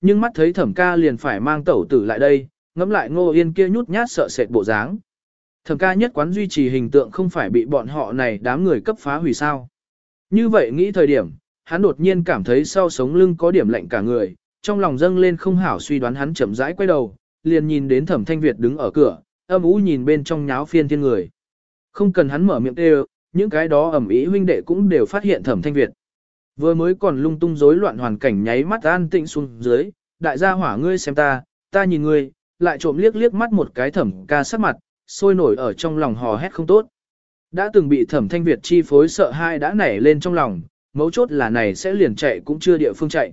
Nhưng mắt thấy thẩm ca liền phải mang tẩu tử lại đây, ngắm lại ngô yên kia nhút nhát sợ sệt bộ dáng. Thẩm ca nhất quán duy trì hình tượng không phải bị bọn họ này đám người cấp phá hủy sao. Như vậy nghĩ thời điểm, hắn đột nhiên cảm thấy sau sống lưng có điểm lạnh cả người, trong lòng dâng lên không hảo suy đoán hắn chậm rãi quay đầu, liền nhìn đến thẩm thanh Việt đứng ở cửa, âm ú nhìn bên trong nháo phiên thiên người. Không cần hắn mở miệng kêu, những cái đó ẩm ý huynh đệ cũng đều phát hiện thẩm thanh Việt. Vừa mới còn lung tung rối loạn hoàn cảnh nháy mắt an tĩnh xuống dưới, đại gia hỏa ngươi xem ta, ta nhìn ngươi, lại trộm liếc liếc mắt một cái thẩm ca sắc mặt, sôi nổi ở trong lòng hò hét không tốt. Đã từng bị thẩm thanh Việt chi phối sợ hai đã nảy lên trong lòng, mấu chốt là này sẽ liền chạy cũng chưa địa phương chạy.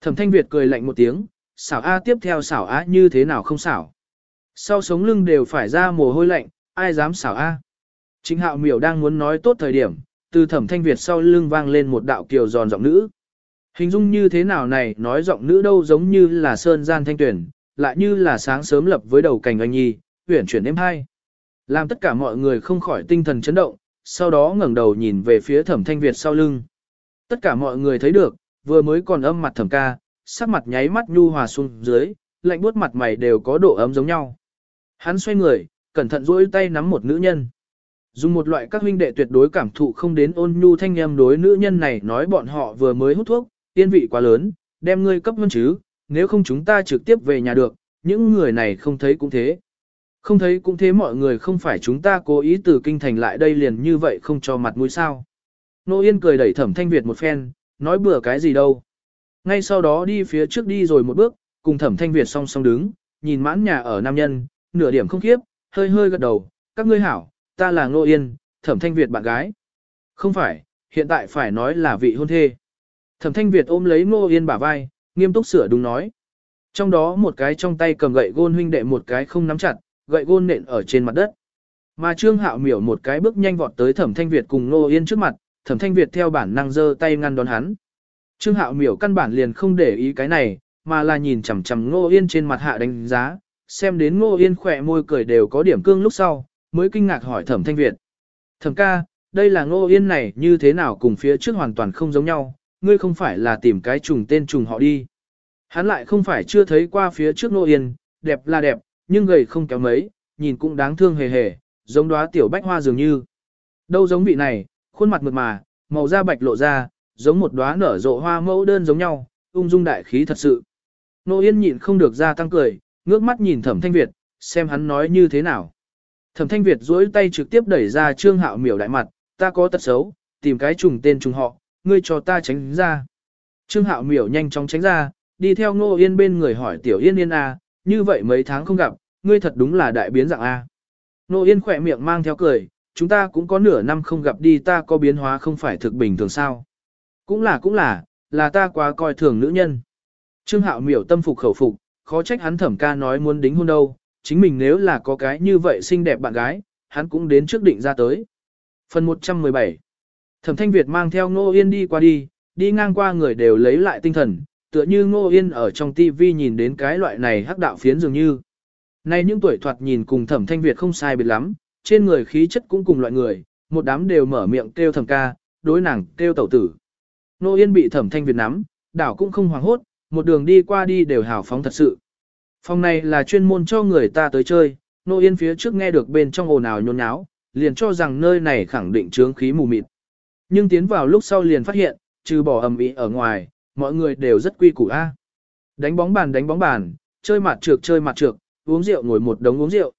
Thẩm thanh Việt cười lạnh một tiếng, xảo A tiếp theo xảo A như thế nào không xảo. Sau sống lưng đều phải ra mồ hôi lạnh, ai dám xảo A. Chính hạo miểu đang muốn nói tốt thời điểm, từ thẩm thanh Việt sau lưng vang lên một đạo kiều giòn giọng nữ. Hình dung như thế nào này nói giọng nữ đâu giống như là sơn gian thanh tuyển, lại như là sáng sớm lập với đầu cành anh nhi, huyển chuyển êm hai. Làm tất cả mọi người không khỏi tinh thần chấn động, sau đó ngẩng đầu nhìn về phía thẩm thanh Việt sau lưng. Tất cả mọi người thấy được, vừa mới còn âm mặt thẩm ca, sắc mặt nháy mắt nhu hòa xuống dưới, lạnh buốt mặt mày đều có độ ấm giống nhau. Hắn xoay người, cẩn thận duỗi tay nắm một nữ nhân. Dùng một loại các huynh đệ tuyệt đối cảm thụ không đến ôn nhu thanh em đối nữ nhân này nói bọn họ vừa mới hút thuốc, tiên vị quá lớn, đem ngươi cấp hơn chứ, nếu không chúng ta trực tiếp về nhà được, những người này không thấy cũng thế. Không thấy cũng thế mọi người không phải chúng ta cố ý từ kinh thành lại đây liền như vậy không cho mặt mũi sao. Nô Yên cười đẩy thẩm thanh Việt một phen, nói bừa cái gì đâu. Ngay sau đó đi phía trước đi rồi một bước, cùng thẩm thanh Việt song song đứng, nhìn mãn nhà ở nam nhân, nửa điểm không khiếp, hơi hơi gật đầu, các ngươi hảo, ta là Ngô Yên, thẩm thanh Việt bạn gái. Không phải, hiện tại phải nói là vị hôn thê. Thẩm thanh Việt ôm lấy Ngô Yên bả vai, nghiêm túc sửa đúng nói. Trong đó một cái trong tay cầm gậy gôn huynh đệ một cái không nắm chặt, gậy gôn nện ở trên mặt đất. Mà Trương Hạo miểu một cái bước nhanh vọt tới Thẩm Thanh Việt cùng Ngô Yên trước mặt, Thẩm Thanh Việt theo bản năng giơ tay ngăn đón hắn. Trương Hạo miểu căn bản liền không để ý cái này, mà là nhìn chằm chằm Ngô Yên trên mặt hạ đánh giá, xem đến Ngô Yên khỏe môi cười đều có điểm cương lúc sau, mới kinh ngạc hỏi Thẩm Thanh Việt. Thẩm ca, đây là Nô Yên này như thế nào cùng phía trước hoàn toàn không giống nhau, ngươi không phải là tìm cái trùng tên trùng họ đi. Hắn lại không phải chưa thấy qua phía trước Nô Yên, đẹp là đẹp, nhưng gầy không kéo mấy, nhìn cũng đáng thương hề hề, giống đóa tiểu bách hoa dường như. Đâu giống vị này, khuôn mặt mượt mà, màu da bạch lộ ra, giống một đóa nở rộ hoa mẫu đơn giống nhau, ung dung đại khí thật sự. Nô Yên nhịn không được ra tăng cười, ngước mắt nhìn Thẩm Thanh Việt, xem hắn nói như thế nào. Thẩm Thanh Việt duỗi tay trực tiếp đẩy ra Trương Hạo miểu đại mặt, ta có tật xấu, tìm cái trùng tên trùng họ, ngươi cho ta tránh ra. Trương Hạo miểu nhanh chóng tránh ra, đi theo Ngô Yên bên người hỏi Tiểu Yên Yên A, như vậy mấy tháng không gặp, ngươi thật đúng là đại biến dạng A. Ngô Yên khỏe miệng mang theo cười, chúng ta cũng có nửa năm không gặp đi ta có biến hóa không phải thực bình thường sao. Cũng là cũng là, là ta quá coi thường nữ nhân. Trương Hạo miểu tâm phục khẩu phục, khó trách hắn thẩm ca nói muốn đính hôn đâu, chính mình nếu là có cái như vậy xinh đẹp bạn gái, hắn cũng đến trước định ra tới. Phần 117 Thẩm Thanh Việt mang theo Ngô Yên đi qua đi, đi ngang qua người đều lấy lại tinh thần, tựa như Ngô Yên ở trong TV nhìn đến cái loại này hắc đạo phiến dường như. Nay những tuổi thoạt nhìn cùng Thẩm Thanh Việt không sai biệt lắm, trên người khí chất cũng cùng loại người, một đám đều mở miệng kêu thẩm ca, đối nàng kêu tẩu tử. ngô Yên bị Thẩm Thanh Việt nắm, đảo cũng không hoảng hốt, một đường đi qua đi đều hào phóng thật sự. Phòng này là chuyên môn cho người ta tới chơi, Nô Yên phía trước nghe được bên trong ồn ào nhôn nháo, liền cho rằng nơi này khẳng định trướng khí mù mịt. Nhưng tiến vào lúc sau liền phát hiện, trừ bỏ ầm ĩ ở ngoài, mọi người đều rất quy củ a. Đánh bóng bàn đánh bóng bàn, chơi mặt trược chơi mặt trược, uống rượu ngồi một đống uống rượu.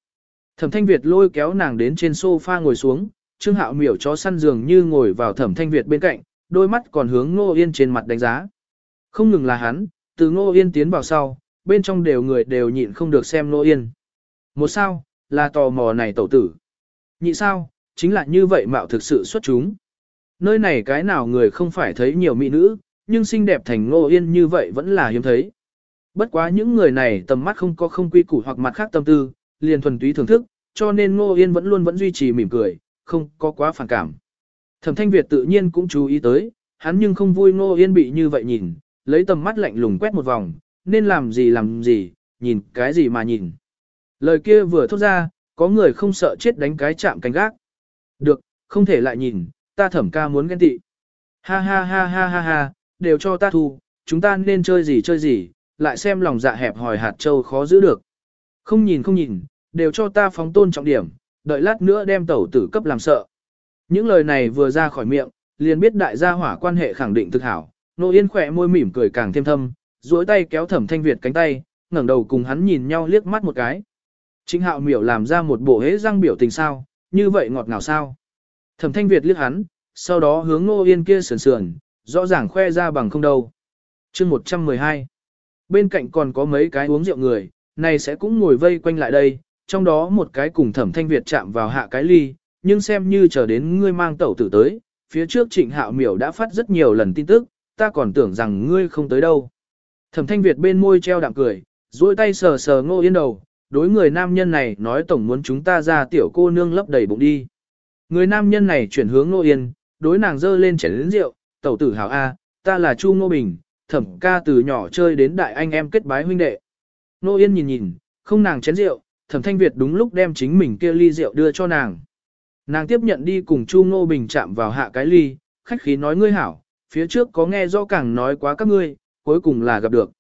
Thẩm Thanh Việt lôi kéo nàng đến trên sofa ngồi xuống, Trương Hạo miểu chó săn giường như ngồi vào Thẩm Thanh Việt bên cạnh, đôi mắt còn hướng Ngô Yên trên mặt đánh giá. Không ngừng là hắn, từ Ngô Yên tiến vào sau, bên trong đều người đều nhịn không được xem Nô Yên. Một sao, là tò mò này tẩu tử. Nhị sao, chính là như vậy mạo thực sự xuất chúng. Nơi này cái nào người không phải thấy nhiều mỹ nữ, nhưng xinh đẹp thành Nô Yên như vậy vẫn là hiếm thấy. Bất quá những người này tầm mắt không có không quy củ hoặc mặt khác tâm tư, liền thuần túy thưởng thức, cho nên Ngô Yên vẫn luôn vẫn duy trì mỉm cười, không có quá phản cảm. Thẩm Thanh Việt tự nhiên cũng chú ý tới, hắn nhưng không vui Ngô Yên bị như vậy nhìn, lấy tầm mắt lạnh lùng quét một vòng, nên làm gì làm gì, nhìn cái gì mà nhìn. Lời kia vừa thốt ra, có người không sợ chết đánh cái chạm cánh gác. Được, không thể lại nhìn, ta thẩm ca muốn ghen tị. Ha ha ha ha ha ha, đều cho ta thu, chúng ta nên chơi gì chơi gì, lại xem lòng dạ hẹp hòi hạt châu khó giữ được. Không nhìn không nhìn, đều cho ta phóng tôn trọng điểm, đợi lát nữa đem tẩu tử cấp làm sợ. Những lời này vừa ra khỏi miệng, liền biết đại gia hỏa quan hệ khẳng định thực hảo, Nô Yên khỏe môi mỉm cười càng thêm thâm, duỗi tay kéo Thẩm Thanh Việt cánh tay, ngẩng đầu cùng hắn nhìn nhau liếc mắt một cái. Trịnh Hạo miểu làm ra một bộ hế răng biểu tình sao, như vậy ngọt ngào sao. Thẩm Thanh Việt liếc hắn, sau đó hướng ngô Yên kia sườn sườn, rõ ràng khoe ra bằng không đâu. chương 112 Bên cạnh còn có mấy cái uống rượu người, này sẽ cũng ngồi vây quanh lại đây, trong đó một cái cùng Thẩm Thanh Việt chạm vào hạ cái ly, nhưng xem như chờ đến ngươi mang tẩu tử tới, phía trước Trịnh Hạo miểu đã phát rất nhiều lần tin tức, ta còn tưởng rằng ngươi không tới đâu. Thẩm thanh Việt bên môi treo đạm cười, duỗi tay sờ sờ ngô yên đầu, đối người nam nhân này nói tổng muốn chúng ta ra tiểu cô nương lấp đầy bụng đi. Người nam nhân này chuyển hướng ngô yên, đối nàng dơ lên chén lĩnh rượu, tẩu tử hào A, ta là Chu Ngô Bình, thẩm ca từ nhỏ chơi đến đại anh em kết bái huynh đệ. Ngô yên nhìn nhìn, không nàng chén rượu, thẩm thanh Việt đúng lúc đem chính mình kia ly rượu đưa cho nàng. Nàng tiếp nhận đi cùng Chu Ngô Bình chạm vào hạ cái ly, khách khí nói ngươi hảo, phía trước có nghe rõ càng nói quá các ngươi, cuối cùng là gặp được.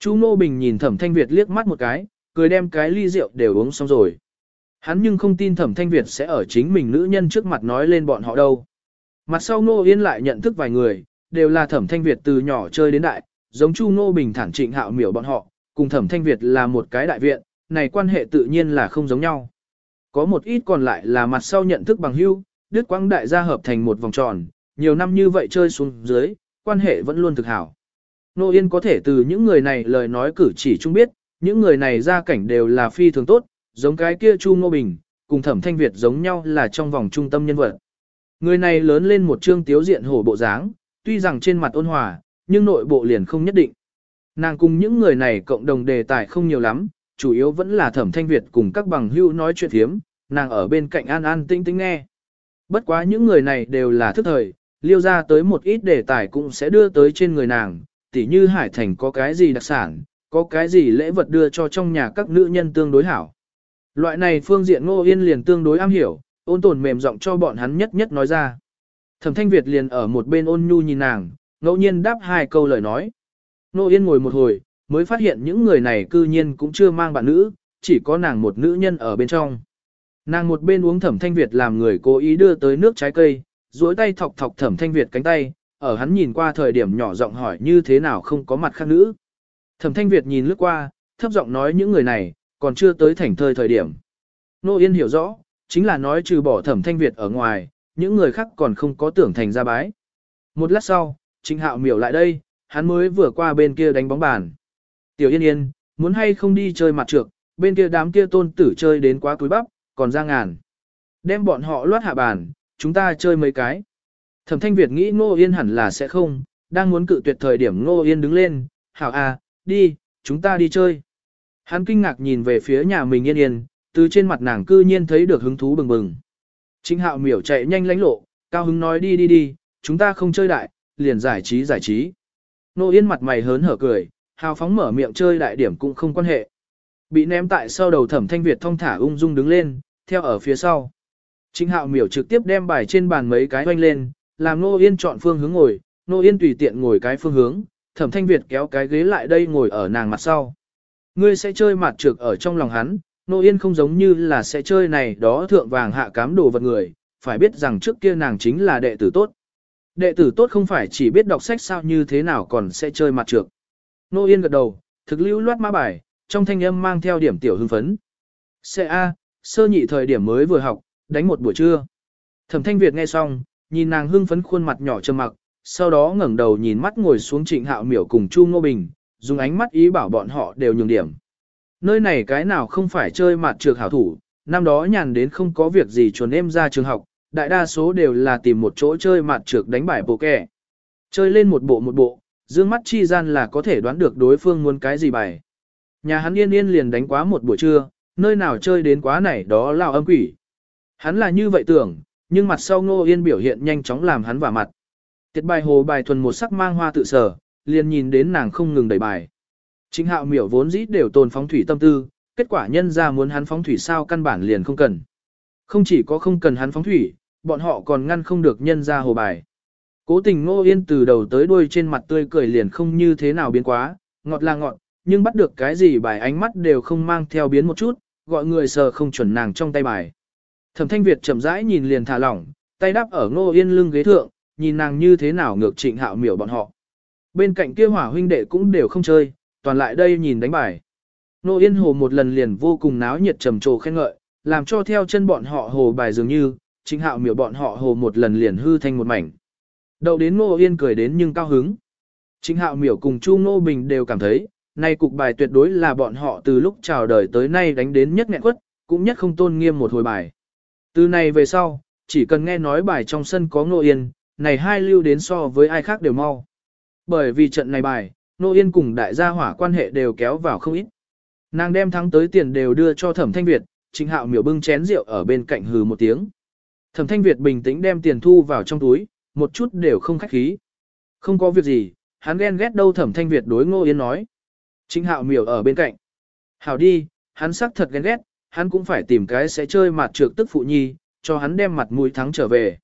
Chu nô Bình nhìn Thẩm Thanh Việt liếc mắt một cái, cười đem cái ly rượu đều uống xong rồi. Hắn nhưng không tin Thẩm Thanh Việt sẽ ở chính mình nữ nhân trước mặt nói lên bọn họ đâu. Mặt sau nô Yên lại nhận thức vài người, đều là Thẩm Thanh Việt từ nhỏ chơi đến đại, giống Chu nô Bình thản trịnh hạo miểu bọn họ, cùng Thẩm Thanh Việt là một cái đại viện, này quan hệ tự nhiên là không giống nhau. Có một ít còn lại là mặt sau nhận thức bằng hữu, Đức Quang Đại gia hợp thành một vòng tròn, nhiều năm như vậy chơi xuống dưới, quan hệ vẫn luôn thực hảo. Nô Yên có thể từ những người này lời nói cử chỉ chung biết, những người này ra cảnh đều là phi thường tốt, giống cái kia Chu Ngô Bình, cùng Thẩm Thanh Việt giống nhau là trong vòng trung tâm nhân vật. Người này lớn lên một trương tiếu diện hổ bộ dáng, tuy rằng trên mặt ôn hòa, nhưng nội bộ liền không nhất định. Nàng cùng những người này cộng đồng đề tài không nhiều lắm, chủ yếu vẫn là Thẩm Thanh Việt cùng các bằng hữu nói chuyện thiếm, nàng ở bên cạnh an an tinh tinh nghe. Bất quá những người này đều là thức thời, liêu ra tới một ít đề tài cũng sẽ đưa tới trên người nàng, tỉ như Hải Thành có cái gì đặc sản, có cái gì lễ vật đưa cho trong nhà các nữ nhân tương đối hảo. Loại này phương diện Ngô Yên liền tương đối am hiểu, ôn tồn mềm giọng cho bọn hắn nhất nhất nói ra. Thẩm Thanh Việt liền ở một bên ôn nhu nhìn nàng, ngẫu nhiên đáp hai câu lời nói. Ngô Yên ngồi một hồi, mới phát hiện những người này cư nhiên cũng chưa mang bạn nữ, chỉ có nàng một nữ nhân ở bên trong. Nàng một bên uống Thẩm Thanh Việt làm người cố ý đưa tới nước trái cây, duỗi tay thọc thọc Thẩm Thanh Việt cánh tay, ở hắn nhìn qua thời điểm nhỏ giọng hỏi như thế nào không có mặt khác nữ. Thẩm Thanh Việt nhìn lướt qua, thấp giọng nói những người này, còn chưa tới thành thời thời điểm. Nô Yên hiểu rõ, chính là nói trừ bỏ Thẩm Thanh Việt ở ngoài, những người khác còn không có tưởng thành ra bái. Một lát sau, Trịnh Hạo miểu lại đây, hắn mới vừa qua bên kia đánh bóng bàn. Tiểu Yên Yên, muốn hay không đi chơi mặt trược, bên kia đám kia tôn tử chơi đến quá túi bắp, còn ra ngàn. Đem bọn họ loát hạ bàn, chúng ta chơi mấy cái. Thẩm Thanh Việt nghĩ Ngô Yên hẳn là sẽ không, đang muốn cự tuyệt thời điểm Ngô Yên đứng lên, hảo à, đi, chúng ta đi chơi. Hắn kinh ngạc nhìn về phía nhà mình Yên Yên, từ trên mặt nàng cư nhiên thấy được hứng thú bừng bừng. Chính hạo miểu chạy nhanh lánh lộ, cao hứng nói đi đi đi, chúng ta không chơi đại, liền giải trí giải trí. Ngô Yên mặt mày hớn hở cười, hào phóng mở miệng chơi đại điểm cũng không quan hệ. Bị ném tại sau đầu thẩm thanh Việt thong thả ung dung đứng lên, theo ở phía sau. Chính hạo miểu trực tiếp đem bài trên bàn mấy cái hoanh lên, làm Nô Yên chọn phương hướng ngồi, Nô Yên tùy tiện ngồi cái phương hướng, Thẩm Thanh Việt kéo cái ghế lại đây ngồi ở nàng mặt sau. Ngươi sẽ chơi mặt trược ở trong lòng hắn, Nô Yên không giống như là sẽ chơi này đó thượng vàng hạ cám đồ vật người, phải biết rằng trước kia nàng chính là đệ tử tốt. Đệ tử tốt không phải chỉ biết đọc sách sao như thế nào còn sẽ chơi mặt trược. Nô Yên gật đầu, thực lưu loát mã bài, trong thanh âm mang theo điểm tiểu hưng phấn. Sẽ A, sơ nhị thời điểm mới vừa học, đánh một buổi trưa. Thẩm Thanh Việt nghe xong, nhìn nàng hưng phấn khuôn mặt nhỏ trầm mặc, sau đó ngẩng đầu nhìn mắt ngồi xuống trịnh hạo miểu cùng Chu Ngô Bình, dùng ánh mắt ý bảo bọn họ đều nhường điểm. Nơi này cái nào không phải chơi mặt trược hảo thủ, năm đó nhàn đến không có việc gì chuồn em ra trường học, đại đa số đều là tìm một chỗ chơi mặt trược đánh bài bộ kẻ. Chơi lên một bộ một bộ, dương mắt chi gian là có thể đoán được đối phương muốn cái gì bài. Nhà hắn yên yên liền đánh quá một buổi trưa, nơi nào chơi đến quá này đó lao âm quỷ. Hắn là như vậy tưởng, nhưng mặt sau Ngô Yên biểu hiện nhanh chóng làm hắn vả mặt. Tiết bài hồ bài thuần một sắc mang hoa tự sở, liền nhìn đến nàng không ngừng đẩy bài. Chính hạo miểu vốn dĩ đều tồn phóng thủy tâm tư, kết quả nhân ra muốn hắn phóng thủy sao căn bản liền không cần. Không chỉ có không cần hắn phóng thủy, bọn họ còn ngăn không được nhân ra hồ bài. Cố tình Ngô Yên từ đầu tới đuôi trên mặt tươi cười liền không như thế nào biến quá, ngọt là ngọt, nhưng bắt được cái gì bài ánh mắt đều không mang theo biến một chút, gọi người sờ không chuẩn nàng trong tay bài. Thẩm Thanh Việt chậm rãi nhìn liền thả lỏng, tay đắp ở Ngô Yên lưng ghế thượng, nhìn nàng như thế nào ngược Trịnh Hạo miểu bọn họ. Bên cạnh kia hỏa huynh đệ cũng đều không chơi, toàn lại đây nhìn đánh bài. Ngô Yên hồ một lần liền vô cùng náo nhiệt trầm trồ khen ngợi, làm cho theo chân bọn họ hồ bài dường như, Trịnh Hạo miểu bọn họ hồ một lần liền hư thành một mảnh. Đậu đến Ngô Yên cười đến nhưng cao hứng. Trịnh Hạo miểu cùng Chu Ngô Bình đều cảm thấy, nay cục bài tuyệt đối là bọn họ từ lúc chào đời tới nay đánh đến nhất nghẹn quất, cũng nhất không tôn nghiêm một hồi bài. Từ này về sau, chỉ cần nghe nói bài trong sân có Ngô Yên, này hai lưu đến so với ai khác đều mau. Bởi vì trận này bài, Ngô Yên cùng đại gia hỏa quan hệ đều kéo vào không ít. Nàng đem thắng tới tiền đều đưa cho Thẩm Thanh Việt, Trịnh Hạo miểu bưng chén rượu ở bên cạnh hừ một tiếng. Thẩm Thanh Việt bình tĩnh đem tiền thu vào trong túi, một chút đều không khách khí. Không có việc gì, hắn ghen ghét đâu Thẩm Thanh Việt đối Ngô Yên nói. Trịnh Hạo miểu ở bên cạnh. Hảo đi, hắn sắc thật ghen ghét, hắn cũng phải tìm cái sẽ chơi mặt trược tức phụ nhi, cho hắn đem mặt mũi thắng trở về.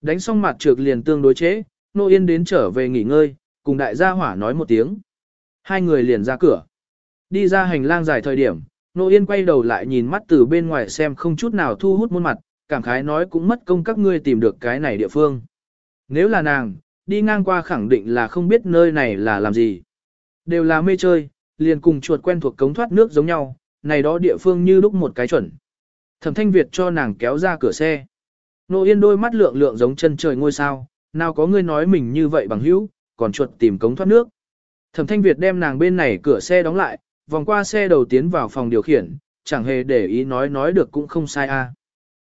Đánh xong mặt trược liền tương đối chế, Nô Yên đến trở về nghỉ ngơi, cùng đại gia hỏa nói một tiếng. Hai người liền ra cửa. Đi ra hành lang dài thời điểm, Nô Yên quay đầu lại nhìn mắt từ bên ngoài xem không chút nào thu hút muôn mặt, cảm khái nói cũng mất công các ngươi tìm được cái này địa phương. Nếu là nàng, đi ngang qua khẳng định là không biết nơi này là làm gì. Đều là mê chơi, liền cùng chuột quen thuộc cống thoát nước giống nhau, này đó địa phương như đúc một cái chuẩn. Thẩm thanh Việt cho nàng kéo ra cửa xe. Nô Yên đôi mắt lượng lượng giống chân trời ngôi sao, nào có người nói mình như vậy bằng hữu, còn chuột tìm cống thoát nước. Thẩm thanh Việt đem nàng bên này cửa xe đóng lại, vòng qua xe đầu tiến vào phòng điều khiển, chẳng hề để ý nói nói được cũng không sai a. À.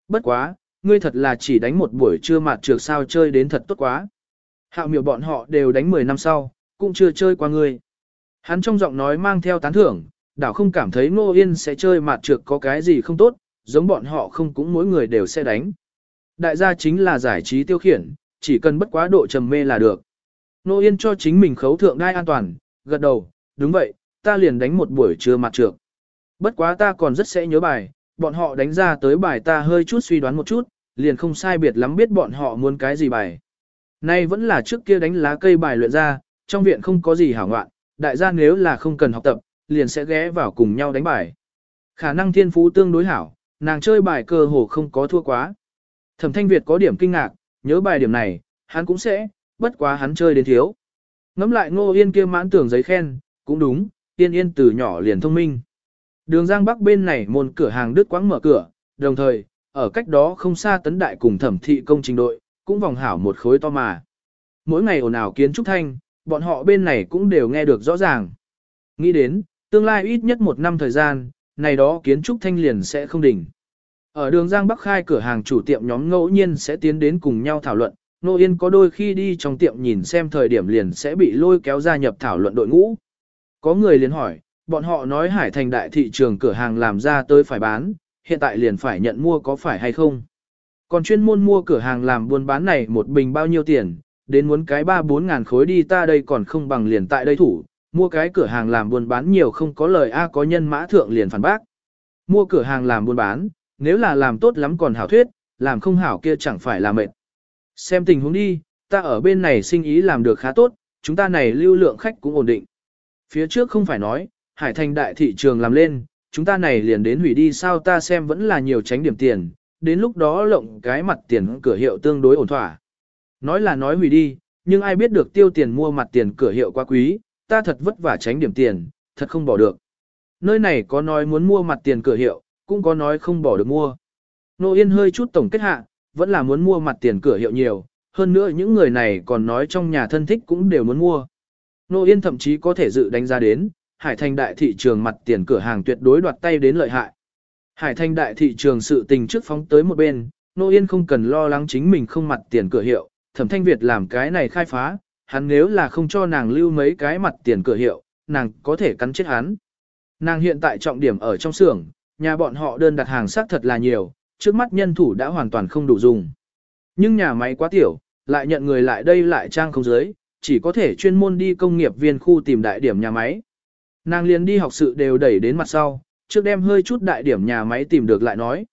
Bất quá, ngươi thật là chỉ đánh một buổi trưa mặt trược sao chơi đến thật tốt quá. Hạo miểu bọn họ đều đánh 10 năm sau, cũng chưa chơi qua ngươi. Hắn trong giọng nói mang theo tán thưởng, đảo không cảm thấy Ngô Yên sẽ chơi mặt trược có cái gì không tốt, giống bọn họ không cũng mỗi người đều sẽ đánh. Đại gia chính là giải trí tiêu khiển, chỉ cần bất quá độ trầm mê là được. Ngô Yên cho chính mình khấu thượng đai an toàn, gật đầu, đúng vậy, ta liền đánh một buổi trưa mặt trược. Bất quá ta còn rất sẽ nhớ bài, bọn họ đánh ra tới bài ta hơi chút suy đoán một chút, liền không sai biệt lắm biết bọn họ muốn cái gì bài. Nay vẫn là trước kia đánh lá cây bài luyện ra, trong viện không có gì hảo ngoạn, đại gia nếu là không cần học tập, liền sẽ ghé vào cùng nhau đánh bài. Khả năng thiên phú tương đối hảo, nàng chơi bài cơ hồ không có thua quá. Thẩm Thanh Việt có điểm kinh ngạc, nhớ bài điểm này, hắn cũng sẽ, bất quá hắn chơi đến thiếu. Ngắm lại Ngô Yên kia mãn tưởng giấy khen, cũng đúng, Yên Yên từ nhỏ liền thông minh. Đường Giang Bắc bên này môn cửa hàng đứt quãng mở cửa, đồng thời, ở cách đó không xa tấn đại cùng thẩm thị công trình đội, cũng vòng hảo một khối to mà. Mỗi ngày ồn ào kiến trúc thanh, bọn họ bên này cũng đều nghe được rõ ràng. Nghĩ đến, tương lai ít nhất một năm thời gian, này đó kiến trúc thanh liền sẽ không đỉnh. Ở đường Giang Bắc khai cửa hàng chủ tiệm nhóm ngẫu nhiên sẽ tiến đến cùng nhau thảo luận, Nô Yên có đôi khi đi trong tiệm nhìn xem thời điểm liền sẽ bị lôi kéo gia nhập thảo luận đội ngũ. Có người liền hỏi, bọn họ nói Hải Thành đại thị trường cửa hàng làm ra tới phải bán, hiện tại liền phải nhận mua có phải hay không? Còn chuyên môn mua cửa hàng làm buôn bán này một bình bao nhiêu tiền, đến muốn cái 3-4 ngàn khối đi ta đây còn không bằng liền tại đây thủ, mua cái cửa hàng làm buôn bán nhiều không có lời A có nhân mã thượng liền phản bác. Mua cửa hàng làm buôn bán, nếu là làm tốt lắm còn hảo thuyết, làm không hảo kia chẳng phải là mệt. Xem tình huống đi, ta ở bên này sinh ý làm được khá tốt, chúng ta này lưu lượng khách cũng ổn định. Phía trước không phải nói, Hải Thành đại thị trường làm lên, chúng ta này liền đến hủy đi sao ta xem vẫn là nhiều tránh điểm tiền, đến lúc đó lộng cái mặt tiền cửa hiệu tương đối ổn thỏa. Nói là nói hủy đi, nhưng ai biết được tiêu tiền mua mặt tiền cửa hiệu quá quý, ta thật vất vả tránh điểm tiền, thật không bỏ được. Nơi này có nói muốn mua mặt tiền cửa hiệu, cũng có nói không bỏ được mua. Nô Yên hơi chút tổng kết hạ, vẫn là muốn mua mặt tiền cửa hiệu nhiều, hơn nữa những người này còn nói trong nhà thân thích cũng đều muốn mua. Nô Yên thậm chí có thể dự đánh giá đến, Hải Thành đại thị trường mặt tiền cửa hàng tuyệt đối đoạt tay đến lợi hại. Hải Thành đại thị trường sự tình trước phóng tới một bên, Nô Yên không cần lo lắng chính mình không mặt tiền cửa hiệu, Thẩm Thanh Việt làm cái này khai phá, hắn nếu là không cho nàng lưu mấy cái mặt tiền cửa hiệu, nàng có thể cắn chết hắn. Nàng hiện tại trọng điểm ở trong xưởng, nhà bọn họ đơn đặt hàng xác thật là nhiều, trước mắt nhân thủ đã hoàn toàn không đủ dùng. Nhưng nhà máy quá tiểu, lại nhận người lại đây lại trang không giới, chỉ có thể chuyên môn đi công nghiệp viên khu tìm đại điểm nhà máy. Nàng liền đi học sự đều đẩy đến mặt sau, trước đem hơi chút đại điểm nhà máy tìm được lại nói.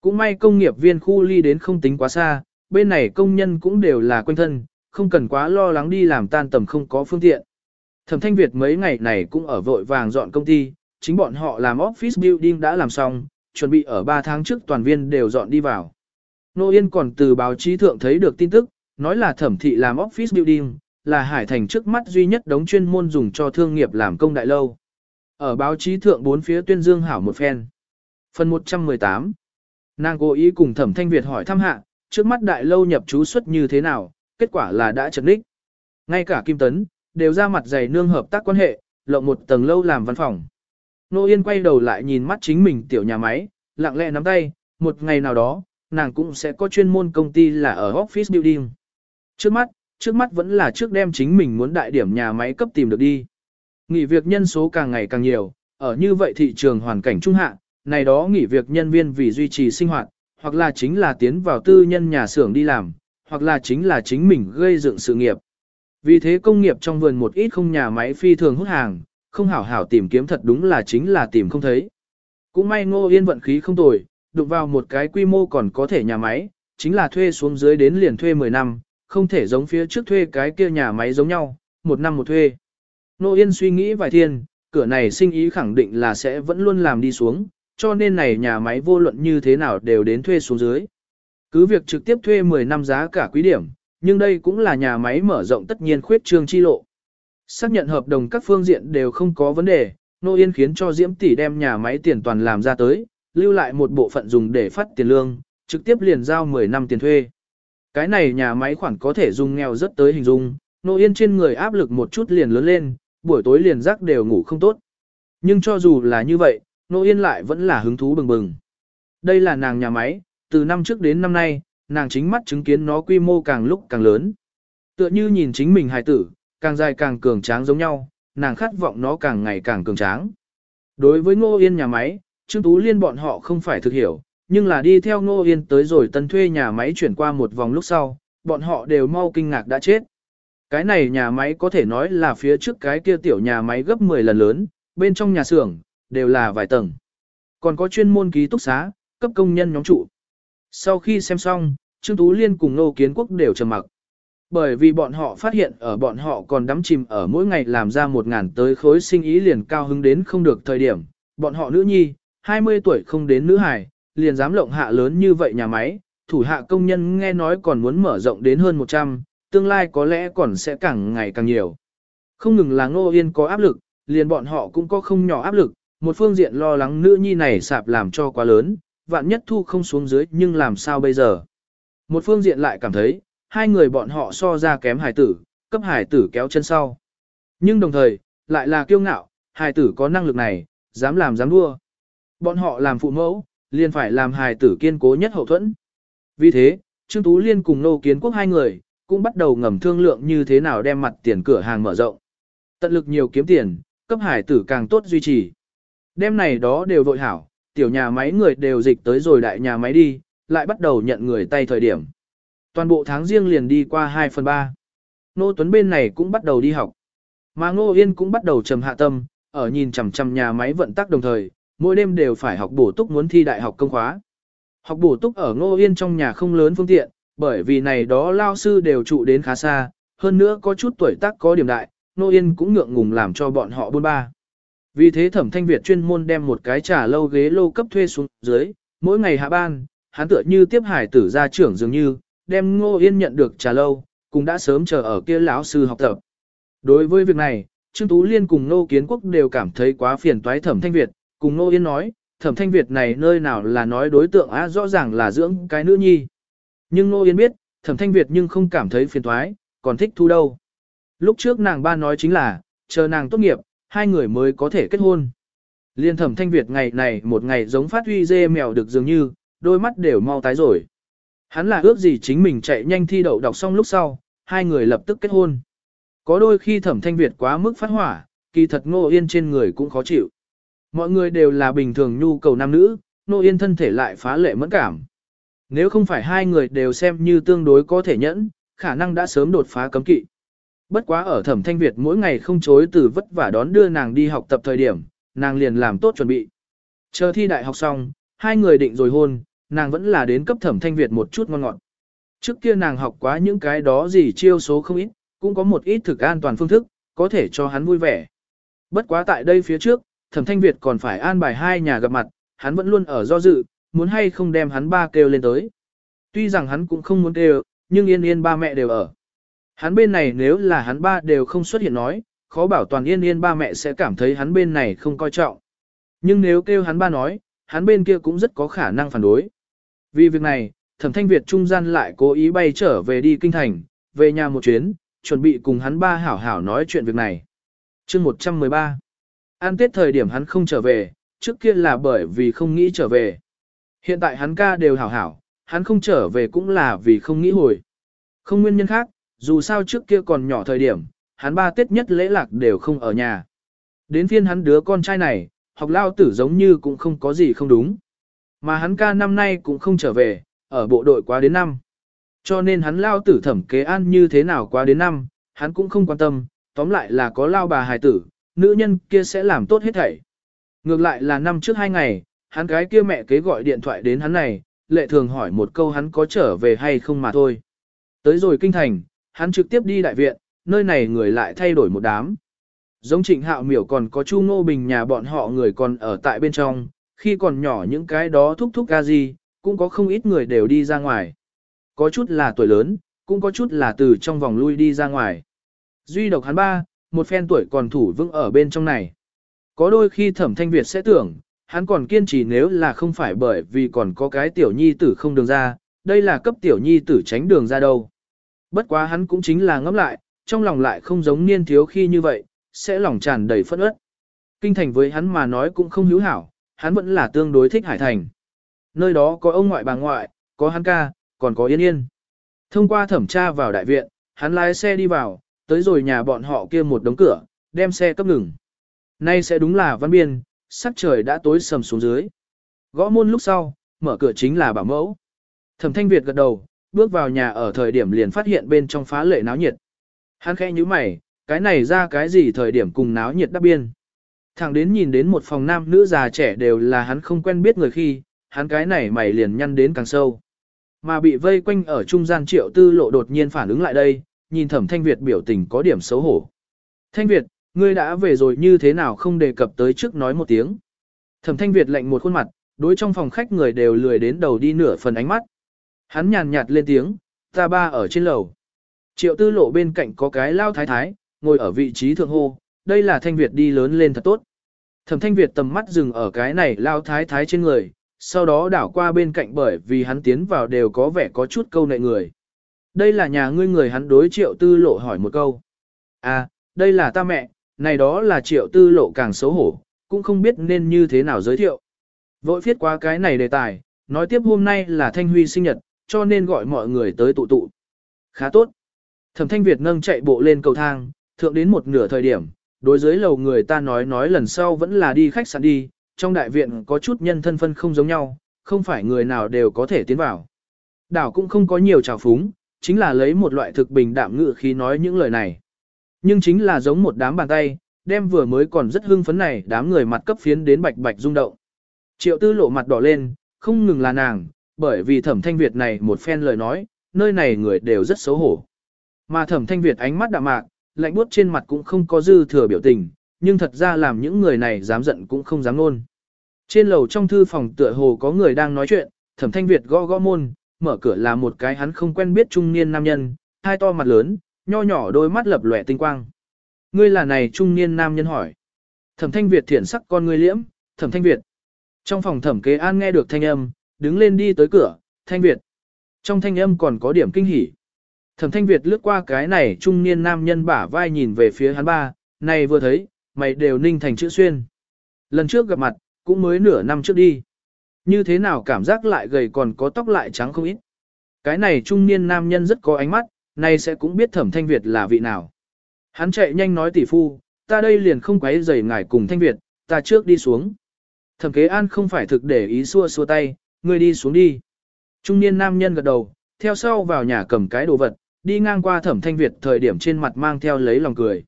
Cũng may công nghiệp viên khu ly đến không tính quá xa, bên này công nhân cũng đều là quanh thân, không cần quá lo lắng đi làm tan tầm không có phương tiện. Thẩm Thanh Việt mấy ngày này cũng ở vội vàng dọn công ty, chính bọn họ làm office building đã làm xong, chuẩn bị ở 3 tháng trước toàn viên đều dọn đi vào. Nô Yên còn từ báo chí thượng thấy được tin tức, nói là thẩm thị làm office building, là Hải Thành trước mắt duy nhất đống chuyên môn dùng cho thương nghiệp làm công đại lâu. Ở báo chí thượng bốn phía tuyên dương hảo một phen. Phần 118 Nàng cố ý cùng thẩm thanh Việt hỏi thăm hạ, trước mắt đại lâu nhập chú xuất như thế nào, kết quả là đã chật ních. Ngay cả Kim Tấn, đều ra mặt dày nương hợp tác quan hệ, lộng một tầng lâu làm văn phòng. Nô Yên quay đầu lại nhìn mắt chính mình tiểu nhà máy, lặng lẽ nắm tay, một ngày nào đó, nàng cũng sẽ có chuyên môn công ty là ở office building. Trước mắt, trước mắt vẫn là trước đem chính mình muốn đại điểm nhà máy cấp tìm được đi. Nghỉ việc nhân số càng ngày càng nhiều, ở như vậy thị trường hoàn cảnh trung hạ, này đó nghỉ việc nhân viên vì duy trì sinh hoạt, hoặc là chính là tiến vào tư nhân nhà xưởng đi làm, hoặc là chính là chính mình gây dựng sự nghiệp. Vì thế công nghiệp trong vườn một ít không nhà máy phi thường hút hàng, không hảo hảo tìm kiếm thật đúng là chính là tìm không thấy. Cũng may ngô yên vận khí không tồi, đụng vào một cái quy mô còn có thể nhà máy, chính là thuê xuống dưới đến liền thuê 10 năm, không thể giống phía trước thuê cái kia nhà máy giống nhau, một năm một thuê. Ngô Yên suy nghĩ vài thiên, cửa này sinh ý khẳng định là sẽ vẫn luôn làm đi xuống, cho nên này nhà máy vô luận như thế nào đều đến thuê xuống dưới. Cứ việc trực tiếp thuê 10 năm giá cả quý điểm, nhưng đây cũng là nhà máy mở rộng tất nhiên khuyết trương chi lộ. Xác nhận hợp đồng các phương diện đều không có vấn đề, Nô Yên khiến cho Diễm Tỷ đem nhà máy tiền toàn làm ra tới, lưu lại một bộ phận dùng để phát tiền lương, trực tiếp liền giao 10 năm tiền thuê. Cái này nhà máy khoản có thể dùng nghèo rất tới hình dung, Nô Yên trên người áp lực một chút liền lớn lên, buổi tối liền giấc đều ngủ không tốt. Nhưng cho dù là như vậy, Nô Yên lại vẫn là hứng thú bừng bừng. Đây là nàng nhà máy, từ năm trước đến năm nay, nàng chính mắt chứng kiến nó quy mô càng lúc càng lớn. Tựa như nhìn chính mình hài tử, càng dài càng cường tráng giống nhau, nàng khát vọng nó càng ngày càng cường tráng. Đối với Ngô Yên nhà máy, Trương Tú Liên bọn họ không phải thực hiểu, nhưng là đi theo Ngô Yên tới rồi tân thuê nhà máy chuyển qua một vòng lúc sau, bọn họ đều mau kinh ngạc đã chết. Cái này nhà máy có thể nói là phía trước cái kia tiểu nhà máy gấp 10 lần lớn, bên trong nhà xưởng, đều là vài tầng. Còn có chuyên môn ký túc xá, cấp công nhân nhóm trụ. Sau khi xem xong, Trương Tú Liên cùng Nô Kiến Quốc đều trầm mặc. Bởi vì bọn họ phát hiện ở bọn họ còn đắm chìm ở mỗi ngày làm ra một ngàn tới khối sinh ý liền cao hứng đến không được thời điểm. Bọn họ nữ nhi, 20 tuổi không đến nữ hài, liền dám lộng hạ lớn như vậy nhà máy, thủ hạ công nhân nghe nói còn muốn mở rộng đến hơn 100, tương lai có lẽ còn sẽ càng ngày càng nhiều. Không ngừng là Ngô Yên có áp lực, liền bọn họ cũng có không nhỏ áp lực, một phương diện lo lắng nữ nhi này sạp làm cho quá lớn, vạn nhất thu không xuống dưới nhưng làm sao bây giờ. Một phương diện lại cảm thấy, hai người bọn họ so ra kém hải tử, cấp hải tử kéo chân sau. Nhưng đồng thời, lại là kiêu ngạo, hải tử có năng lực này, dám làm dám đua. Bọn họ làm phụ mẫu, liền phải làm hải tử kiên cố nhất hậu thuẫn. Vì thế, Trương Tú Liên cùng Nô Kiến Quốc hai người, cũng bắt đầu ngầm thương lượng như thế nào đem mặt tiền cửa hàng mở rộng. Tận lực nhiều kiếm tiền, cấp hải tử càng tốt duy trì. Đêm này đó đều vội hảo, tiểu nhà máy người đều dịch tới rồi đại nhà máy đi, lại bắt đầu nhận người tay thời điểm. Toàn bộ tháng riêng liền đi qua 2 phần 3. Nô Tuấn bên này cũng bắt đầu đi học. Mà Ngô Yên cũng bắt đầu trầm hạ tâm, ở nhìn chằm chằm nhà máy vận tắc đồng thời, mỗi đêm đều phải học bổ túc muốn thi đại học công khóa. Học bổ túc ở Ngô Yên trong nhà không lớn phương tiện, bởi vì này đó lao sư đều trụ đến khá xa, hơn nữa có chút tuổi tác có điểm đại, Ngô Yên cũng ngượng ngùng làm cho bọn họ buôn ba. Vì thế Thẩm Thanh Việt chuyên môn đem một cái trà lâu ghế lô cấp thuê xuống dưới, mỗi ngày hạ ban, hắn tựa như tiếp hải tử gia trưởng dường như, đem Ngô Yên nhận được trà lâu, cũng đã sớm chờ ở kia lão sư học tập. Đối với việc này, Trương Tú Liên cùng nô Kiến Quốc đều cảm thấy quá phiền toái Thẩm Thanh Việt, cùng nô Yên nói, Thẩm Thanh Việt này nơi nào là nói đối tượng á rõ ràng là dưỡng cái nữ nhi. Nhưng nô Yên biết, Thẩm Thanh Việt nhưng không cảm thấy phiền toái, còn thích thu đâu. Lúc trước nàng ba nói chính là, chờ nàng tốt nghiệp, hai người mới có thể kết hôn. Liên Thẩm Thanh Việt ngày này một ngày giống phát huy dê mèo được dường như, đôi mắt đều mau tái rồi. Hắn là ước gì chính mình chạy nhanh thi đậu đọc xong lúc sau, hai người lập tức kết hôn. Có đôi khi thẩm thanh Việt quá mức phát hỏa, kỳ thật ngô yên trên người cũng khó chịu. Mọi người đều là bình thường nhu cầu nam nữ, ngô yên thân thể lại phá lệ mẫn cảm. Nếu không phải hai người đều xem như tương đối có thể nhẫn, khả năng đã sớm đột phá cấm kỵ. Bất quá ở thẩm thanh Việt mỗi ngày không chối từ vất vả đón đưa nàng đi học tập thời điểm, nàng liền làm tốt chuẩn bị. Chờ thi đại học xong, hai người định rồi hôn, nàng vẫn là đến cấp thẩm thanh Việt một chút ngon ngọt. Trước kia nàng học quá những cái đó gì chiêu số không ít, cũng có một ít thực an toàn phương thức, có thể cho hắn vui vẻ. Bất quá tại đây phía trước, Thẩm Thanh Việt còn phải an bài hai nhà gặp mặt, hắn vẫn luôn ở do dự, muốn hay không đem hắn ba kêu lên tới. Tuy rằng hắn cũng không muốn kêu, nhưng yên yên ba mẹ đều ở. Hắn bên này nếu là hắn ba đều không xuất hiện nói, khó bảo toàn yên yên ba mẹ sẽ cảm thấy hắn bên này không coi trọng. Nhưng nếu kêu hắn ba nói, hắn bên kia cũng rất có khả năng phản đối. Vì việc này, thẩm thanh Việt trung gian lại cố ý bay trở về đi kinh thành, về nhà một chuyến, chuẩn bị cùng hắn ba hảo hảo nói chuyện việc này. chương 113 An tết thời điểm hắn không trở về, trước kia là bởi vì không nghĩ trở về. Hiện tại hắn ca đều hảo hảo, hắn không trở về cũng là vì không nghĩ hồi. Không nguyên nhân khác, dù sao trước kia còn nhỏ thời điểm, hắn ba tết nhất lễ lạc đều không ở nhà. Đến phiên hắn đứa con trai này, học lao tử giống như cũng không có gì không đúng. Mà hắn ca năm nay cũng không trở về, ở bộ đội quá đến năm. Cho nên hắn lao tử thẩm kế an như thế nào quá đến năm, hắn cũng không quan tâm, tóm lại là có lao bà hài tử, nữ nhân kia sẽ làm tốt hết thảy. Ngược lại là năm trước hai ngày, hắn gái kia mẹ kế gọi điện thoại đến hắn này, lệ thường hỏi một câu hắn có trở về hay không mà thôi. Tới rồi kinh thành, hắn trực tiếp đi đại viện, nơi này người lại thay đổi một đám. Giống trịnh hạo miểu còn có Chu Ngô Bình nhà bọn họ người còn ở tại bên trong, khi còn nhỏ những cái đó thúc thúc ca gì, cũng có không ít người đều đi ra ngoài. Có chút là tuổi lớn, cũng có chút là từ trong vòng lui đi ra ngoài. Duy độc hắn ba, một phen tuổi còn thủ vững ở bên trong này. Có đôi khi thẩm thanh Việt sẽ tưởng, hắn còn kiên trì nếu là không phải bởi vì còn có cái tiểu nhi tử không đường ra, đây là cấp tiểu nhi tử tránh đường ra đâu. Bất quá hắn cũng chính là ngẫm lại, trong lòng lại không giống niên thiếu khi như vậy, sẽ lòng tràn đầy phẫn uất. Kinh thành với hắn mà nói cũng không hữu hảo, hắn vẫn là tương đối thích hải thành. Nơi đó có ông ngoại bà ngoại, có hắn ca, còn có yên yên. Thông qua thẩm tra vào đại viện, hắn lái xe đi vào, tới rồi nhà bọn họ kia một đống cửa, đem xe cấp ngừng. Nay sẽ đúng là văn biên, sắc trời đã tối sầm xuống dưới. Gõ môn lúc sau, mở cửa chính là bảo mẫu. Thẩm thanh Việt gật đầu, bước vào nhà ở thời điểm liền phát hiện bên trong phá lệ náo nhiệt. Hắn khẽ như mày, cái này ra cái gì thời điểm cùng náo nhiệt đắp biên. Thẳng đến nhìn đến một phòng nam nữ già trẻ đều là hắn không quen biết người khi, hắn cái này mày liền nhăn đến càng sâu. Mà bị vây quanh ở trung gian triệu tư lộ đột nhiên phản ứng lại đây, nhìn thẩm thanh Việt biểu tình có điểm xấu hổ. Thanh Việt, ngươi đã về rồi như thế nào không đề cập tới trước nói một tiếng. Thẩm thanh Việt lạnh một khuôn mặt, đối trong phòng khách người đều lười đến đầu đi nửa phần ánh mắt. Hắn nhàn nhạt lên tiếng, ta ba ở trên lầu. Triệu tư lộ bên cạnh có cái lao thái thái, ngồi ở vị trí thượng hô, đây là thanh Việt đi lớn lên thật tốt. Thẩm thanh Việt tầm mắt dừng ở cái này lao thái thái trên người, sau đó đảo qua bên cạnh bởi vì hắn tiến vào đều có vẻ có chút câu nệ người. Đây là nhà ngươi người hắn đối triệu tư lộ hỏi một câu. À, đây là ta mẹ, này đó là triệu tư lộ càng xấu hổ, cũng không biết nên như thế nào giới thiệu. Vội viết qua cái này đề tài, nói tiếp hôm nay là Thanh Huy sinh nhật, cho nên gọi mọi người tới tụ tụ. Khá tốt. Thẩm Thanh Việt nâng chạy bộ lên cầu thang, thượng đến một nửa thời điểm, đối dưới lầu người ta nói nói lần sau vẫn là đi khách sạn đi, trong đại viện có chút nhân thân phân không giống nhau, không phải người nào đều có thể tiến vào. Đảo cũng không có nhiều trào phúng, chính là lấy một loại thực bình đạm ngự khi nói những lời này. Nhưng chính là giống một đám bàn tay, đem vừa mới còn rất hưng phấn này đám người mặt cấp phiến đến bạch bạch rung động. Triệu tư lộ mặt đỏ lên, không ngừng là nàng, bởi vì thẩm thanh Việt này một phen lời nói, nơi này người đều rất xấu hổ. Mà thẩm thanh Việt ánh mắt đạm mạc, lạnh buốt trên mặt cũng không có dư thừa biểu tình, nhưng thật ra làm những người này dám giận cũng không dám nôn. Trên lầu trong thư phòng tựa hồ có người đang nói chuyện, thẩm thanh Việt gõ gõ môn, mở cửa là một cái hắn không quen biết trung niên nam nhân, hai to mặt lớn, nho nhỏ đôi mắt lập lòe tinh quang. Ngươi là này trung niên nam nhân hỏi. Thẩm thanh Việt thiện sắc con ngươi liễm, thẩm thanh Việt. Trong phòng thẩm kế an nghe được thanh âm, đứng lên đi tới cửa, thanh Việt. Trong thanh âm còn có điểm kinh hỉ. Thẩm thanh Việt lướt qua cái này trung niên nam nhân bả vai nhìn về phía hắn ba, này vừa thấy, mày đều ninh thành chữ xuyên. Lần trước gặp mặt, cũng mới nửa năm trước đi. Như thế nào cảm giác lại gầy còn có tóc lại trắng không ít. Cái này trung niên nam nhân rất có ánh mắt, nay sẽ cũng biết thẩm thanh Việt là vị nào. Hắn chạy nhanh nói tỷ phu, ta đây liền không quấy rầy ngài cùng thanh Việt, ta trước đi xuống. Thẩm kế an không phải thực để ý xua xua tay, ngươi đi xuống đi. Trung niên nam nhân gật đầu, theo sau vào nhà cầm cái đồ vật, đi ngang qua thẩm thanh Việt thời điểm trên mặt mang theo lấy lòng cười.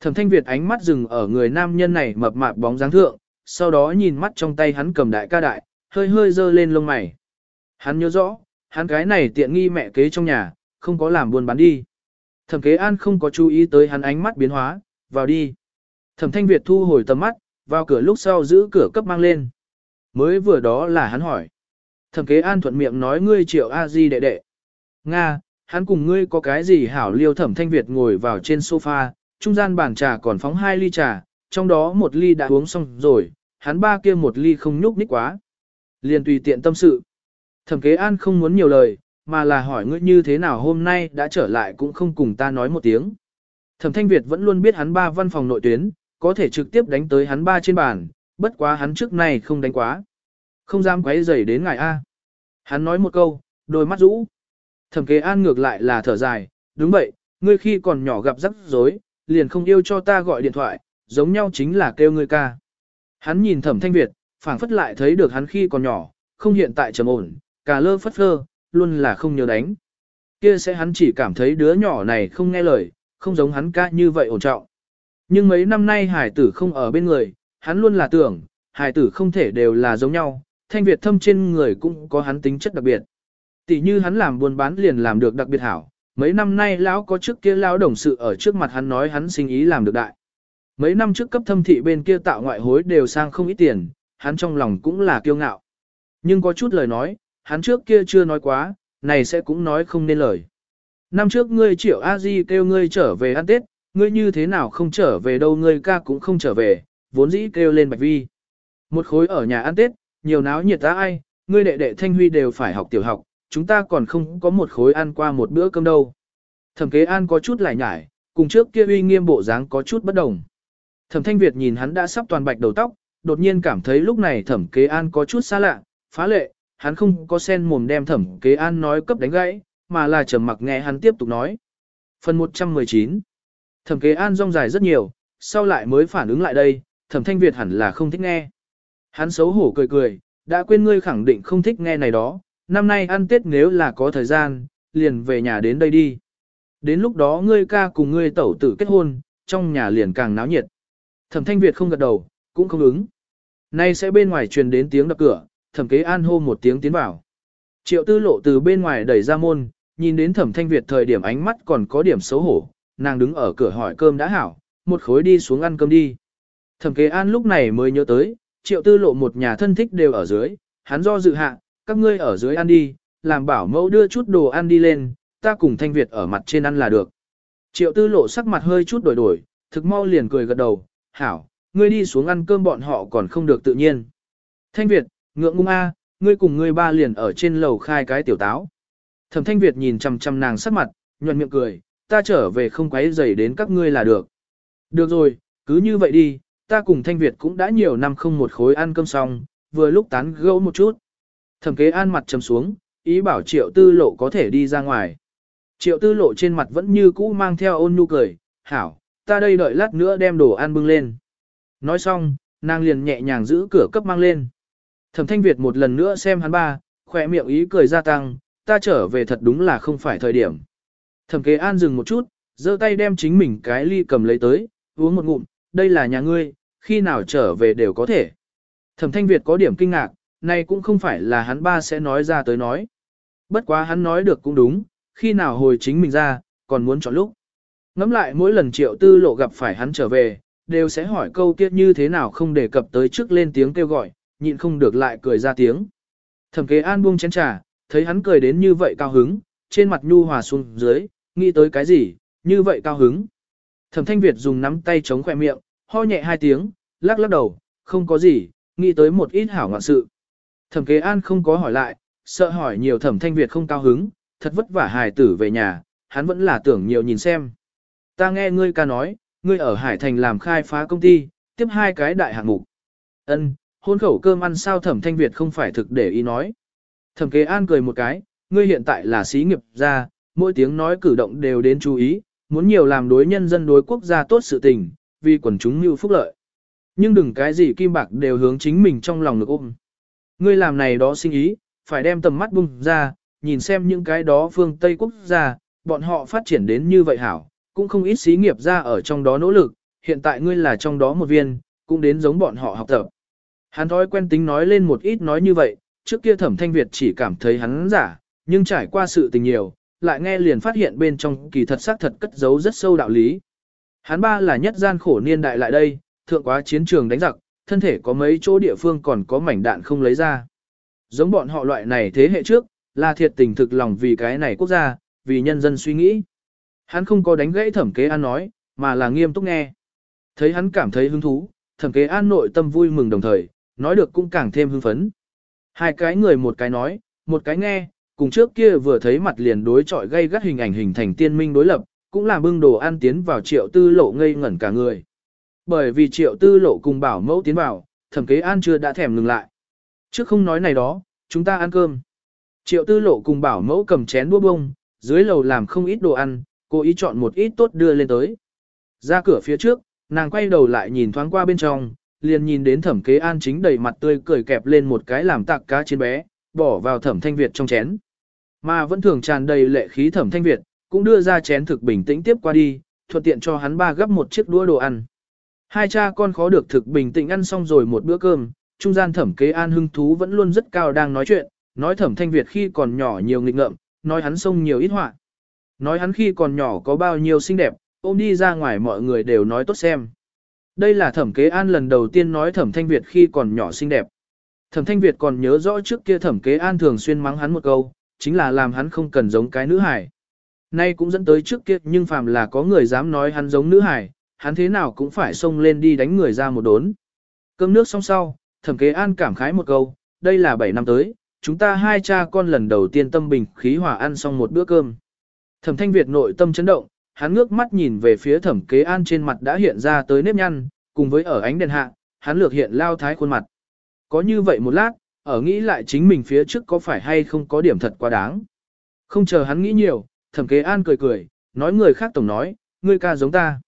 Thẩm thanh Việt ánh mắt dừng ở người nam nhân này mập mạp bóng dáng thượng, sau đó nhìn mắt trong tay hắn cầm đại ca đại, hơi hơi dơ lên lông mày. Hắn nhớ rõ, hắn cái này tiện nghi mẹ kế trong nhà, không có làm buôn bán đi. Thẩm kế an không có chú ý tới hắn ánh mắt biến hóa, vào đi. Thẩm thanh Việt thu hồi tầm mắt, vào cửa lúc sau giữ cửa cấp mang lên. Mới vừa đó là hắn hỏi. Thẩm kế an thuận miệng nói ngươi triệu a di đệ đệ. Nga, hắn cùng ngươi có cái gì hảo liêu thẩm thanh Việt ngồi vào trên sofa, trung gian bàn trà còn phóng hai ly trà, trong đó một ly đã uống xong rồi, hắn ba kia một ly không nhúc nhích quá. Liền tùy tiện tâm sự. Thẩm kế an không muốn nhiều lời, mà là hỏi ngươi như thế nào hôm nay đã trở lại cũng không cùng ta nói một tiếng. Thẩm thanh Việt vẫn luôn biết hắn ba văn phòng nội tuyến, có thể trực tiếp đánh tới hắn ba trên bàn, bất quá hắn trước này không đánh quá. Không dám quấy rầy đến ngài A. Hắn nói một câu, đôi mắt rũ. Thẩm kế an ngược lại là thở dài, đúng vậy, ngươi khi còn nhỏ gặp rắc rối, liền không yêu cho ta gọi điện thoại, giống nhau chính là kêu ngươi ca. Hắn nhìn thẩm thanh Việt, phảng phất lại thấy được hắn khi còn nhỏ, không hiện tại trầm ổn, cả lơ phất phơ, luôn là không nhớ đánh. Kia sẽ hắn chỉ cảm thấy đứa nhỏ này không nghe lời, không giống hắn ca như vậy ổn trọng. Nhưng mấy năm nay hải tử không ở bên người, hắn luôn là tưởng, hải tử không thể đều là giống nhau, thanh Việt thâm trên người cũng có hắn tính chất đặc biệt. Tỷ như hắn làm buôn bán liền làm được đặc biệt hảo, mấy năm nay lão có trước kia lão đồng sự ở trước mặt hắn nói hắn sinh ý làm được đại. Mấy năm trước cấp thâm thị bên kia tạo ngoại hối đều sang không ít tiền, hắn trong lòng cũng là kiêu ngạo. Nhưng có chút lời nói, hắn trước kia chưa nói quá, này sẽ cũng nói không nên lời. Năm trước ngươi triệu a di kêu ngươi trở về ăn Tết, ngươi như thế nào không trở về đâu ngươi ca cũng không trở về, vốn dĩ kêu lên bạch vi. Một khối ở nhà ăn Tết, nhiều náo nhiệt ta ai, ngươi đệ đệ Thanh Huy đều phải học tiểu học, chúng ta còn không có một khối ăn qua một bữa cơm đâu. Thẩm kế an có chút lại nhải, cùng trước kia uy nghiêm bộ dáng có chút bất đồng. Thẩm thanh Việt nhìn hắn đã sắp toàn bạch đầu tóc, đột nhiên cảm thấy lúc này thẩm kế an có chút xa lạ, phá lệ, hắn không có sen mồm đem thẩm kế an nói cấp đánh gãy, mà là trầm mặc nghe hắn tiếp tục nói. Phần 119 Thẩm kế an rong dài rất nhiều, sau lại mới phản ứng lại đây, thẩm thanh Việt hẳn là không thích nghe. Hắn xấu hổ cười cười, đã quên ngươi khẳng định không thích nghe này đó, năm nay ăn Tết nếu là có thời gian, liền về nhà đến đây đi. Đến lúc đó ngươi ca cùng ngươi tẩu tử kết hôn, trong nhà liền càng náo nhiệt. Thẩm thanh Việt không gật đầu, cũng không ứng. Nay sẽ bên ngoài truyền đến tiếng đập cửa, thẩm kế an hô một tiếng tiến vào. Triệu tư lộ từ bên ngoài đẩy ra môn, nhìn đến thẩm thanh Việt thời điểm ánh mắt còn có điểm xấu hổ, nàng đứng ở cửa hỏi cơm đã hảo, một khối đi xuống ăn cơm đi. Thẩm kế an lúc này mới nhớ tới, triệu tư lộ một nhà thân thích đều ở dưới, hắn do dự hạ, các ngươi ở dưới ăn đi, làm bảo mẫu đưa chút đồ ăn đi lên, ta cùng thanh Việt ở mặt trên ăn là được. Triệu tư lộ sắc mặt hơi chút đổi đổi, thực mau liền cười gật đầu, hảo, ngươi đi xuống ăn cơm bọn họ còn không được tự nhiên. Thanh Việt, ngượng ngung a, ngươi cùng ngươi ba liền ở trên lầu khai cái tiểu táo. Thẩm Thanh Việt nhìn chằm chằm nàng sắc mặt, nhuận miệng cười, ta trở về không quấy rầy đến các ngươi là được. Được rồi, cứ như vậy đi, ta cùng Thanh Việt cũng đã nhiều năm không một khối ăn cơm xong, vừa lúc tán gẫu một chút. Thẩm kế an mặt trầm xuống, ý bảo triệu tư lộ có thể đi ra ngoài. Triệu tư lộ trên mặt vẫn như cũ mang theo ôn nhu cười, hảo, ta đây đợi lát nữa đem đồ ăn bưng lên. Nói xong, nàng liền nhẹ nhàng giữ cửa cấp mang lên. Thẩm thanh Việt một lần nữa xem hắn ba, khỏe miệng ý cười gia tăng, ta trở về thật đúng là không phải thời điểm. Thẩm kế an dừng một chút, giơ tay đem chính mình cái ly cầm lấy tới, uống một ngụm, đây là nhà ngươi, khi nào trở về đều có thể. Thẩm thanh Việt có điểm kinh ngạc, này cũng không phải là hắn ba sẽ nói ra tới nói. Bất quá hắn nói được cũng đúng, khi nào hồi chính mình ra, còn muốn chọn lúc. Ngắm lại mỗi lần triệu tư lộ gặp phải hắn trở về, đều sẽ hỏi câu kia như thế nào không đề cập tới trước lên tiếng kêu gọi, nhịn không được lại cười ra tiếng. Thẩm kế an buông chén trà, thấy hắn cười đến như vậy cao hứng, trên mặt nhu hòa xuống dưới, nghĩ tới cái gì, như vậy cao hứng. Thẩm thanh Việt dùng nắm tay chống khỏe miệng, ho nhẹ hai tiếng, lắc lắc đầu, không có gì, nghĩ tới một ít hảo ngoạn sự. Thẩm kế an không có hỏi lại, sợ hỏi nhiều thẩm thanh Việt không cao hứng, thật vất vả hài tử về nhà, hắn vẫn là tưởng nhiều nhìn xem. Ta nghe ngươi ca nói, ngươi ở Hải Thành làm khai phá công ty, tiếp hai cái đại hạng mục. Ân, hôn khẩu cơm ăn sao thẩm thanh Việt không phải thực để ý nói. Thẩm kế an cười một cái, ngươi hiện tại là sĩ nghiệp gia, mỗi tiếng nói cử động đều đến chú ý, muốn nhiều làm đối nhân dân đối quốc gia tốt sự tình, vì quần chúng mưu phúc lợi. Nhưng đừng cái gì kim bạc đều hướng chính mình trong lòng được ôm. Ngươi làm này đó sinh ý, phải đem tầm mắt bung ra, nhìn xem những cái đó phương Tây quốc gia, bọn họ phát triển đến như vậy hảo, cũng không ít xí nghiệp ra ở trong đó nỗ lực, hiện tại ngươi là trong đó một viên, cũng đến giống bọn họ học tập. Hắn thói quen tính nói lên một ít nói như vậy, trước kia thẩm thanh Việt chỉ cảm thấy hắn giả, nhưng trải qua sự tình nhiều, lại nghe liền phát hiện bên trong kỳ thật xác thật cất giấu rất sâu đạo lý. Hắn ba là nhất gian khổ niên đại lại đây, thượng quá chiến trường đánh giặc, thân thể có mấy chỗ địa phương còn có mảnh đạn không lấy ra. Giống bọn họ loại này thế hệ trước, là thiệt tình thực lòng vì cái này quốc gia, vì nhân dân suy nghĩ. Hắn không có đánh gãy thẩm kế an nói, mà là nghiêm túc nghe. Thấy hắn cảm thấy hứng thú, thẩm kế an nội tâm vui mừng đồng thời, nói được cũng càng thêm hưng phấn. Hai cái người một cái nói, một cái nghe, cùng trước kia vừa thấy mặt liền đối chọi gây gắt hình ảnh hình thành tiên minh đối lập, cũng là bưng đồ ăn tiến vào triệu tư lộ ngây ngẩn cả người. Bởi vì triệu tư lộ cùng bảo mẫu tiến vào, thẩm kế an chưa đã thèm ngừng lại. Trước không nói này đó, chúng ta ăn cơm. Triệu tư lộ cùng bảo mẫu cầm chén đũa bông, dưới lầu làm không ít đồ ăn, cô ý chọn một ít tốt đưa lên tới. Ra cửa phía trước, nàng quay đầu lại nhìn thoáng qua bên trong, liền nhìn đến thẩm kế an chính đầy mặt tươi cười kẹp lên một cái làm tạc cá trên bé, bỏ vào thẩm thanh Việt trong chén. Mà vẫn thường tràn đầy lệ khí thẩm thanh Việt, cũng đưa ra chén thực bình tĩnh tiếp qua đi, thuận tiện cho hắn ba gấp một chiếc đũa đồ ăn. Hai cha con khó được thực bình tĩnh ăn xong rồi một bữa cơm, trung gian thẩm kế an hưng thú vẫn luôn rất cao đang nói chuyện, nói thẩm thanh Việt khi còn nhỏ nhiều nghịch ngợm, nói hắn sông nhiều ít họa. Nói hắn khi còn nhỏ có bao nhiêu xinh đẹp, ôm đi ra ngoài mọi người đều nói tốt xem. Đây là thẩm kế an lần đầu tiên nói thẩm thanh Việt khi còn nhỏ xinh đẹp. Thẩm thanh Việt còn nhớ rõ trước kia thẩm kế an thường xuyên mắng hắn một câu, chính là làm hắn không cần giống cái nữ hải. Nay cũng dẫn tới trước kia nhưng phàm là có người dám nói hắn giống nữ hải, hắn thế nào cũng phải xông lên đi đánh người ra một đốn. Cơm nước xong sau, thẩm kế an cảm khái một câu, đây là 7 năm tới, chúng ta hai cha con lần đầu tiên tâm bình khí hòa ăn xong một bữa cơm. Thẩm thanh Việt nội tâm chấn động, hắn ngước mắt nhìn về phía thẩm kế an trên mặt đã hiện ra tới nếp nhăn, cùng với ở ánh đèn hạ, hắn lược hiện lao thái khuôn mặt. Có như vậy một lát, ở nghĩ lại chính mình phía trước có phải hay không có điểm thật quá đáng. Không chờ hắn nghĩ nhiều, thẩm kế an cười cười, nói người khác tổng nói, ngươi ca giống ta.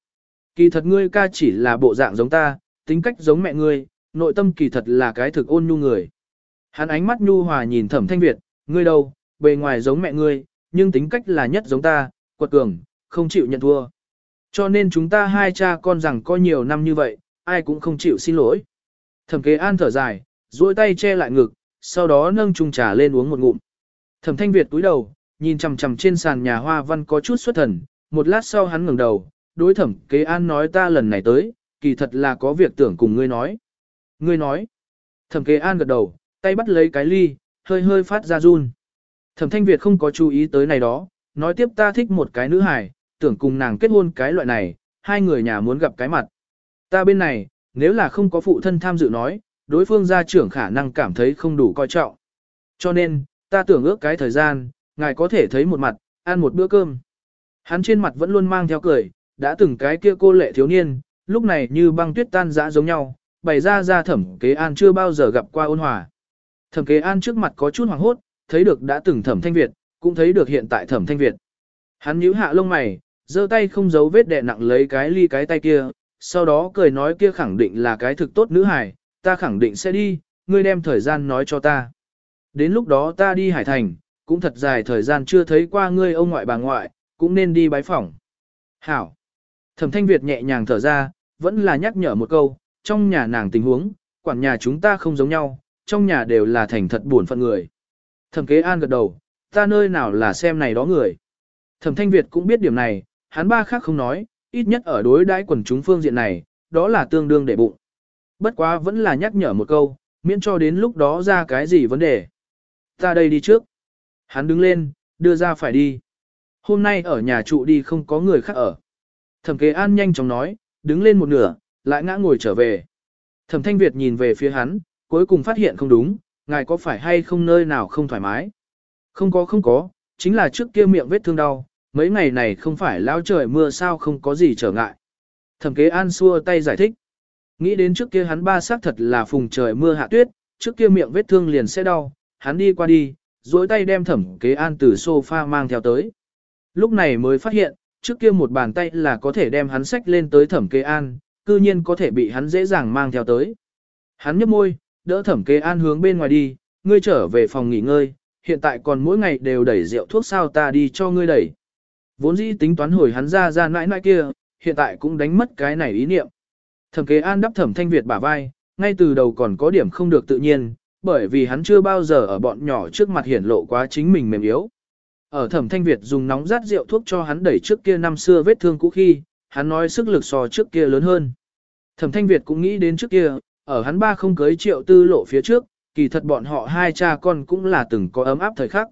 Kỳ thật ngươi ca chỉ là bộ dạng giống ta, tính cách giống mẹ ngươi, nội tâm kỳ thật là cái thực ôn nhu người. Hắn ánh mắt nhu hòa nhìn thẩm thanh Việt, ngươi đâu, bề ngoài giống mẹ ngươi, nhưng tính cách là nhất giống ta, quật cường, không chịu nhận thua. Cho nên chúng ta hai cha con rằng có nhiều năm như vậy, ai cũng không chịu xin lỗi. Thẩm kế an thở dài, duỗi tay che lại ngực, sau đó nâng chung trà lên uống một ngụm. Thẩm thanh Việt túi đầu, nhìn chằm chằm trên sàn nhà hoa văn có chút xuất thần, một lát sau hắn ngẩng đầu, đối thẩm kế an nói ta lần này tới, kỳ thật là có việc tưởng cùng ngươi nói. Ngươi nói. Thẩm kế an gật đầu, tay bắt lấy cái ly, hơi hơi phát ra run. Thẩm thanh Việt không có chú ý tới này đó, nói tiếp ta thích một cái nữ hài, tưởng cùng nàng kết hôn cái loại này, hai người nhà muốn gặp cái mặt. Ta bên này, nếu là không có phụ thân tham dự nói, đối phương gia trưởng khả năng cảm thấy không đủ coi trọng. Cho nên, ta tưởng ước cái thời gian, ngài có thể thấy một mặt, ăn một bữa cơm. Hắn trên mặt vẫn luôn mang theo cười, đã từng cái kia cô lệ thiếu niên, lúc này như băng tuyết tan dã giống nhau, bày ra ra thẩm kế an chưa bao giờ gặp qua ôn hòa. Thẩm kế an trước mặt có chút hoàng hốt, thấy được đã từng thẩm thanh Việt, cũng thấy được hiện tại thẩm thanh Việt. Hắn nhíu hạ lông mày, giơ tay không giấu vết đè nặng lấy cái ly cái tay kia, sau đó cười nói kia khẳng định là cái thực tốt nữ hài, ta khẳng định sẽ đi, ngươi đem thời gian nói cho ta. Đến lúc đó ta đi Hải Thành, cũng thật dài thời gian chưa thấy qua ngươi ông ngoại bà ngoại, cũng nên đi bái phỏng. Hảo. Thẩm thanh Việt nhẹ nhàng thở ra, vẫn là nhắc nhở một câu, trong nhà nàng tình huống, quản nhà chúng ta không giống nhau, trong nhà đều là thành thật buồn phận người. Thẩm kế an gật đầu, ta nơi nào là xem này đó người. Thẩm thanh Việt cũng biết điểm này, hắn ba khác không nói, ít nhất ở đối đãi quần chúng phương diện này, đó là tương đương để bụng. Bất quá vẫn là nhắc nhở một câu, miễn cho đến lúc đó ra cái gì vấn đề. Ta đây đi trước. Hắn đứng lên, đưa ra phải đi. Hôm nay ở nhà trụ đi không có người khác ở. Thẩm kế an nhanh chóng nói, đứng lên một nửa, lại ngã ngồi trở về. Thẩm thanh Việt nhìn về phía hắn, cuối cùng phát hiện không đúng, ngài có phải hay không nơi nào không thoải mái? Không có không có, chính là trước kia miệng vết thương đau, mấy ngày này không phải lao trời mưa sao không có gì trở ngại. Thẩm kế an xua tay giải thích. Nghĩ đến trước kia hắn ba xác thật là phùng trời mưa hạ tuyết, trước kia miệng vết thương liền sẽ đau, hắn đi qua đi, duỗi tay đem thẩm kế an từ sofa mang theo tới. Lúc này mới phát hiện, trước kia một bàn tay là có thể đem hắn sách lên tới thẩm kế an, cư nhiên có thể bị hắn dễ dàng mang theo tới. Hắn nhấp môi, đỡ thẩm kế an hướng bên ngoài đi, ngươi trở về phòng nghỉ ngơi, hiện tại còn mỗi ngày đều đẩy rượu thuốc sao ta đi cho ngươi đẩy. Vốn dĩ tính toán hồi hắn ra ra nãi nãi kia, hiện tại cũng đánh mất cái này ý niệm. Thẩm kế an đắp thẩm thanh Việt bả vai, ngay từ đầu còn có điểm không được tự nhiên, bởi vì hắn chưa bao giờ ở bọn nhỏ trước mặt hiển lộ quá chính mình mềm yếu. Ở thẩm thanh Việt dùng nóng rát rượu thuốc cho hắn đẩy trước kia năm xưa vết thương cũ khi, hắn nói sức lực so trước kia lớn hơn. Thẩm Thanh Việt cũng nghĩ đến trước kia, ở hắn ba không cưới triệu tư lộ phía trước, kỳ thật bọn họ hai cha con cũng là từng có ấm áp thời khắc.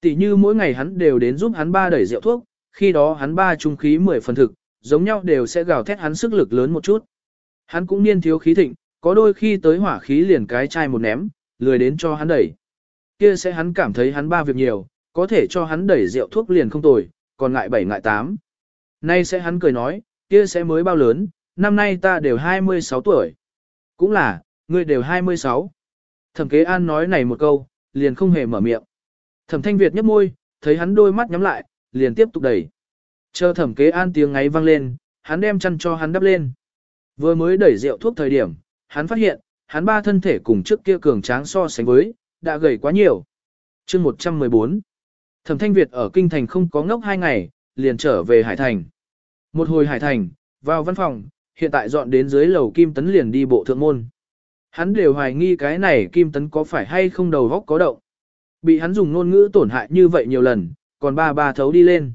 Tỷ như mỗi ngày hắn đều đến giúp hắn ba đẩy rượu thuốc, khi đó hắn ba trung khí mười phần thực, giống nhau đều sẽ gào thét hắn sức lực lớn một chút. Hắn cũng niên thiếu khí thịnh, có đôi khi tới hỏa khí liền cái chai một ném, lười đến cho hắn đẩy. Kia sẽ hắn cảm thấy hắn ba việc nhiều, có thể cho hắn đẩy rượu thuốc liền không tồi, còn ngại bảy ngại tám. Nay sẽ hắn cười nói, kia sẽ mới bao lớn, năm nay ta đều 26 tuổi. Cũng là, ngươi đều 26. Thẩm kế an nói này một câu, liền không hề mở miệng. Thẩm thanh Việt nhấp môi, thấy hắn đôi mắt nhắm lại, liền tiếp tục đẩy. Chờ thẩm kế an tiếng ngáy vang lên, hắn đem chăn cho hắn đắp lên. Vừa mới đẩy rượu thuốc thời điểm, hắn phát hiện, hắn ba thân thể cùng trước kia cường tráng so sánh với, đã gầy quá nhiều. chương 114 Thẩm Thanh Việt ở Kinh Thành không có ngốc hai ngày, liền trở về Hải Thành. Một hồi Hải Thành, vào văn phòng, hiện tại dọn đến dưới lầu Kim Tấn liền đi bộ thượng môn. Hắn đều hoài nghi cái này Kim Tấn có phải hay không đầu góc có động. Bị hắn dùng ngôn ngữ tổn hại như vậy nhiều lần, còn ba ba thấu đi lên.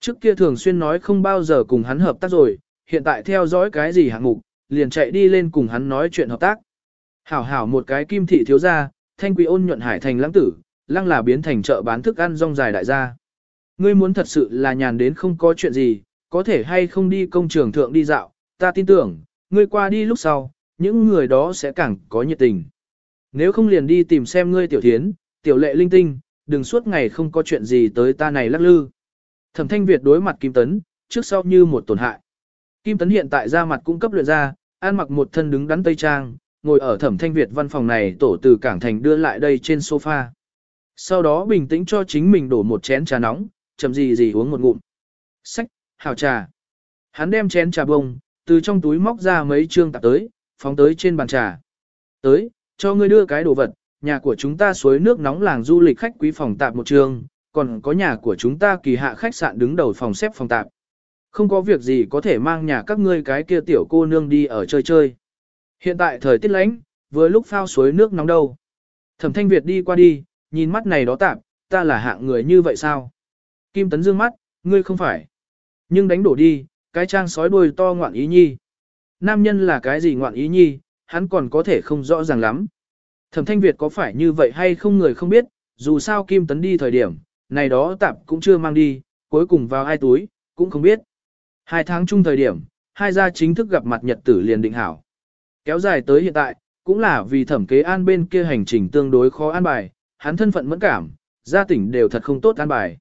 Trước kia thường xuyên nói không bao giờ cùng hắn hợp tác rồi, hiện tại theo dõi cái gì hạng mục, liền chạy đi lên cùng hắn nói chuyện hợp tác. Hảo hảo một cái kim thị thiếu gia, thanh quý ôn nhuận hải thành lãng tử, lăng là biến thành chợ bán thức ăn rong dài đại gia. Ngươi muốn thật sự là nhàn đến không có chuyện gì, có thể hay không đi công trường thượng đi dạo, ta tin tưởng, ngươi qua đi lúc sau, những người đó sẽ càng có nhiệt tình. Nếu không liền đi tìm xem ngươi tiểu thiến, tiểu lệ linh tinh, đừng suốt ngày không có chuyện gì tới ta này lắc lư. Thẩm thanh Việt đối mặt Kim Tấn, trước sau như một tổn hại. Kim Tấn hiện tại ra mặt cung cấp luyện ra, ăn mặc một thân đứng đắn tây trang, ngồi ở thẩm thanh Việt văn phòng này tổ từ cảng thành đưa lại đây trên sofa. Sau đó bình tĩnh cho chính mình đổ một chén trà nóng, chậm gì gì uống một ngụm. Sách, hào trà. Hắn đem chén trà bông, từ trong túi móc ra mấy trương tạp tới, phóng tới trên bàn trà. Tới, cho ngươi đưa cái đồ vật, nhà của chúng ta suối nước nóng làng du lịch khách quý phòng tạp một trường, còn có nhà của chúng ta kỳ hạ khách sạn đứng đầu phòng xếp phòng tạp. Không có việc gì có thể mang nhà các ngươi cái kia tiểu cô nương đi ở chơi chơi. Hiện tại thời tiết lạnh, vừa lúc phao suối nước nóng đâu. Thẩm Thanh Việt đi qua đi, nhìn mắt này đó tạm, ta là hạng người như vậy sao? Kim Tấn dương mắt, ngươi không phải. Nhưng đánh đổ đi, cái trang sói đuôi to ngoạn ý nhi. Nam nhân là cái gì ngoạn ý nhi, hắn còn có thể không rõ ràng lắm. Thẩm Thanh Việt có phải như vậy hay không người không biết, dù sao Kim Tấn đi thời điểm, này đó tạp cũng chưa mang đi, cuối cùng vào hai túi, cũng không biết. Hai tháng chung thời điểm, hai gia chính thức gặp mặt nhật tử liền định hảo. Kéo dài tới hiện tại, cũng là vì thẩm kế an bên kia hành trình tương đối khó an bài, hắn thân phận mẫn cảm, gia tỉnh đều thật không tốt an bài.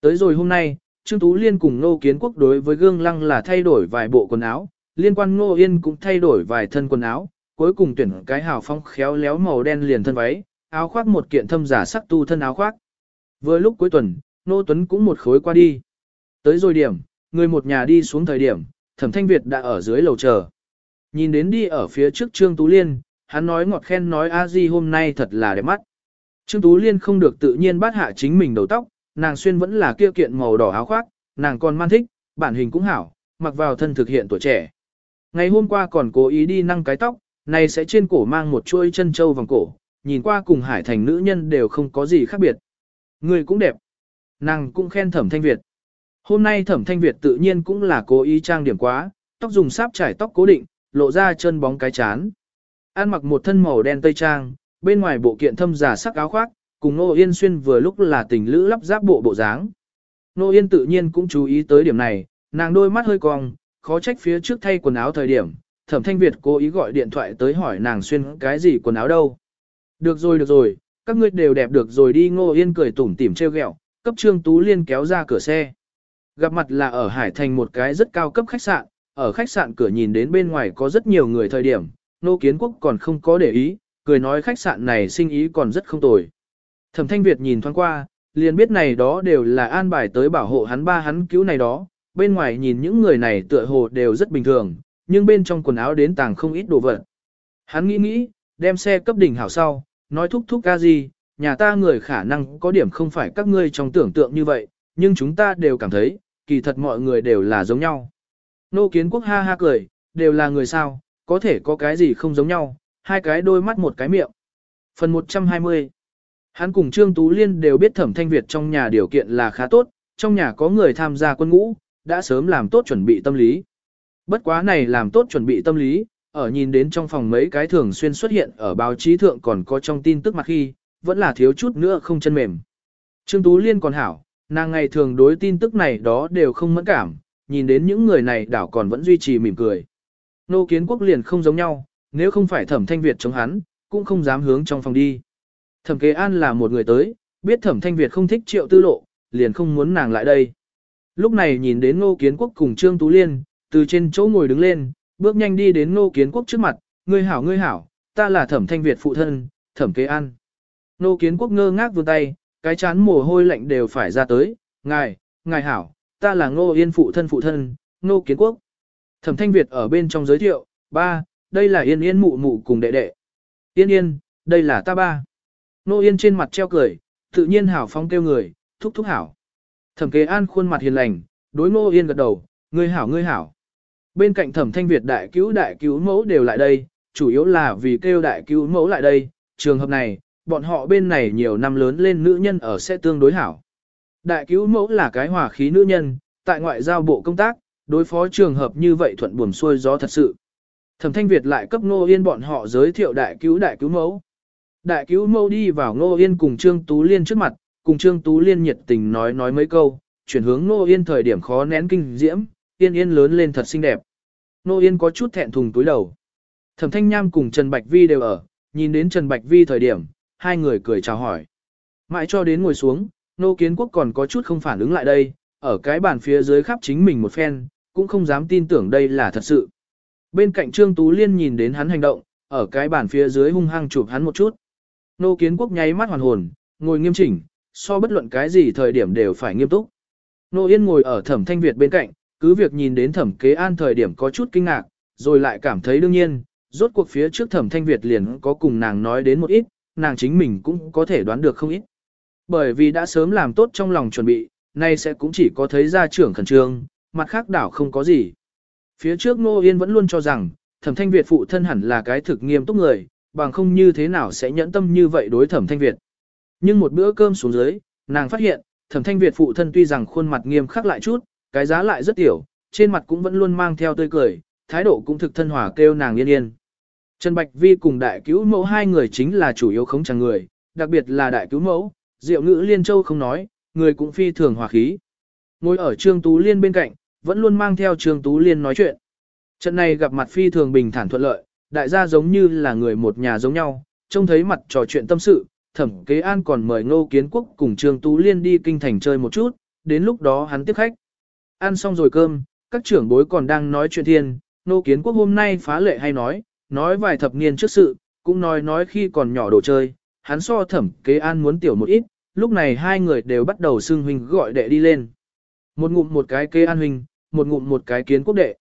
Tới rồi hôm nay, Trương Tú Liên cùng Ngô Kiến Quốc đối với gương lăng là thay đổi vài bộ quần áo, liên quan Ngô Yên cũng thay đổi vài thân quần áo, cuối cùng tuyển cái hào phong khéo léo màu đen liền thân váy, áo khoác một kiện thâm giả sắc tu thân áo khoác. Vừa lúc cuối tuần, Nô Tuấn cũng một khối qua đi. Tới rồi điểm, người một nhà đi xuống thời điểm, Thẩm Thanh Việt đã ở dưới lầu chờ. Nhìn đến đi ở phía trước Trương Tú Liên, hắn nói ngọt khen nói a di hôm nay thật là đẹp mắt. Trương Tú Liên không được tự nhiên bắt hạ chính mình đầu tóc, nàng xuyên vẫn là kia kiện màu đỏ áo khoác, nàng còn man thích, bản hình cũng hảo, mặc vào thân thực hiện tuổi trẻ. Ngày hôm qua còn cố ý đi năng cái tóc, này sẽ trên cổ mang một chuôi chân châu vòng cổ, nhìn qua cùng hải thành nữ nhân đều không có gì khác biệt. Người cũng đẹp. Nàng cũng khen thẩm thanh Việt. Hôm nay thẩm thanh Việt tự nhiên cũng là cố ý trang điểm quá, tóc dùng sáp trải tóc cố định, lộ ra chân bóng cái chán. Ăn mặc một thân màu đen tây trang, bên ngoài bộ kiện thâm giả sắc áo khoác, cùng Nô Yên xuyên vừa lúc là tình lữ lắp ráp bộ bộ dáng. Nô Yên tự nhiên cũng chú ý tới điểm này, nàng đôi mắt hơi cong, khó trách phía trước thay quần áo thời điểm, Thẩm Thanh Việt cố ý gọi điện thoại tới hỏi nàng xuyên cái gì quần áo đâu. Được rồi được rồi, các ngươi đều đẹp được rồi đi Ngô Yên cười tủm tỉm trêu ghẹo, cấp Trương Tú Liên kéo ra cửa xe. Gặp mặt là ở Hải Thành một cái rất cao cấp khách sạn, ở khách sạn cửa nhìn đến bên ngoài có rất nhiều người thời điểm, Nô Kiến Quốc còn không có để ý, cười nói khách sạn này sinh ý còn rất không tồi. Thẩm Thanh Việt nhìn thoáng qua, liền biết này đó đều là an bài tới bảo hộ hắn ba hắn cứu này đó, bên ngoài nhìn những người này tựa hồ đều rất bình thường, nhưng bên trong quần áo đến tàng không ít đồ vật. Hắn nghĩ nghĩ, đem xe cấp đỉnh hảo sau, nói thúc thúc ca gì, nhà ta người khả năng có điểm không phải các ngươi trong tưởng tượng như vậy, nhưng chúng ta đều cảm thấy, kỳ thật mọi người đều là giống nhau. Nô kiến quốc ha ha cười, đều là người sao, có thể có cái gì không giống nhau, hai cái đôi mắt một cái miệng. Phần 120 Hắn cùng Trương Tú Liên đều biết Thẩm Thanh Việt trong nhà điều kiện là khá tốt, trong nhà có người tham gia quân ngũ, đã sớm làm tốt chuẩn bị tâm lý. Bất quá này làm tốt chuẩn bị tâm lý, ở nhìn đến trong phòng mấy cái thường xuyên xuất hiện ở báo chí thượng còn có trong tin tức mặt khi, vẫn là thiếu chút nữa không chân mềm. Trương Tú Liên còn hảo, nàng ngày thường đối tin tức này đó đều không mẫn cảm, nhìn đến những người này đảo còn vẫn duy trì mỉm cười. Nô kiến quốc liền không giống nhau, nếu không phải thẩm thanh Việt chống hắn, cũng không dám hướng trong phòng đi. Thẩm kế an là một người tới, biết thẩm thanh Việt không thích triệu tư lộ, liền không muốn nàng lại đây. Lúc này nhìn đến Ngô Kiến Quốc cùng Trương Tú Liên, từ trên chỗ ngồi đứng lên, bước nhanh đi đến Ngô Kiến Quốc trước mặt, ngươi hảo ngươi hảo, ta là thẩm thanh Việt phụ thân, thẩm kế an. Ngô Kiến Quốc ngơ ngác vươn tay, cái chán mồ hôi lạnh đều phải ra tới, ngài, ngài hảo, ta là Ngô Yên phụ thân phụ thân, Ngô Kiến Quốc. Thẩm thanh Việt ở bên trong giới thiệu, ba, đây là Yên Yên mụ mụ cùng đệ đệ. Yên Yên, đây là ta ba. Ngô Yên trên mặt treo cười, tự nhiên hảo phong kêu người, thúc thúc hảo. Thẩm kế an khuôn mặt hiền lành, đối Ngô Yên gật đầu, ngươi hảo ngươi hảo. Bên cạnh thẩm thanh Việt đại cứu đại cứu mẫu đều lại đây, chủ yếu là vì kêu đại cứu mẫu lại đây, trường hợp này, bọn họ bên này nhiều năm lớn lên nữ nhân ở sẽ tương đối hảo. Đại cứu mẫu là cái hòa khí nữ nhân, tại ngoại giao bộ công tác, đối phó trường hợp như vậy thuận buồm xuôi gió thật sự. Thẩm Thanh Việt lại cấp Ngô Yên bọn họ giới thiệu đại cứu đại cứu mẫu. Đại cứu mẫu đi vào Ngô Yên cùng Trương Tú Liên trước mặt, cùng Trương Tú Liên nhiệt tình nói nói mấy câu, chuyển hướng Ngô Yên thời điểm khó nén kinh diễm, Yên Yên lớn lên thật xinh đẹp. Ngô Yên có chút thẹn thùng túi đầu. Thẩm Thanh Nham cùng Trần Bạch Vi đều ở, nhìn đến Trần Bạch Vi thời điểm, hai người cười chào hỏi. Mãi cho đến ngồi xuống, Nô Kiến Quốc còn có chút không phản ứng lại đây, ở cái bàn phía dưới khắp chính mình một phen, cũng không dám tin tưởng đây là thật sự. Bên cạnh Trương Tú Liên nhìn đến hắn hành động, ở cái bàn phía dưới hung hăng chụp hắn một chút. Nô Kiến Quốc nháy mắt hoàn hồn, ngồi nghiêm chỉnh, so bất luận cái gì thời điểm đều phải nghiêm túc. Nô Yên ngồi ở thẩm thanh Việt bên cạnh, cứ việc nhìn đến thẩm kế an thời điểm có chút kinh ngạc, rồi lại cảm thấy đương nhiên, rốt cuộc phía trước thẩm thanh Việt liền có cùng nàng nói đến một ít, nàng chính mình cũng có thể đoán được không ít. Bởi vì đã sớm làm tốt trong lòng chuẩn bị, nay sẽ cũng chỉ có thấy gia trưởng khẩn trương, mặt khác đảo không có gì. Phía trước Ngô Yên vẫn luôn cho rằng, thẩm thanh Việt phụ thân hẳn là cái thực nghiêm túc người, bằng không như thế nào sẽ nhẫn tâm như vậy đối thẩm thanh Việt. Nhưng một bữa cơm xuống dưới, nàng phát hiện, thẩm thanh Việt phụ thân tuy rằng khuôn mặt nghiêm khắc lại chút, cái giá lại rất tiểu, trên mặt cũng vẫn luôn mang theo tươi cười, thái độ cũng thực thân hòa kêu nàng yên yên. Trần Bạch Vi cùng đại cứu mẫu hai người chính là chủ yếu khống chẳng người, đặc biệt là đại cứu mẫu, diệu ngữ liên châu không nói, người cũng phi thường hòa khí. Ngồi ở Trương Tú Liên bên cạnh, vẫn luôn mang theo Trương Tú Liên nói chuyện. Trận này gặp mặt phi thường bình thản thuận lợi, đại gia giống như là người một nhà giống nhau, trông thấy mặt trò chuyện tâm sự, thẩm kế an còn mời Ngô Kiến Quốc cùng Trương Tú Liên đi kinh thành chơi một chút, đến lúc đó hắn tiếp khách. Ăn xong rồi cơm, các trưởng bối còn đang nói chuyện thiên, Ngô Kiến Quốc hôm nay phá lệ hay nói, nói vài thập niên trước sự, cũng nói nói khi còn nhỏ đồ chơi, hắn so thẩm kế an muốn tiểu một ít, lúc này hai người đều bắt đầu xưng huynh gọi đệ đi lên. Một ngụm một cái kế an huynh, một ngụm một cái kiến quốc đệ.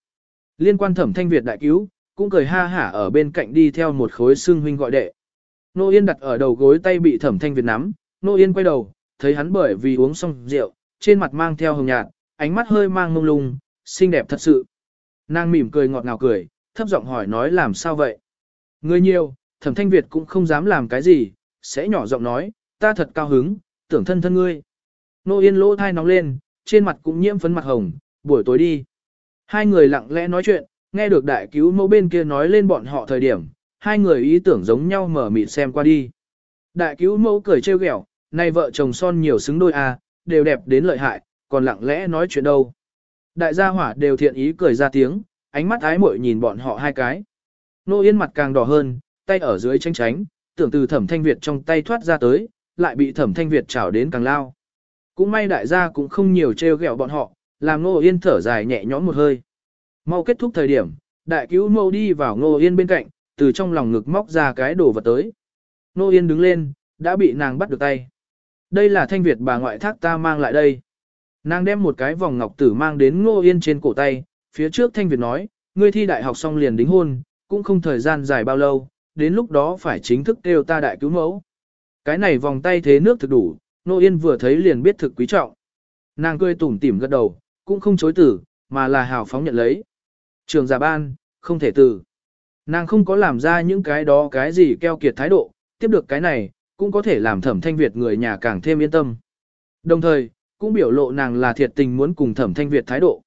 Liên quan thẩm thanh Việt đại cứu, cũng cười ha hả ở bên cạnh đi theo một khối xưng huynh gọi đệ. Nô Yên đặt ở đầu gối tay bị thẩm thanh Việt nắm, Nô Yên quay đầu, thấy hắn bởi vì uống xong rượu, trên mặt mang theo hồng nhạt, ánh mắt hơi mang mông lung, xinh đẹp thật sự. Nàng mỉm cười ngọt ngào cười, thấp giọng hỏi nói làm sao vậy. Người nhiều, thẩm thanh Việt cũng không dám làm cái gì, sẽ nhỏ giọng nói, ta thật cao hứng, tưởng thân thân ngươi. Nô Yên lỗ thai nóng lên, trên mặt cũng nhiễm phấn mặt hồng, buổi tối đi. Hai người lặng lẽ nói chuyện, nghe được đại cứu mẫu bên kia nói lên bọn họ thời điểm, hai người ý tưởng giống nhau mở mịt xem qua đi. Đại cứu mẫu cười trêu ghẹo, này vợ chồng son nhiều xứng đôi à, đều đẹp đến lợi hại, còn lặng lẽ nói chuyện đâu. Đại gia hỏa đều thiện ý cười ra tiếng, ánh mắt ái muội nhìn bọn họ hai cái. Nô Yên mặt càng đỏ hơn, tay ở dưới tranh tránh, tưởng từ thẩm thanh Việt trong tay thoát ra tới, lại bị thẩm thanh Việt chảo đến càng lao. Cũng may đại gia cũng không nhiều trêu ghẹo bọn họ, làm Nô Yên thở dài nhẹ nhõm một hơi. Mau kết thúc thời điểm, đại cứu mâu đi vào Nô Yên bên cạnh, từ trong lòng ngực móc ra cái đồ vật tới. Nô Yên đứng lên, đã bị nàng bắt được tay. Đây là thanh Việt bà ngoại thác ta mang lại đây. Nàng đem một cái vòng ngọc tử mang đến Ngô Yên trên cổ tay, phía trước thanh Việt nói, ngươi thi đại học xong liền đính hôn, cũng không thời gian dài bao lâu, đến lúc đó phải chính thức kêu ta đại cứu mẫu. Cái này vòng tay thế nước thực đủ, Nô Yên vừa thấy liền biết thực quý trọng. Nàng cười tủm tỉm gật đầu, cũng không chối tử, mà là hào phóng nhận lấy. Trường giả ban, không thể tử. Nàng không có làm ra những cái đó cái gì keo kiệt thái độ, tiếp được cái này, cũng có thể làm thẩm thanh Việt người nhà càng thêm yên tâm. Đồng thời, cũng biểu lộ nàng là thiệt tình muốn cùng thẩm thanh Việt thái độ.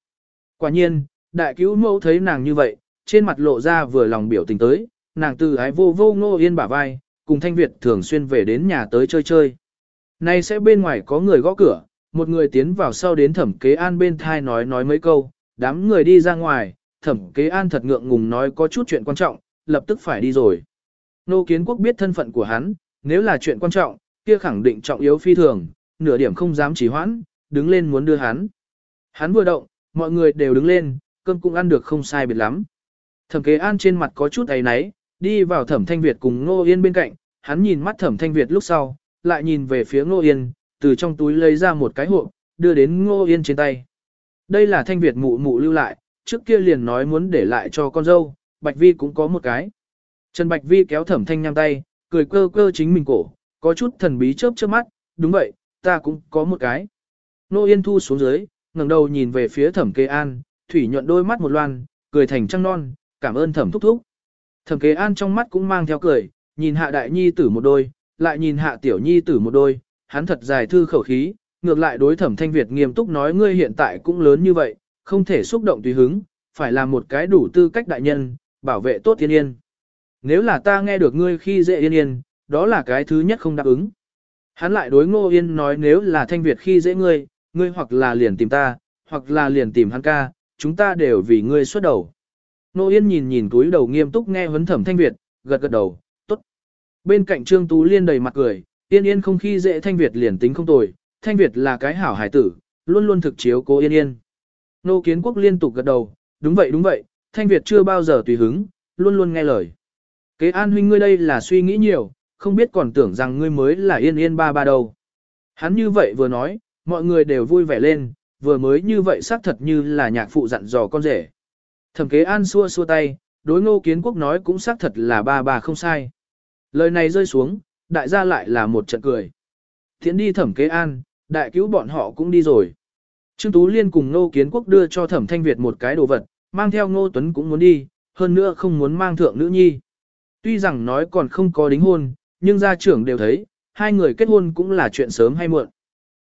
Quả nhiên, đại cứu mẫu thấy nàng như vậy, trên mặt lộ ra vừa lòng biểu tình tới, nàng từ ái vô vô ngô yên bả vai, cùng Thanh Việt thường xuyên về đến nhà tới chơi chơi. Nay sẽ bên ngoài có người gõ cửa, một người tiến vào sau đến thẩm kế an bên thai nói nói mấy câu, đám người đi ra ngoài, thẩm kế an thật ngượng ngùng nói có chút chuyện quan trọng, lập tức phải đi rồi. Nô kiến quốc biết thân phận của hắn, nếu là chuyện quan trọng, kia khẳng định trọng yếu phi thường, nửa điểm không dám trì hoãn, đứng lên muốn đưa hắn. Hắn vừa động, mọi người đều đứng lên, cơm cũng ăn được không sai biệt lắm. Thẩm kế an trên mặt có chút ấy náy, đi vào thẩm thanh Việt cùng Ngô Yên bên cạnh, hắn nhìn mắt thẩm thanh Việt lúc sau, lại nhìn về phía Ngô Yên, từ trong túi lấy ra một cái hộp, đưa đến Ngô Yên trên tay. Đây là thanh Việt mụ mụ lưu lại, trước kia liền nói muốn để lại cho con dâu, Bạch Vi cũng có một cái. Trần Bạch Vi kéo thẩm thanh nham tay, cười cơ cơ chính mình cổ, có chút thần bí chớp chớp mắt, đúng vậy, ta cũng có một cái. Nô Yên thu xuống dưới, ngẩng đầu nhìn về phía thẩm kê an, thủy nhuận đôi mắt một loan, cười thành trăng non, cảm ơn thẩm thúc thúc. Thẩm kế an trong mắt cũng mang theo cười, nhìn hạ đại nhi tử một đôi, lại nhìn hạ tiểu nhi tử một đôi, hắn thật dài thư khẩu khí, ngược lại đối thẩm thanh Việt nghiêm túc nói ngươi hiện tại cũng lớn như vậy, không thể xúc động tùy hứng, phải là một cái đủ tư cách đại nhân, bảo vệ tốt thiên yên. Nếu là ta nghe được ngươi khi dễ yên yên, đó là cái thứ nhất không đáp ứng. Hắn lại đối ngô yên nói nếu là thanh Việt khi dễ ngươi, ngươi hoặc là liền tìm ta, hoặc là liền tìm hắn ca, chúng ta đều vì ngươi xuất đầu. Nô yên nhìn nhìn túi đầu nghiêm túc nghe huấn thẩm thanh Việt, gật gật đầu, tốt. Bên cạnh Trương Tú Liên đầy mặt cười, yên yên không khi dễ thanh Việt liền tính không tồi, thanh Việt là cái hảo hải tử, luôn luôn thực chiếu cố yên yên. Nô kiến quốc liên tục gật đầu, đúng vậy đúng vậy, thanh Việt chưa bao giờ tùy hứng, luôn luôn nghe lời. Kế an huynh ngươi đây là suy nghĩ nhiều, không biết còn tưởng rằng ngươi mới là yên yên ba ba đâu. Hắn như vậy vừa nói, mọi người đều vui vẻ lên, vừa mới như vậy xác thật như là nhạc phụ dặn dò con rể. Thẩm kế an xua xua tay, đối ngô kiến quốc nói cũng xác thật là ba bà không sai. Lời này rơi xuống, đại gia lại là một trận cười. Thiện đi thẩm kế an, đại cứu bọn họ cũng đi rồi. Trương Tú Liên cùng Ngô Kiến Quốc đưa cho Thẩm Thanh Việt một cái đồ vật, mang theo Ngô Tuấn cũng muốn đi, hơn nữa không muốn mang thượng nữ nhi. Tuy rằng nói còn không có đính hôn, nhưng gia trưởng đều thấy, hai người kết hôn cũng là chuyện sớm hay muộn.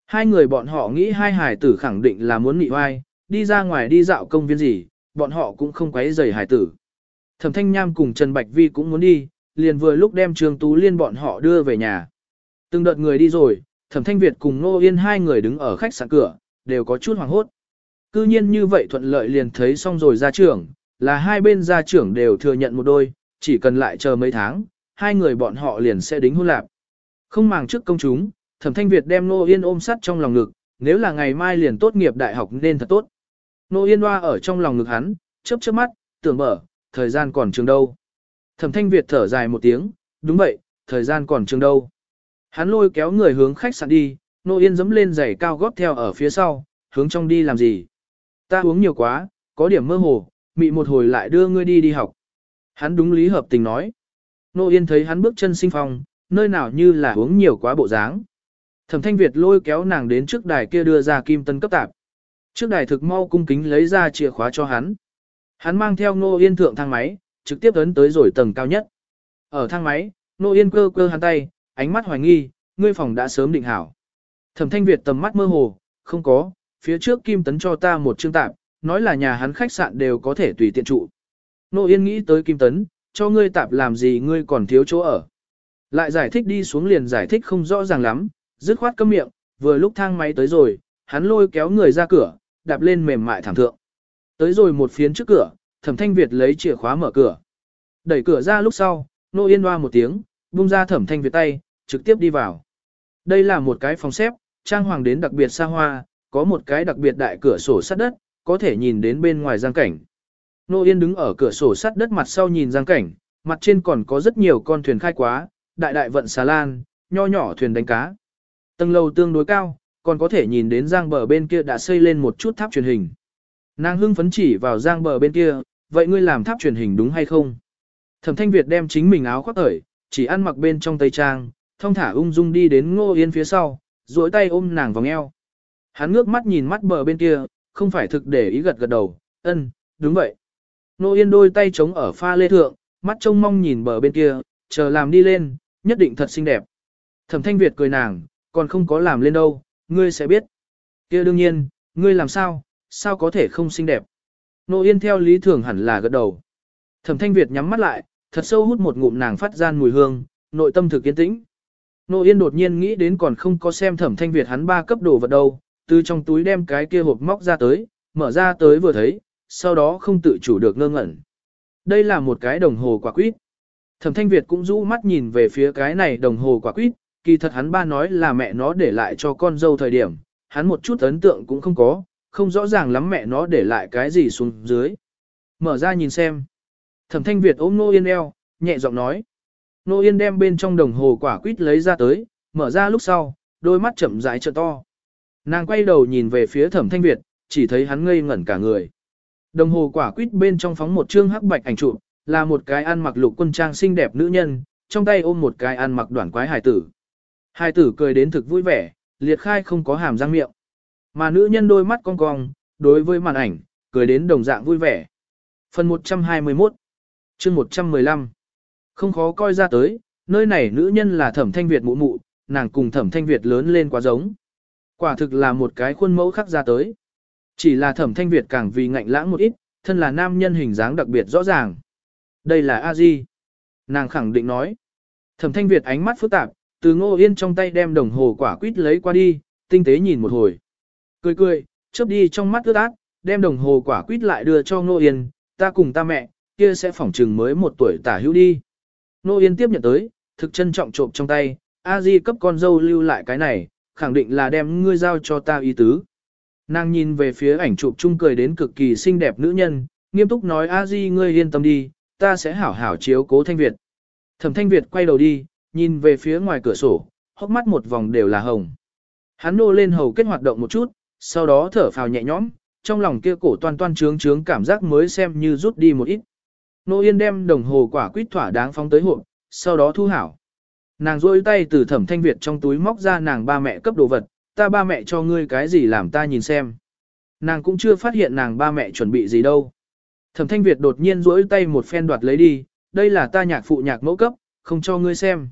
Hai người bọn họ nghĩ hai hài tử khẳng định là muốn nị oai, đi ra ngoài đi dạo công viên gì, bọn họ cũng không quấy rầy hài tử. Thẩm Thanh Nham cùng Trần Bạch Vi cũng muốn đi, liền vừa lúc đem Trương Tú Liên bọn họ đưa về nhà. Từng đợt người đi rồi, Thẩm Thanh Việt cùng Nô Yên hai người đứng ở khách sạn cửa, đều có chút hoảng hốt. Cư nhiên như vậy thuận lợi liền thấy xong rồi ra trưởng, là hai bên gia trưởng đều thừa nhận một đôi, chỉ cần lại chờ mấy tháng, hai người bọn họ liền sẽ đính hôn lạc. Không màng trước công chúng, Thẩm Thanh Việt đem Nô Yên ôm sát trong lòng ngực, nếu là ngày mai liền tốt nghiệp đại học nên thật tốt. Nô Yên hoa ở trong lòng ngực hắn, chớp chớp mắt, tưởng mở, thời gian còn trường đâu. Thẩm Thanh Việt thở dài một tiếng, đúng vậy, thời gian còn trường đâu. Hắn lôi kéo người hướng khách sạn đi, Nô Yên dẫm lên giày cao gót theo ở phía sau, hướng trong đi làm gì. Ta uống nhiều quá, có điểm mơ hồ, mị một hồi lại đưa ngươi đi đi học. Hắn đúng lý hợp tình nói. Nô Yên thấy hắn bước chân sinh phong, nơi nào như là uống nhiều quá bộ dáng. Thẩm Thanh Việt lôi kéo nàng đến trước đài kia đưa ra kim tân cấp tạp. Trước đài thực mau cung kính lấy ra chìa khóa cho hắn. Hắn mang theo Nô Yên thượng thang máy, trực tiếp ấn tới rồi tầng cao nhất. Ở thang máy, Nô Yên cơ cơ hắn tay, ánh mắt hoài nghi, ngươi phòng đã sớm định hảo. Thẩm Thanh Việt tầm mắt mơ hồ, không có, phía trước Kim Tấn cho ta một chương tạp, nói là nhà hắn khách sạn đều có thể tùy tiện trụ. Nô Yên nghĩ tới Kim Tấn, cho ngươi tạp làm gì ngươi còn thiếu chỗ ở. Lại giải thích đi xuống liền giải thích không rõ ràng lắm, dứt khoát câm miệng, vừa lúc thang máy tới rồi, hắn lôi kéo người ra cửa, đạp lên mềm mại thảm thượng. Tới rồi một phiến trước cửa, Thẩm Thanh Việt lấy chìa khóa mở cửa. Đẩy cửa ra lúc sau, Nô Yên hoa một tiếng, buông ra Thẩm Thanh Việt tay, trực tiếp đi vào. Đây là một cái phòng xếp, trang hoàng đến đặc biệt xa hoa, có một cái đặc biệt đại cửa sổ sắt đất, có thể nhìn đến bên ngoài giang cảnh. Nô Yên đứng ở cửa sổ sắt đất mặt sau nhìn giang cảnh, mặt trên còn có rất nhiều con thuyền khai quá, đại đại vận xà lan, nho nhỏ thuyền đánh cá. Tầng lầu tương đối cao, còn có thể nhìn đến giang bờ bên kia đã xây lên một chút tháp truyền hình. Nàng hưng phấn chỉ vào giang bờ bên kia, vậy ngươi làm tháp truyền hình đúng hay không? Thẩm Thanh Việt đem chính mình áo khoác ở, chỉ ăn mặc bên trong tây trang, thông thả ung dung đi đến Ngô Yên phía sau, duỗi tay ôm nàng vòng eo. Hắn ngước mắt nhìn mắt bờ bên kia, không phải thực để ý gật gật đầu, ân, đúng vậy. Ngô Yên đôi tay chống ở pha lê thượng, mắt trông mong nhìn bờ bên kia, chờ làm đi lên, nhất định thật xinh đẹp. Thẩm Thanh Việt cười nàng, còn không có làm lên đâu, ngươi sẽ biết. kia đương nhiên, ngươi làm sao, sao có thể không xinh đẹp. Nô Yên theo lý thường hẳn là gật đầu. Thẩm Thanh Việt nhắm mắt lại, thật sâu hút một ngụm nàng phát gian mùi hương, nội tâm thực yên tĩnh. Nô Yên đột nhiên nghĩ đến còn không có xem Thẩm Thanh Việt hắn ba cấp đồ vật đâu, từ trong túi đem cái kia hộp móc ra tới, mở ra tới vừa thấy, sau đó không tự chủ được ngơ ngẩn. Đây là một cái đồng hồ quả quýt. Thẩm Thanh Việt cũng rũ mắt nhìn về phía cái này đồng hồ quả quýt, kỳ thật hắn ba nói là mẹ nó để lại cho con dâu thời điểm, hắn một chút ấn tượng cũng không có, không rõ ràng lắm mẹ nó để lại cái gì xuống dưới. Mở ra nhìn xem. Thẩm Thanh Việt ôm Nô Yên eo, nhẹ giọng nói. Nô Yên đem bên trong đồng hồ quả quýt lấy ra tới, mở ra lúc sau, đôi mắt chậm rãi trợ to. Nàng quay đầu nhìn về phía Thẩm Thanh Việt, chỉ thấy hắn ngây ngẩn cả người. Đồng hồ quả quýt bên trong phóng một chương hắc bạch ảnh chụp, là một cái ăn mặc lục quân trang xinh đẹp nữ nhân, trong tay ôm một cái ăn mặc đoạn quái hải tử hai tử cười đến thực vui vẻ, liệt khai không có hàm răng miệng. Mà nữ nhân đôi mắt cong cong, đối với màn ảnh, cười đến đồng dạng vui vẻ. Phần 121 chương 115 Không khó coi ra tới, nơi này nữ nhân là thẩm thanh Việt mụ mụ, nàng cùng thẩm thanh Việt lớn lên quá giống. Quả thực là một cái khuôn mẫu khắc ra tới. Chỉ là thẩm thanh Việt càng vì ngạnh lãng một ít, thân là nam nhân hình dáng đặc biệt rõ ràng. Đây là a di Nàng khẳng định nói. Thẩm thanh Việt ánh mắt phức tạp, từ ngô yên trong tay đem đồng hồ quả quýt lấy qua đi, tinh tế nhìn một hồi. Cười cười, chớp đi trong mắt ướt át, đem đồng hồ quả quýt lại đưa cho ngô yên, ta cùng ta mẹ, kia sẽ phỏng trừng mới một tuổi tả hữu đi. Ngô yên tiếp nhận tới, thực chân trọng trộm trong tay, a di cấp con dâu lưu lại cái này, khẳng định là đem ngươi giao cho ta ý tứ. Nàng nhìn về phía ảnh chụp chung cười đến cực kỳ xinh đẹp nữ nhân, nghiêm túc nói a di ngươi yên tâm đi, ta sẽ hảo hảo chiếu cố Thanh Việt. Thẩm Thanh Việt quay đầu đi, nhìn về phía ngoài cửa sổ, hốc mắt một vòng đều là hồng. Hắn nô lên hầu kết hoạt động một chút, sau đó thở phào nhẹ nhõm, trong lòng kia cổ toan toan trướng trướng cảm giác mới xem như rút đi một ít. Nô Yên đem đồng hồ quả quýt thỏa đáng phóng tới hộp, sau đó thu hảo. Nàng rôi tay từ thẩm thanh Việt trong túi móc ra nàng ba mẹ cấp đồ vật, ta ba mẹ cho ngươi cái gì làm ta nhìn xem. Nàng cũng chưa phát hiện nàng ba mẹ chuẩn bị gì đâu. Thẩm thanh Việt đột nhiên rỗi tay một phen đoạt lấy đi, đây là ta nhạc phụ nhạc mẫu cấp, không cho ngươi xem.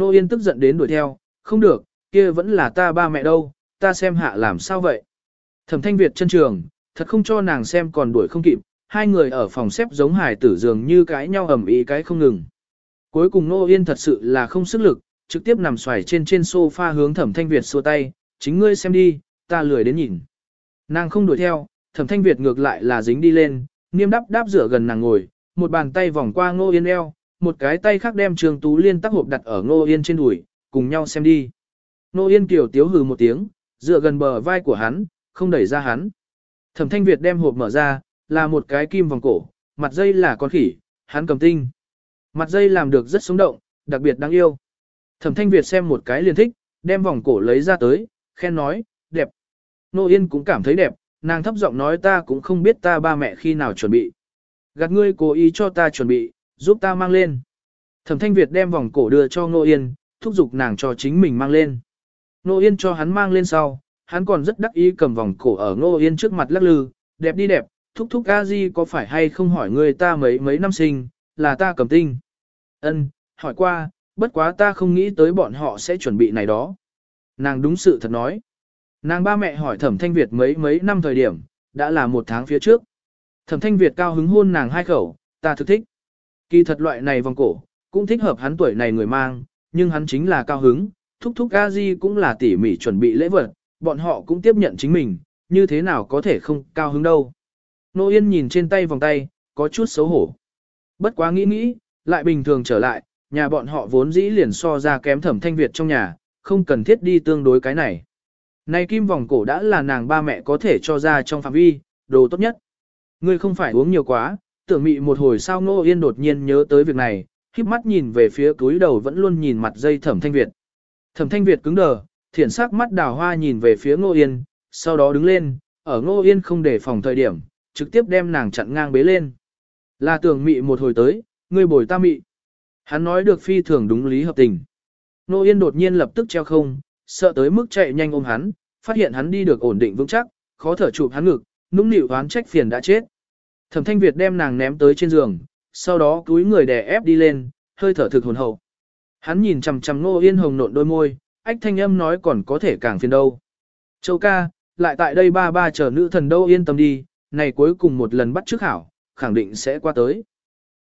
Nô Yên tức giận đến đuổi theo, không được, kia vẫn là ta ba mẹ đâu, ta xem hạ làm sao vậy. Thẩm thanh Việt chân trường, thật không cho nàng xem còn đuổi không kịp, hai người ở phòng xếp giống hải tử dường như cái nhau ẩm ý cái không ngừng. Cuối cùng Nô Yên thật sự là không sức lực, trực tiếp nằm xoài trên trên sofa hướng thẩm thanh Việt xua tay, chính ngươi xem đi, ta lười đến nhìn. Nàng không đuổi theo, thẩm thanh Việt ngược lại là dính đi lên, nghiêm đắp đáp rửa gần nàng ngồi, một bàn tay vòng qua Nô Yên eo, một cái tay khác đem Trường Tú Liên tắc hộp đặt ở Ngô Yên trên đùi, cùng nhau xem đi. Ngô Yên kiểu tiếu hừ một tiếng, dựa gần bờ vai của hắn, không đẩy ra hắn. Thẩm Thanh Việt đem hộp mở ra, là một cái kim vòng cổ, mặt dây là con khỉ, hắn cầm tinh. Mặt dây làm được rất sống động, đặc biệt đáng yêu. Thẩm Thanh Việt xem một cái liền thích, đem vòng cổ lấy ra tới, khen nói, đẹp. Nô Yên cũng cảm thấy đẹp, nàng thấp giọng nói ta cũng không biết ta ba mẹ khi nào chuẩn bị. Gạt ngươi cố ý cho ta chuẩn bị, giúp ta mang lên. Thẩm Thanh Việt đem vòng cổ đưa cho Nô Yên, thúc giục nàng cho chính mình mang lên. Nô Yên cho hắn mang lên sau, hắn còn rất đắc ý cầm vòng cổ ở Nô Yên trước mặt lắc lư, đẹp đi đẹp, thúc thúc a di có phải hay không hỏi người ta mấy mấy năm sinh, là ta cầm tinh. Ân, hỏi qua, bất quá ta không nghĩ tới bọn họ sẽ chuẩn bị này đó. Nàng đúng sự thật nói. Nàng ba mẹ hỏi thẩm thanh Việt mấy mấy năm thời điểm, đã là một tháng phía trước. Thẩm thanh Việt cao hứng hôn nàng hai khẩu, ta thực thích. Kỳ thật loại này vòng cổ, cũng thích hợp hắn tuổi này người mang, nhưng hắn chính là cao hứng, thúc thúc a di cũng là tỉ mỉ chuẩn bị lễ vật, bọn họ cũng tiếp nhận chính mình, như thế nào có thể không cao hứng đâu. Nô Yên nhìn trên tay vòng tay, có chút xấu hổ. Bất quá nghĩ nghĩ, lại bình thường trở lại, nhà bọn họ vốn dĩ liền so ra kém thẩm thanh Việt trong nhà, không cần thiết đi tương đối cái này. Này kim vòng cổ đã là nàng ba mẹ có thể cho ra trong phạm vi, đồ tốt nhất. Ngươi không phải uống nhiều quá, tưởng mị một hồi sao Ngô Yên đột nhiên nhớ tới việc này, khiếp mắt nhìn về phía túi đầu vẫn luôn nhìn mặt dây thẩm thanh Việt. Thẩm thanh Việt cứng đờ, thiển sắc mắt đào hoa nhìn về phía Ngô Yên, sau đó đứng lên, ở Ngô Yên không để phòng thời điểm, trực tiếp đem nàng chặn ngang bế lên. Là tưởng mị một hồi tới, ngươi bồi ta mị. Hắn nói được phi thường đúng lý hợp tình. Ngô Yên đột nhiên lập tức treo không, sợ tới mức chạy nhanh ôm hắn, phát hiện hắn đi được ổn định vững chắc, khó thở chụp hắn ngực, nũng nịu oán trách phiền đã chết. Thẩm Thanh Việt đem nàng ném tới trên giường, sau đó túi người đè ép đi lên, hơi thở thực hồn hậu. Hắn nhìn chằm chằm Ngô Yên Hồng nộn đôi môi, ách thanh âm nói còn có thể càng phiền đâu. Châu ca, lại tại đây ba ba chờ nữ thần đâu yên tâm đi, này cuối cùng một lần bắt trước hảo, khẳng định sẽ qua tới.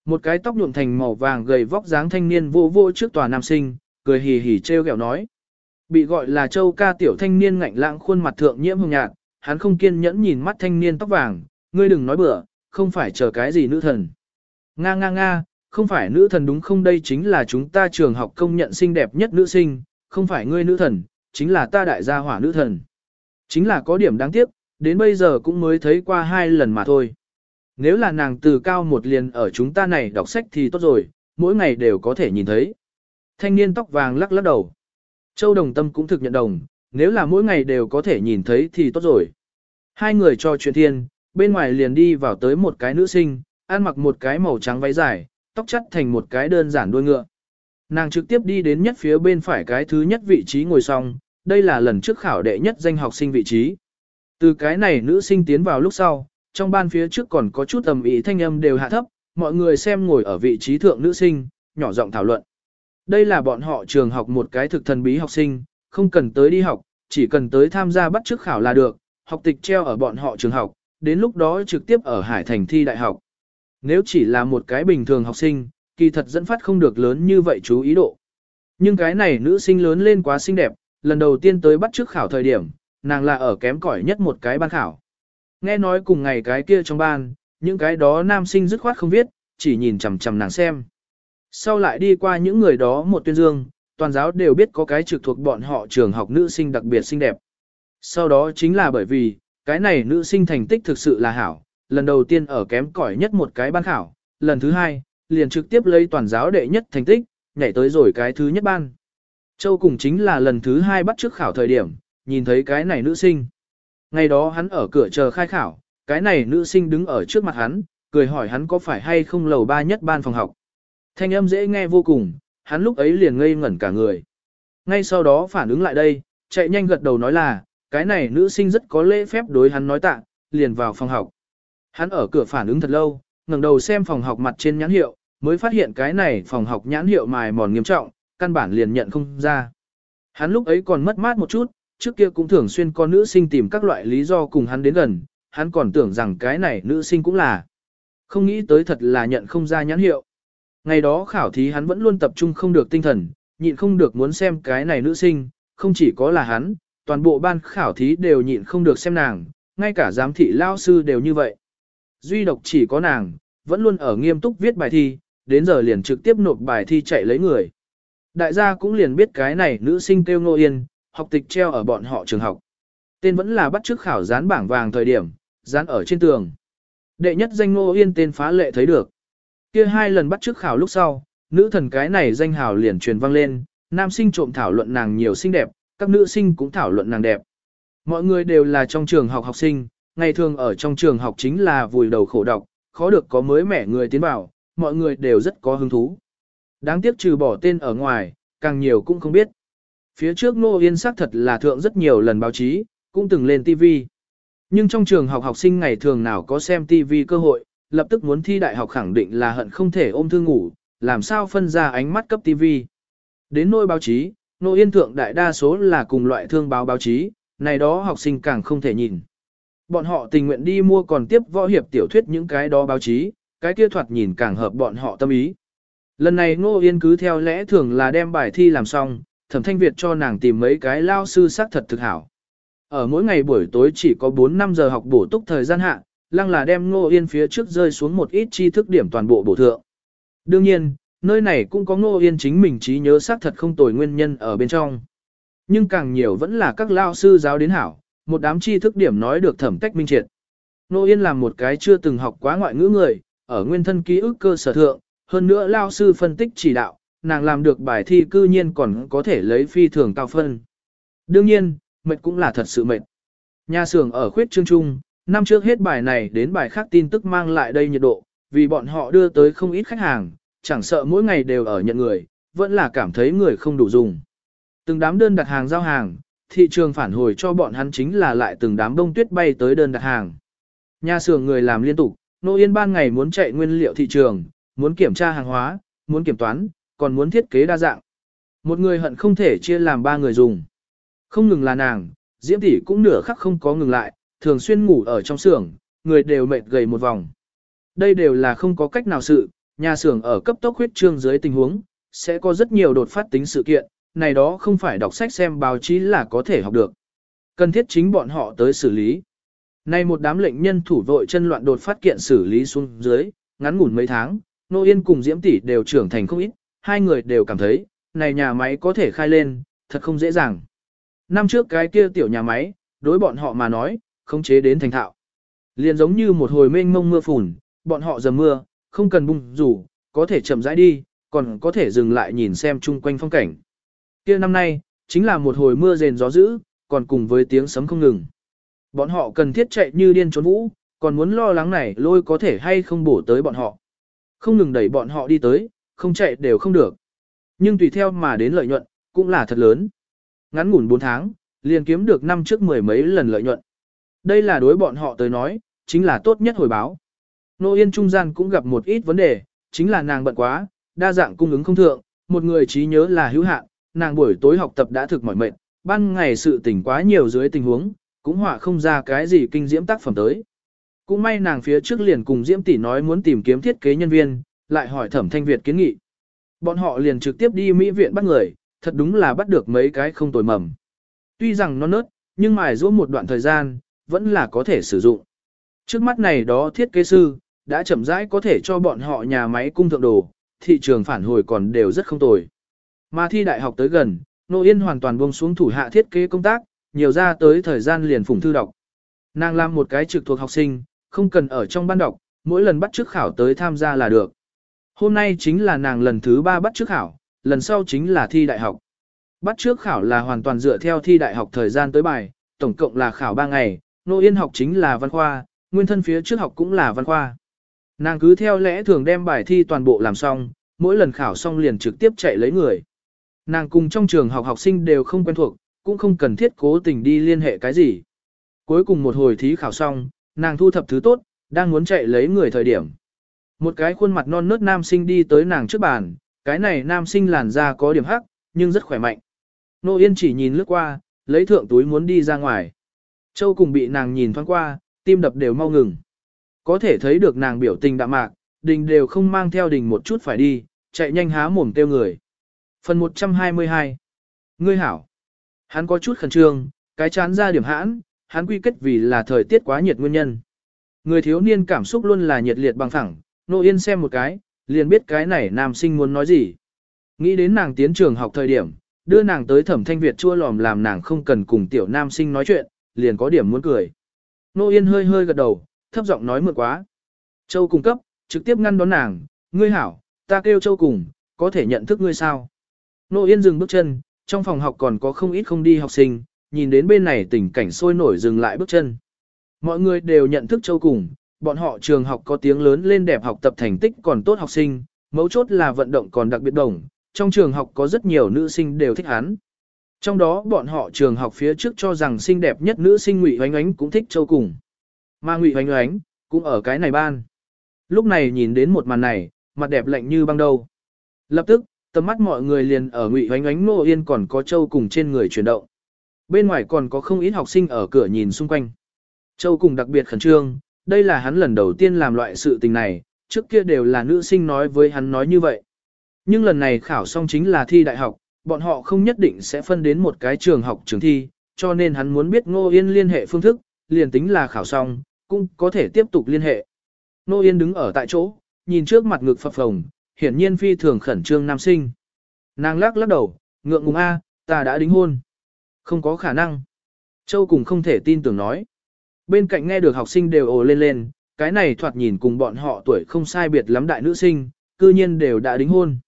Một cái tóc nhuộm thành màu vàng gầy vóc dáng thanh niên vô vô trước tòa nam sinh, cười hì hì treo kẹo nói. Bị gọi là châu ca tiểu thanh niên ngạnh lãng khuôn mặt thượng nhiễm hồng nhạt, hắn không kiên nhẫn nhìn mắt thanh niên tóc vàng, ngươi đừng nói bừa, không phải chờ cái gì nữ thần. Nga nga nga, không phải nữ thần đúng không đây chính là chúng ta trường học công nhận xinh đẹp nhất nữ sinh, không phải ngươi nữ thần, chính là ta đại gia hỏa nữ thần. Chính là có điểm đáng tiếc, đến bây giờ cũng mới thấy qua hai lần mà thôi. Nếu là nàng từ cao một liền ở chúng ta này đọc sách thì tốt rồi, mỗi ngày đều có thể nhìn thấy. Thanh niên tóc vàng lắc lắc đầu. Châu Đồng Tâm cũng thực nhận đồng, nếu là mỗi ngày đều có thể nhìn thấy thì tốt rồi. Hai người cho chuyện thiên, bên ngoài liền đi vào tới một cái nữ sinh, ăn mặc một cái màu trắng váy dài, tóc chắt thành một cái đơn giản đuôi ngựa. Nàng trực tiếp đi đến nhất phía bên phải cái thứ nhất vị trí ngồi xong, đây là lần trước khảo đệ nhất danh học sinh vị trí. Từ cái này nữ sinh tiến vào lúc sau, trong ban phía trước còn có chút tầm ý thanh âm đều hạ thấp, mọi người xem ngồi ở vị trí thượng nữ sinh, nhỏ giọng thảo luận. Đây là bọn họ trường học một cái thực thần bí học sinh, không cần tới đi học, chỉ cần tới tham gia bắt trước khảo là được, học tịch treo ở bọn họ trường học, đến lúc đó trực tiếp ở Hải Thành thi đại học. Nếu chỉ là một cái bình thường học sinh, kỳ thật dẫn phát không được lớn như vậy chú ý độ. Nhưng cái này nữ sinh lớn lên quá xinh đẹp, lần đầu tiên tới bắt trước khảo thời điểm, nàng là ở kém cỏi nhất một cái ban khảo. Nghe nói cùng ngày cái kia trong ban, những cái đó nam sinh dứt khoát không viết, chỉ nhìn chằm chằm nàng xem. Sau lại đi qua những người đó một tuyên dương, toàn giáo đều biết có cái trực thuộc bọn họ trường học nữ sinh đặc biệt xinh đẹp. Sau đó chính là bởi vì, cái này nữ sinh thành tích thực sự là hảo, lần đầu tiên ở kém cỏi nhất một cái ban khảo, lần thứ hai, liền trực tiếp lấy toàn giáo đệ nhất thành tích, nhảy tới rồi cái thứ nhất ban. Châu cùng chính là lần thứ hai bắt trước khảo thời điểm, nhìn thấy cái này nữ sinh. Ngày đó hắn ở cửa chờ khai khảo, cái này nữ sinh đứng ở trước mặt hắn, cười hỏi hắn có phải hay không lầu ba nhất ban phòng học. Thanh âm dễ nghe vô cùng, hắn lúc ấy liền ngây ngẩn cả người. Ngay sau đó phản ứng lại đây, chạy nhanh gật đầu nói là, cái này nữ sinh rất có lễ phép đối hắn nói tạ, liền vào phòng học. Hắn ở cửa phản ứng thật lâu, ngẩng đầu xem phòng học mặt trên nhãn hiệu, mới phát hiện cái này phòng học nhãn hiệu mài mòn nghiêm trọng, căn bản liền nhận không ra. Hắn lúc ấy còn mất mát một chút, trước kia cũng thường xuyên có nữ sinh tìm các loại lý do cùng hắn đến gần, hắn còn tưởng rằng cái này nữ sinh cũng là. Không nghĩ tới thật là nhận không ra nhãn hiệu. Ngày đó khảo thí hắn vẫn luôn tập trung không được tinh thần, nhịn không được muốn xem cái này nữ sinh, không chỉ có là hắn, toàn bộ ban khảo thí đều nhịn không được xem nàng, ngay cả giám thị lao sư đều như vậy. Duy độc chỉ có nàng, vẫn luôn ở nghiêm túc viết bài thi, đến giờ liền trực tiếp nộp bài thi chạy lấy người. Đại gia cũng liền biết cái này nữ sinh kêu Ngô Yên, học tịch treo ở bọn họ trường học. Tên vẫn là bắt trước khảo dán bảng vàng thời điểm, dán ở trên tường. Đệ nhất danh Ngô Yên tên phá lệ thấy được. Kia hai lần bắt trước khảo lúc sau, nữ thần cái này danh hào liền truyền vang lên, nam sinh trộm thảo luận nàng nhiều xinh đẹp, các nữ sinh cũng thảo luận nàng đẹp. Mọi người đều là trong trường học học sinh, ngày thường ở trong trường học chính là vùi đầu khổ đọc, khó được có mới mẻ người tiến vào, mọi người đều rất có hứng thú. Đáng tiếc trừ bỏ tên ở ngoài, càng nhiều cũng không biết. Phía trước Nô Yên xác thật là thượng rất nhiều lần báo chí, cũng từng lên TV. Nhưng trong trường học học sinh ngày thường nào có xem TV cơ hội, lập tức muốn thi đại học khẳng định là hận không thể ôm thương ngủ, làm sao phân ra ánh mắt cấp TV. Đến nôi báo chí, Nô Yên thượng đại đa số là cùng loại thương báo báo chí, này đó học sinh càng không thể nhìn. Bọn họ tình nguyện đi mua còn tiếp võ hiệp tiểu thuyết những cái đó báo chí, cái kia thoạt nhìn càng hợp bọn họ tâm ý. Lần này Ngô Yên cứ theo lẽ thường là đem bài thi làm xong, thẩm thanh Việt cho nàng tìm mấy cái lao sư sắc thật thực hảo. Ở mỗi ngày buổi tối chỉ có 4-5 giờ học bổ túc thời gian hạ, lăng là đem Ngô Yên phía trước rơi xuống một ít tri thức điểm toàn bộ bổ thượng. Đương nhiên, nơi này cũng có Ngô Yên chính mình trí nhớ xác thật không tồi nguyên nhân ở bên trong. Nhưng càng nhiều vẫn là các lao sư giáo đến hảo, một đám tri thức điểm nói được thẩm tách minh triệt. Ngô Yên là một cái chưa từng học quá ngoại ngữ người, ở nguyên thân ký ức cơ sở thượng, hơn nữa lao sư phân tích chỉ đạo, nàng làm được bài thi cư nhiên còn có thể lấy phi thường cao phân. Đương nhiên, mệt cũng là thật sự mệt. Nhà xưởng ở khuyết trương trung, năm trước hết bài này đến bài khác tin tức mang lại đây nhiệt độ, vì bọn họ đưa tới không ít khách hàng, chẳng sợ mỗi ngày đều ở nhận người, vẫn là cảm thấy người không đủ dùng. Từng đám đơn đặt hàng giao hàng, thị trường phản hồi cho bọn hắn chính là lại từng đám đông tuyết bay tới đơn đặt hàng. Nhà xưởng người làm liên tục, Nô Yên ban ngày muốn chạy nguyên liệu thị trường, muốn kiểm tra hàng hóa, muốn kiểm toán, còn muốn thiết kế đa dạng. Một người hận không thể chia làm ba người dùng. Không ngừng là nàng, Diễm tỷ cũng nửa khắc không có ngừng lại, thường xuyên ngủ ở trong xưởng, người đều mệt gầy một vòng. Đây đều là không có cách nào sự, nhà xưởng ở cấp tốc huyết trương dưới tình huống, sẽ có rất nhiều đột phát tính sự kiện, này đó không phải đọc sách xem báo chí là có thể học được. Cần thiết chính bọn họ tới xử lý. Nay một đám lệnh nhân thủ vội chân loạn đột phát kiện xử lý xuống dưới, ngắn ngủn mấy tháng, Nô Yên cùng Diễm Tỷ đều trưởng thành không ít, hai người đều cảm thấy, này nhà máy có thể khai lên, thật không dễ dàng. Năm trước cái kia tiểu nhà máy, đối bọn họ mà nói, không chế đến thành thạo. Liền giống như một hồi mênh mông mưa phùn, bọn họ dầm mưa, không cần bung rủ, có thể chậm rãi đi, còn có thể dừng lại nhìn xem chung quanh phong cảnh. Kia năm nay, chính là một hồi mưa rền gió dữ, còn cùng với tiếng sấm không ngừng. Bọn họ cần thiết chạy như điên trốn vũ, còn muốn lo lắng này lôi có thể hay không bổ tới bọn họ. Không ngừng đẩy bọn họ đi tới, không chạy đều không được. Nhưng tùy theo mà đến lợi nhuận, cũng là thật lớn. Ngắn ngủn 4 tháng, liền kiếm được năm trước mười mấy lần lợi nhuận. Đây là đối bọn họ tới nói, chính là tốt nhất hồi báo. Nô Yên trung gian cũng gặp một ít vấn đề, chính là nàng bận quá, đa dạng cung ứng không thượng, một người trí nhớ là hữu hạn, nàng buổi tối học tập đã thực mỏi mệt, ban ngày sự tỉnh quá nhiều dưới tình huống, cũng họa không ra cái gì kinh diễm tác phẩm tới. Cũng may nàng phía trước liền cùng Diễm tỷ nói muốn tìm kiếm thiết kế nhân viên, lại hỏi Thẩm Thanh Việt kiến nghị. Bọn họ liền trực tiếp đi Mỹ viện bắt người, thật đúng là bắt được mấy cái không tồi mầm. Tuy rằng nó nớt, nhưng mài giũa một đoạn thời gian, vẫn là có thể sử dụng. Trước mắt này đó thiết kế sư, đã chậm rãi có thể cho bọn họ nhà máy cung thượng đồ, thị trường phản hồi còn đều rất không tồi. Mà thi đại học tới gần, Nô Yên hoàn toàn buông xuống thủ hạ thiết kế công tác, nhiều ra tới thời gian liền phủng thư đọc. Nàng làm một cái trực thuộc học sinh, không cần ở trong ban đọc, mỗi lần bắt trước khảo tới tham gia là được. Hôm nay chính là nàng lần thứ ba bắt trước khảo, lần sau chính là thi đại học. Bắt trước khảo là hoàn toàn dựa theo thi đại học thời gian tới bài, tổng cộng là khảo 3 ngày, Nô Yên học chính là văn khoa, nguyên thân phía trước học cũng là văn khoa. Nàng cứ theo lẽ thường đem bài thi toàn bộ làm xong, mỗi lần khảo xong liền trực tiếp chạy lấy người. Nàng cùng trong trường học học sinh đều không quen thuộc, cũng không cần thiết cố tình đi liên hệ cái gì. Cuối cùng một hồi thí khảo xong, nàng thu thập thứ tốt, đang muốn chạy lấy người thời điểm. Một cái khuôn mặt non nớt nam sinh đi tới nàng trước bàn, cái này nam sinh làn da có điểm hắc, nhưng rất khỏe mạnh. Nô Yên chỉ nhìn lướt qua, lấy thượng túi muốn đi ra ngoài. Châu cùng bị nàng nhìn thoáng qua, tim đập đều mau ngừng. Có thể thấy được nàng biểu tình đạm mạc, đình đều không mang theo đình một chút phải đi, chạy nhanh há mồm tiêu người. Phần 122 Ngươi hảo Hắn có chút khẩn trương, cái chán ra điểm hãn, hắn quy kết vì là thời tiết quá nhiệt nguyên nhân. Người thiếu niên cảm xúc luôn là nhiệt liệt bằng phẳng, nô yên xem một cái, liền biết cái này nam sinh muốn nói gì. Nghĩ đến nàng tiến trường học thời điểm, đưa nàng tới thẩm thanh Việt chua lòm làm nàng không cần cùng tiểu nam sinh nói chuyện, liền có điểm muốn cười. Nô yên hơi hơi gật đầu, thấp giọng nói mượn quá. Châu cung cấp, trực tiếp ngăn đón nàng, ngươi hảo, ta kêu châu cùng, có thể nhận thức ngươi sao. Nô yên dừng bước chân, trong phòng học còn có không ít không đi học sinh, nhìn đến bên này tình cảnh sôi nổi dừng lại bước chân. Mọi người đều nhận thức châu cùng, bọn họ trường học có tiếng lớn lên đẹp học tập thành tích còn tốt học sinh, mấu chốt là vận động còn đặc biệt đồng, trong trường học có rất nhiều nữ sinh đều thích hắn. Trong đó bọn họ trường học phía trước cho rằng xinh đẹp nhất nữ sinh Ngụy Oánh Oánh cũng thích châu cùng. Mà Ngụy Hoành Ánh cũng ở cái này ban. Lúc này nhìn đến một màn này, mặt đẹp lạnh như băng đầu. Lập tức, tầm mắt mọi người liền ở Ngụy Hoành Ánh nô yên còn có châu cùng trên người chuyển động. Bên ngoài còn có không ít học sinh ở cửa nhìn xung quanh. Châu cùng đặc biệt khẩn trương, đây là hắn lần đầu tiên làm loại sự tình này, trước kia đều là nữ sinh nói với hắn nói như vậy. Nhưng lần này khảo xong chính là thi đại học, bọn họ không nhất định sẽ phân đến một cái trường học trường thi, cho nên hắn muốn biết Ngô Yên liên hệ phương thức, liền tính là khảo xong, cũng có thể tiếp tục liên hệ. nô Yên đứng ở tại chỗ, nhìn trước mặt ngực phập phồng, hiển nhiên phi thường khẩn trương nam sinh. Nàng lắc lắc đầu, ngượng ngùng A, ta đã đính hôn. Không có khả năng. Châu cùng không thể tin tưởng nói. Bên cạnh nghe được học sinh đều ồ lên lên, cái này thoạt nhìn cùng bọn họ tuổi không sai biệt lắm đại nữ sinh, cư nhiên đều đã đính hôn.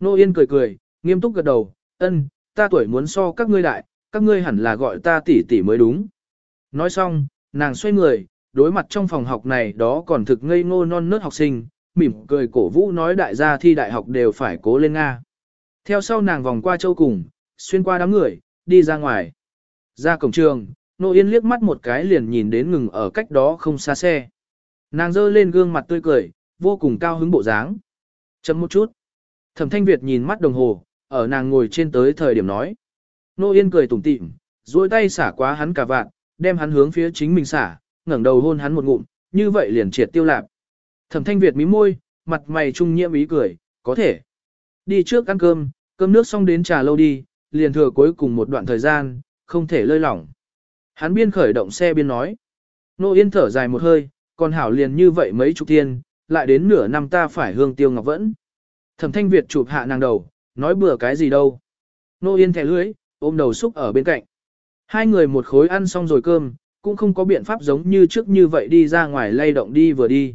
Nô Yên cười cười, nghiêm túc gật đầu, ân, ta tuổi muốn so các ngươi đại, các ngươi hẳn là gọi ta tỷ tỷ mới đúng. Nói xong, nàng xoay người, đối mặt trong phòng học này đó còn thực ngây ngô non nớt học sinh, mỉm cười cổ vũ nói đại gia thi đại học đều phải cố lên Nga. Theo sau nàng vòng qua châu cùng, xuyên qua đám người, đi ra ngoài. Ra cổng trường, Nô Yên liếc mắt một cái liền nhìn đến ngừng ở cách đó không xa xe. Nàng dơ lên gương mặt tươi cười, vô cùng cao hứng bộ dáng. Chấm một chút. Thẩm Thanh Việt nhìn mắt đồng hồ, ở nàng ngồi trên tới thời điểm nói. Nô Yên cười tủm tỉm, duỗi tay xả quá hắn cả vạn, đem hắn hướng phía chính mình xả, ngẩng đầu hôn hắn một ngụm, như vậy liền triệt tiêu lạc. Thẩm thanh Việt mí môi, mặt mày trung nhiễm ý cười, có thể. Đi trước ăn cơm, cơm nước xong đến trà lâu đi, liền thừa cuối cùng một đoạn thời gian, không thể lơi lỏng. Hắn biên khởi động xe biên nói. Nô Yên thở dài một hơi, còn hảo liền như vậy mấy chục thiên, lại đến nửa năm ta phải hương tiêu ngọc vẫn. Thẩm thanh Việt chụp hạ nàng đầu, nói bừa cái gì đâu. Nô Yên thẻ lưới, ôm đầu xúc ở bên cạnh. Hai người một khối ăn xong rồi cơm, cũng không có biện pháp giống như trước như vậy đi ra ngoài lay động đi vừa đi.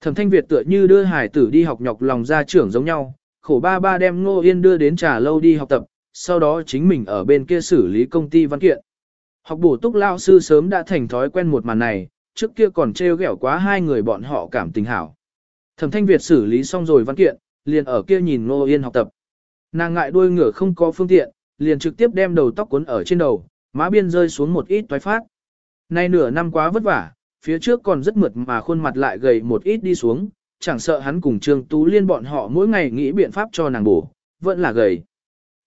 Thẩm thanh Việt tựa như đưa hải tử đi học nhọc lòng ra trưởng giống nhau, khổ ba ba đem Ngô Yên đưa đến trà lâu đi học tập, sau đó chính mình ở bên kia xử lý công ty văn kiện. Học bổ túc lao sư sớm đã thành thói quen một màn này, trước kia còn trêu ghẹo quá hai người bọn họ cảm tình hảo. Thẩm Thanh Việt xử lý xong rồi văn kiện, liền ở kia nhìn Ngô Yên học tập. Nàng ngại đuôi ngựa không có phương tiện, liền trực tiếp đem đầu tóc cuốn ở trên đầu, má biên rơi xuống một ít toái phát. Nay nửa năm quá vất vả, phía trước còn rất mượt mà khuôn mặt lại gầy một ít đi xuống, chẳng sợ hắn cùng Trương Tú Liên bọn họ mỗi ngày nghĩ biện pháp cho nàng bổ, vẫn là gầy.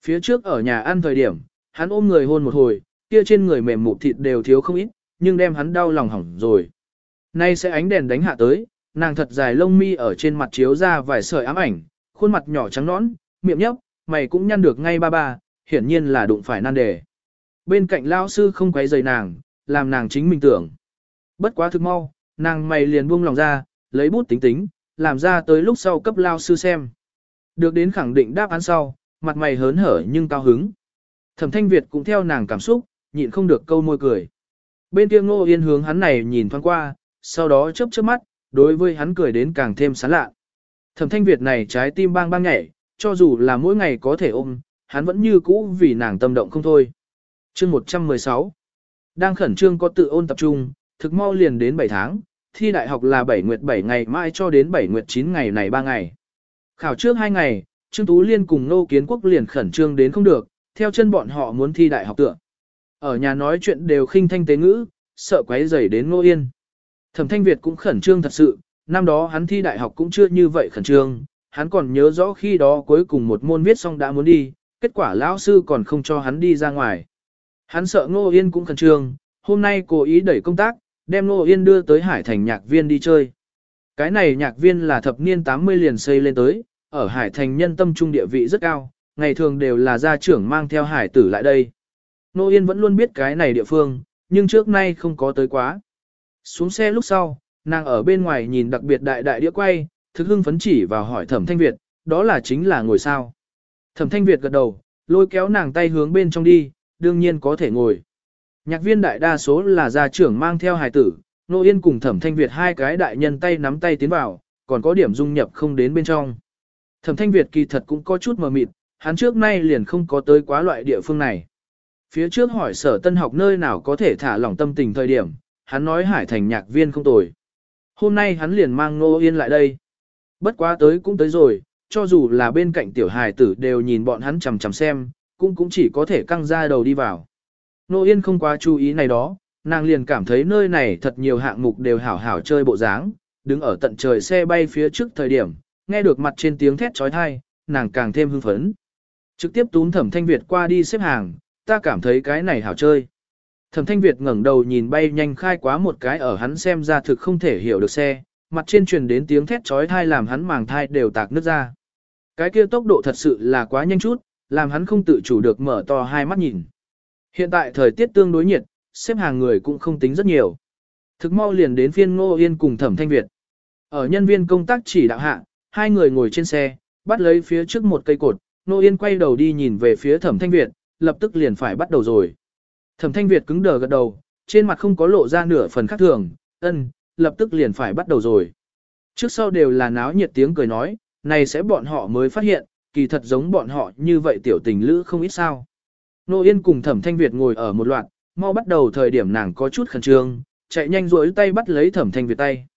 Phía trước ở nhà ăn thời điểm, hắn ôm người hôn một hồi, kia trên người mềm mụn thịt đều thiếu không ít, nhưng đem hắn đau lòng hỏng rồi. Nay sẽ ánh đèn đánh hạ tới, nàng thật dài lông mi ở trên mặt chiếu ra vài sợi ám ảnh, khuôn mặt nhỏ trắng nõn, miệng nhấp, mày cũng nhăn được ngay ba ba, hiển nhiên là đụng phải nan đề. Bên cạnh lao sư không quấy rầy nàng, làm nàng chính mình tưởng. Bất quá thực mau, nàng mày liền buông lòng ra, lấy bút tính tính, làm ra tới lúc sau cấp lao sư xem. Được đến khẳng định đáp án sau, mặt mày hớn hở nhưng cao hứng. Thẩm Thanh Việt cũng theo nàng cảm xúc, nhịn không được câu môi cười. Bên kia Ngô Yên hướng hắn này nhìn thoáng qua, sau đó chớp chớp mắt, đối với hắn cười đến càng thêm sán lạ. Thẩm Thanh Việt này trái tim bang bang nhảy, cho dù là mỗi ngày có thể ôm, hắn vẫn như cũ vì nàng tâm động không thôi. Chương 116 đang khẩn trương có tự ôn tập trung, thực mau liền đến 7 tháng, thi đại học là 7 nguyệt 7 ngày mai cho đến 7 nguyệt 9 ngày này 3 ngày. Khảo trước 2 ngày, Trương Tú Liên cùng Nô Kiến Quốc liền khẩn trương đến không được, theo chân bọn họ muốn thi đại học tựa. Ở nhà nói chuyện đều khinh thanh tế ngữ, sợ quấy rầy đến Ngô Yên. Thẩm Thanh Việt cũng khẩn trương thật sự, năm đó hắn thi đại học cũng chưa như vậy khẩn trương, hắn còn nhớ rõ khi đó cuối cùng một môn viết xong đã muốn đi, kết quả lão sư còn không cho hắn đi ra ngoài. Hắn sợ Ngô Yên cũng khẩn trương, hôm nay cố ý đẩy công tác, đem Ngô Yên đưa tới Hải Thành nhạc viên đi chơi. Cái này nhạc viên là thập niên 80 liền xây lên tới, ở Hải Thành nhân tâm trung địa vị rất cao, ngày thường đều là gia trưởng mang theo hải tử lại đây. Nô Yên vẫn luôn biết cái này địa phương, nhưng trước nay không có tới quá. Xuống xe lúc sau, nàng ở bên ngoài nhìn đặc biệt đại đại đĩa quay, thực hưng phấn chỉ vào hỏi thẩm thanh Việt, đó là chính là ngồi sao. Thẩm thanh Việt gật đầu, lôi kéo nàng tay hướng bên trong đi, đương nhiên có thể ngồi. Nhạc viên đại đa số là gia trưởng mang theo hài tử, Nô Yên cùng thẩm thanh Việt hai cái đại nhân tay nắm tay tiến vào, còn có điểm dung nhập không đến bên trong. Thẩm thanh Việt kỳ thật cũng có chút mờ mịt, hắn trước nay liền không có tới quá loại địa phương này. Phía trước hỏi sở tân học nơi nào có thể thả lỏng tâm tình thời điểm, hắn nói hải thành nhạc viên không tồi. Hôm nay hắn liền mang Nô Yên lại đây. Bất quá tới cũng tới rồi, cho dù là bên cạnh tiểu hài tử đều nhìn bọn hắn chằm chằm xem, cũng cũng chỉ có thể căng ra đầu đi vào. Nô Yên không quá chú ý này đó, nàng liền cảm thấy nơi này thật nhiều hạng mục đều hảo hảo chơi bộ dáng, đứng ở tận trời xe bay phía trước thời điểm, nghe được mặt trên tiếng thét trói thai, nàng càng thêm hưng phấn. Trực tiếp túm thẩm thanh Việt qua đi xếp hàng, ta cảm thấy cái này hảo chơi. Thẩm thanh Việt ngẩng đầu nhìn bay nhanh khai quá một cái ở hắn xem ra thực không thể hiểu được xe, mặt trên truyền đến tiếng thét trói thai làm hắn màng thai đều tạc nước ra. Cái kia tốc độ thật sự là quá nhanh chút, làm hắn không tự chủ được mở to hai mắt nhìn. Hiện tại thời tiết tương đối nhiệt, xếp hàng người cũng không tính rất nhiều. Thực mau liền đến phiên Ngô Yên cùng Thẩm Thanh Việt. Ở nhân viên công tác chỉ đạo hạ, hai người ngồi trên xe, bắt lấy phía trước một cây cột, Ngô Yên quay đầu đi nhìn về phía Thẩm Thanh Việt, lập tức liền phải bắt đầu rồi. Thẩm Thanh Việt cứng đờ gật đầu, trên mặt không có lộ ra nửa phần khác thường, ân, lập tức liền phải bắt đầu rồi. Trước sau đều là náo nhiệt tiếng cười nói, này sẽ bọn họ mới phát hiện, kỳ thật giống bọn họ như vậy tiểu tình lữ không ít sao. Nô Yên cùng Thẩm Thanh Việt ngồi ở một loạt, mau bắt đầu thời điểm nàng có chút khẩn trương, chạy nhanh rỗi tay bắt lấy Thẩm Thanh Việt tay.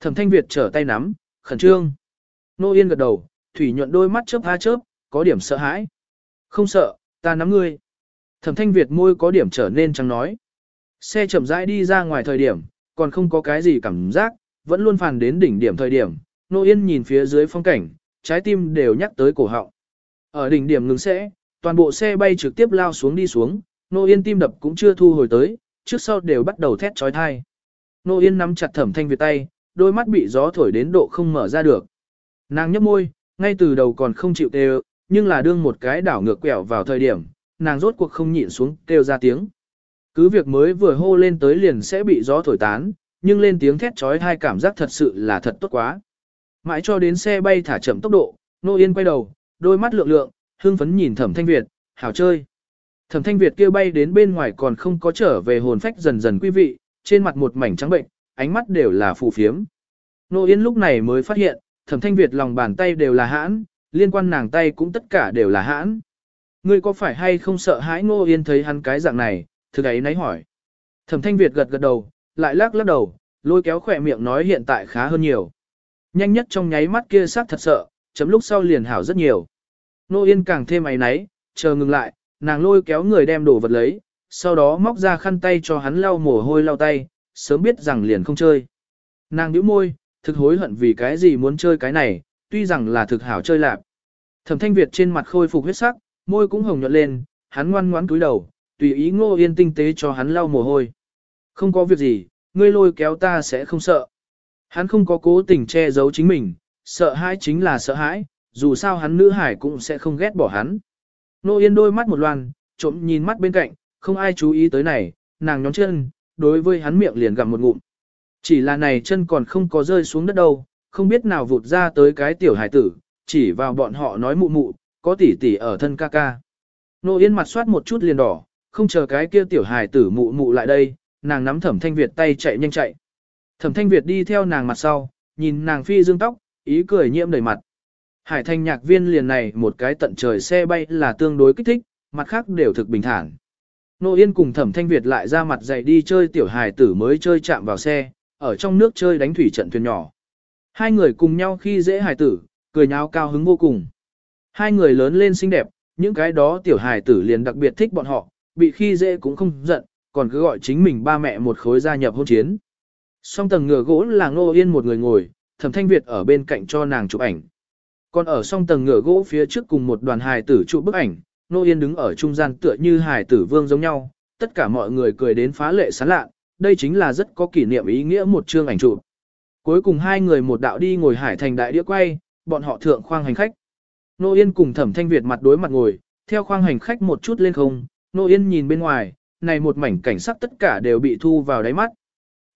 Thẩm Thanh Việt trở tay nắm, khẩn trương. Nô Yên gật đầu, thủy nhuận đôi mắt chớp ha chớp, có điểm sợ hãi. Không sợ, ta nắm ngươi. Thẩm thanh Việt môi có điểm trở nên trắng nói. Xe chậm rãi đi ra ngoài thời điểm, còn không có cái gì cảm giác, vẫn luôn phàn đến đỉnh điểm thời điểm. Nô Yên nhìn phía dưới phong cảnh, trái tim đều nhắc tới cổ họng. Ở đỉnh điểm ngừng xe, toàn bộ xe bay trực tiếp lao xuống đi xuống, Nô Yên tim đập cũng chưa thu hồi tới, trước sau đều bắt đầu thét trói thai. Nô Yên nắm chặt thẩm thanh Việt tay, đôi mắt bị gió thổi đến độ không mở ra được. Nàng nhấp môi, ngay từ đầu còn không chịu kêu, nhưng là đương một cái đảo ngược quẹo vào thời điểm, nàng rốt cuộc không nhịn xuống kêu ra tiếng. Cứ việc mới vừa hô lên tới liền sẽ bị gió thổi tán, nhưng lên tiếng thét trói thai cảm giác thật sự là thật tốt quá. Mãi cho đến xe bay thả chậm tốc độ, Nô Yên quay đầu, đôi mắt lượng lượng, hương phấn nhìn Thẩm Thanh Việt, hảo chơi. Thẩm Thanh Việt kêu bay đến bên ngoài còn không có trở về hồn phách dần dần quý vị, trên mặt một mảnh trắng bệnh, ánh mắt đều là phù phiếm. Nô Yên lúc này mới phát hiện, Thẩm Thanh Việt lòng bàn tay đều là hãn, liên quan nàng tay cũng tất cả đều là hãn. Ngươi có phải hay không sợ hãi Nô Yên thấy hắn cái dạng này, thực ấy nấy hỏi. Thẩm Thanh Việt gật gật đầu, lại lắc lắc đầu, lôi kéo khỏe miệng nói hiện tại khá hơn nhiều. Nhanh nhất trong nháy mắt kia sát thật sợ, chấm lúc sau liền hảo rất nhiều. Nô Yên càng thêm ấy nấy, chờ ngừng lại, nàng lôi kéo người đem đồ vật lấy, sau đó móc ra khăn tay cho hắn lau mồ hôi lau tay, sớm biết rằng liền không chơi. Nàng nhíu môi, thực hối hận vì cái gì muốn chơi cái này, tuy rằng là thực hảo chơi lạp. Thẩm Thanh Việt trên mặt khôi phục huyết sắc, môi cũng hồng nhuận lên, hắn ngoan ngoãn cúi đầu, tùy ý Ngô Yên tinh tế cho hắn lau mồ hôi. Không có việc gì, ngươi lôi kéo ta sẽ không sợ. Hắn không có cố tình che giấu chính mình, sợ hãi chính là sợ hãi, dù sao hắn nữ hải cũng sẽ không ghét bỏ hắn. Nô Yên đôi mắt một loan, trộm nhìn mắt bên cạnh, không ai chú ý tới này, nàng nhón chân, đối với hắn miệng liền gặm một ngụm. Chỉ là này chân còn không có rơi xuống đất đâu, không biết nào vụt ra tới cái tiểu hải tử, chỉ vào bọn họ nói mụ mụ, có tỷ tỷ ở thân ca ca. Nô Yên mặt soát một chút liền đỏ, không chờ cái kia tiểu hải tử mụ mụ lại đây, nàng nắm thẩm thanh Việt tay chạy nhanh chạy. Thẩm thanh Việt đi theo nàng mặt sau, nhìn nàng phi dương tóc, ý cười nhiễm đầy mặt. Hải thanh nhạc viên liền này một cái tận trời xe bay là tương đối kích thích, mặt khác đều thực bình thản. Nô Yên cùng thẩm thanh Việt lại ra mặt dạy đi chơi tiểu hài tử mới chơi chạm vào xe, ở trong nước chơi đánh thủy trận thuyền nhỏ. Hai người cùng nhau khi dễ hài tử, cười nháo cao hứng vô cùng. Hai người lớn lên xinh đẹp, những cái đó tiểu hài tử liền đặc biệt thích bọn họ, bị khi dễ cũng không giận, còn cứ gọi chính mình ba mẹ một khối gia nhập hôn chiến. Song tầng ngựa gỗ là Ngô Yên một người ngồi, Thẩm Thanh Việt ở bên cạnh cho nàng chụp ảnh. Còn ở song tầng ngựa gỗ phía trước cùng một đoàn hài tử chụp bức ảnh, Ngô Yên đứng ở trung gian tựa như hài tử vương giống nhau, tất cả mọi người cười đến phá lệ sáng lạ, đây chính là rất có kỷ niệm ý nghĩa một chương ảnh chụp. Cuối cùng hai người một đạo đi ngồi hải thành đại đĩa quay, bọn họ thượng khoang hành khách. Nô Yên cùng Thẩm Thanh Việt mặt đối mặt ngồi, theo khoang hành khách một chút lên không, Nô Yên nhìn bên ngoài, này một mảnh cảnh sắc tất cả đều bị thu vào đáy mắt.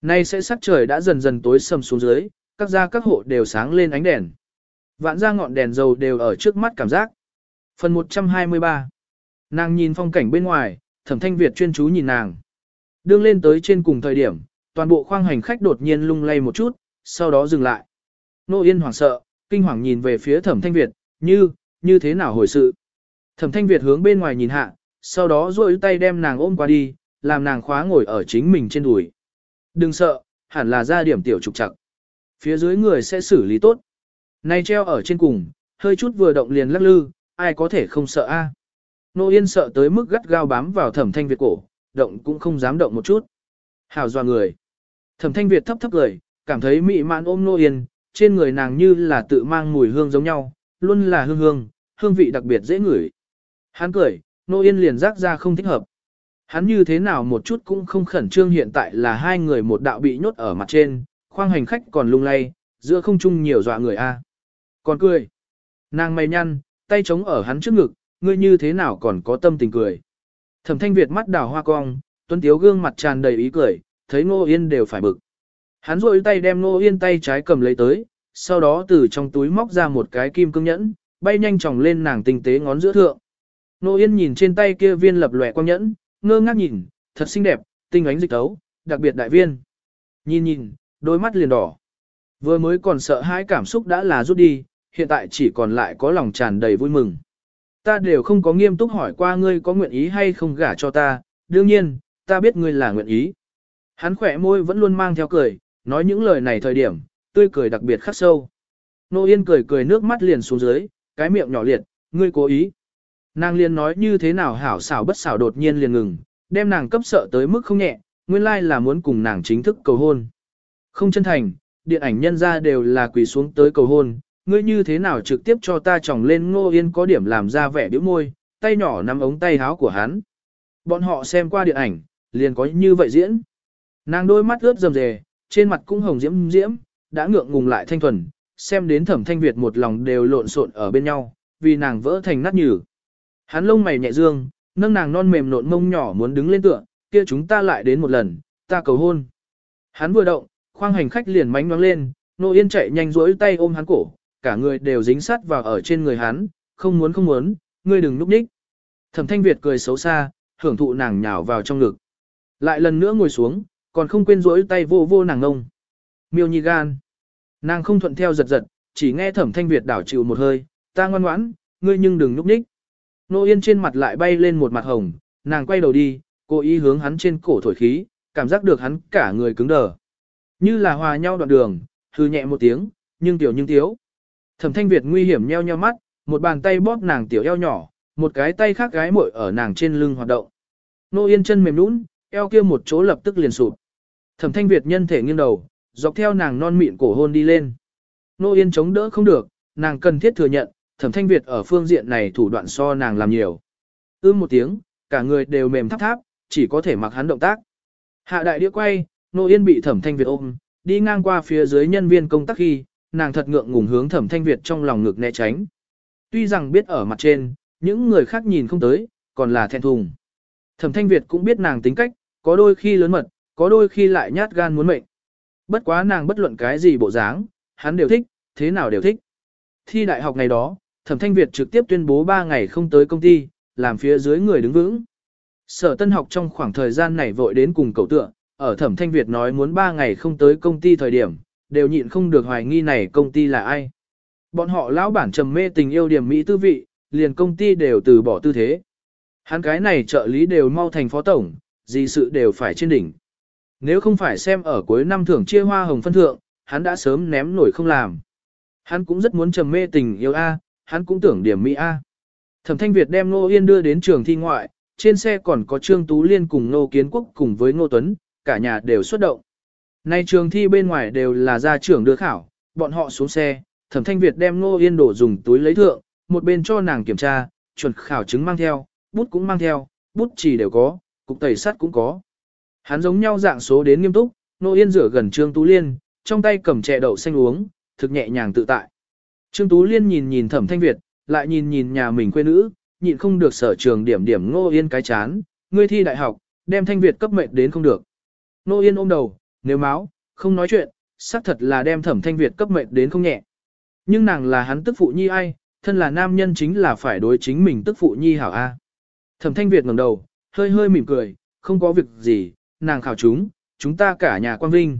Nay sẽ sắc trời đã dần dần tối sầm xuống dưới, các gia các hộ đều sáng lên ánh đèn. Vạn ra ngọn đèn dầu đều ở trước mắt cảm giác. Phần 123 Nàng nhìn phong cảnh bên ngoài, thẩm thanh Việt chuyên chú nhìn nàng. Đương lên tới trên cùng thời điểm, toàn bộ khoang hành khách đột nhiên lung lay một chút, sau đó dừng lại. Nô Yên hoảng sợ, kinh hoàng nhìn về phía thẩm thanh Việt, như, như thế nào hồi sự. Thẩm thanh Việt hướng bên ngoài nhìn hạ, sau đó duỗi tay đem nàng ôm qua đi, làm nàng khóa ngồi ở chính mình trên đùi. Đừng sợ, hẳn là ra điểm tiểu trục chặt, Phía dưới người sẽ xử lý tốt. Nay treo ở trên cùng, hơi chút vừa động liền lắc lư, ai có thể không sợ a? Nô Yên sợ tới mức gắt gao bám vào thẩm thanh Việt cổ, động cũng không dám động một chút. Hào doa người. Thẩm thanh Việt thấp thấp cười, cảm thấy mị mạn ôm Nô Yên, trên người nàng như là tự mang mùi hương giống nhau, luôn là hương hương, hương vị đặc biệt dễ ngửi. Hắn cười, Nô Yên liền rác ra không thích hợp. Hắn như thế nào một chút cũng không khẩn trương hiện tại là hai người một đạo bị nhốt ở mặt trên, khoang hành khách còn lung lay, giữa không chung nhiều dọa người a. À. Còn cười. Nàng mày nhăn, tay chống ở hắn trước ngực, ngươi như thế nào còn có tâm tình cười. Thẩm thanh Việt mắt đào hoa cong, tuấn tiếu gương mặt tràn đầy ý cười, thấy Ngô Yên đều phải bực. Hắn rội tay đem Ngô Yên tay trái cầm lấy tới, sau đó từ trong túi móc ra một cái kim cương nhẫn, bay nhanh chóng lên nàng tinh tế ngón giữa thượng. Ngô Yên nhìn trên tay kia viên lập lòe quang nhẫn, ngơ ngác nhìn, thật xinh đẹp, tinh ánh dịch tấu, đặc biệt đại viên. Nhìn nhìn, đôi mắt liền đỏ. Vừa mới còn sợ hãi cảm xúc đã là rút đi, hiện tại chỉ còn lại có lòng tràn đầy vui mừng. Ta đều không có nghiêm túc hỏi qua ngươi có nguyện ý hay không gả cho ta, đương nhiên, ta biết ngươi là nguyện ý. Hắn khỏe môi vẫn luôn mang theo cười, nói những lời này thời điểm, tươi cười đặc biệt khắc sâu. Nô Yên cười cười nước mắt liền xuống dưới, cái miệng nhỏ liệt, ngươi cố ý. Nàng liền nói như thế nào hảo xảo bất xảo đột nhiên liền ngừng, đem nàng cấp sợ tới mức không nhẹ, nguyên lai là muốn cùng nàng chính thức cầu hôn. Không chân thành, điện ảnh nhân ra đều là quỳ xuống tới cầu hôn, ngươi như thế nào trực tiếp cho ta chồng lên ngô yên có điểm làm ra vẻ biểu môi, tay nhỏ nắm ống tay háo của hắn. Bọn họ xem qua điện ảnh, liền có như vậy diễn. Nàng đôi mắt ướt rầm rề, trên mặt cũng hồng diễm diễm, đã ngượng ngùng lại thanh thuần, xem đến thẩm thanh Việt một lòng đều lộn xộn ở bên nhau, vì nàng vỡ thành nát nhừ. Hắn lông mày nhẹ dương, nâng nàng non mềm nộn mông nhỏ muốn đứng lên tựa, kia chúng ta lại đến một lần, ta cầu hôn. Hắn vừa động, khoang hành khách liền mánh nhoáng lên, nô yên chạy nhanh rỗi tay ôm hắn cổ, cả người đều dính sát vào ở trên người hắn, không muốn không muốn, ngươi đừng núp đích. Thẩm thanh Việt cười xấu xa, hưởng thụ nàng nhào vào trong ngực. Lại lần nữa ngồi xuống, còn không quên rỗi tay vô vô nàng ngông. Miêu nhi gan. Nàng không thuận theo giật giật, chỉ nghe thẩm thanh Việt đảo chịu một hơi, ta ngoan ngoãn, ngươi nhưng đừng núp đích. Nô yên trên mặt lại bay lên một mặt hồng, nàng quay đầu đi, cố ý hướng hắn trên cổ thổi khí, cảm giác được hắn cả người cứng đờ. Như là hòa nhau đoạn đường, hư nhẹ một tiếng, nhưng tiểu nhưng tiếu. Thẩm thanh Việt nguy hiểm nheo nheo mắt, một bàn tay bóp nàng tiểu eo nhỏ, một cái tay khác gái muội ở nàng trên lưng hoạt động. Nô yên chân mềm nhũn, eo kia một chỗ lập tức liền sụp. Thẩm thanh Việt nhân thể nghiêng đầu, dọc theo nàng non mịn cổ hôn đi lên. Nô yên chống đỡ không được, nàng cần thiết thừa nhận, thẩm thanh Việt ở phương diện này thủ đoạn so nàng làm nhiều. Ưm một tiếng, cả người đều mềm thắp tháp, chỉ có thể mặc hắn động tác. Hạ đại đĩa quay, Nô Yên bị thẩm thanh Việt ôm, đi ngang qua phía dưới nhân viên công tác khi, nàng thật ngượng ngùng hướng thẩm thanh Việt trong lòng ngực né tránh. Tuy rằng biết ở mặt trên, những người khác nhìn không tới, còn là thẹn thùng. Thẩm thanh Việt cũng biết nàng tính cách, có đôi khi lớn mật, có đôi khi lại nhát gan muốn mệnh. Bất quá nàng bất luận cái gì bộ dáng, hắn đều thích, thế nào đều thích. Thi đại học ngày đó, Thẩm Thanh Việt trực tiếp tuyên bố 3 ngày không tới công ty, làm phía dưới người đứng vững. Sở tân học trong khoảng thời gian này vội đến cùng cậu tựa, ở Thẩm Thanh Việt nói muốn 3 ngày không tới công ty thời điểm, đều nhịn không được hoài nghi này công ty là ai. Bọn họ lão bản trầm mê tình yêu điểm mỹ tư vị, liền công ty đều từ bỏ tư thế. Hắn cái này trợ lý đều mau thành phó tổng, gì sự đều phải trên đỉnh. Nếu không phải xem ở cuối năm thưởng chia hoa hồng phân thượng, hắn đã sớm ném nổi không làm. Hắn cũng rất muốn trầm mê tình yêu A, hắn cũng tưởng điểm Mỹ A. Thẩm Thanh Việt đem Ngô Yên đưa đến trường thi ngoại, trên xe còn có Trương Tú Liên cùng Ngô Kiến Quốc cùng với Ngô Tuấn, cả nhà đều xuất động. Nay trường thi bên ngoài đều là gia trưởng đưa khảo, bọn họ xuống xe, Thẩm Thanh Việt đem Ngô Yên đổ dùng túi lấy thượng, một bên cho nàng kiểm tra, chuẩn khảo chứng mang theo, bút cũng mang theo, bút chỉ đều có, cục tẩy sắt cũng có. Hắn giống nhau dạng số đến nghiêm túc, Ngô Yên rửa gần Trương Tú Liên, trong tay cầm chè đậu xanh uống, thực nhẹ nhàng tự tại. Trương Tú Liên nhìn nhìn Thẩm Thanh Việt, lại nhìn nhìn nhà mình quê nữ, nhịn không được sở trường điểm điểm Ngô Yên cái chán, ngươi thi đại học, đem Thanh Việt cấp mệnh đến không được. Ngô Yên ôm đầu, nếu máu, không nói chuyện, xác thật là đem Thẩm Thanh Việt cấp mệnh đến không nhẹ. Nhưng nàng là hắn tức phụ nhi ai, thân là nam nhân chính là phải đối chính mình tức phụ nhi hảo A. Thẩm Thanh Việt ngẩng đầu, hơi hơi mỉm cười, không có việc gì, nàng khảo chúng, chúng ta cả nhà quan vinh.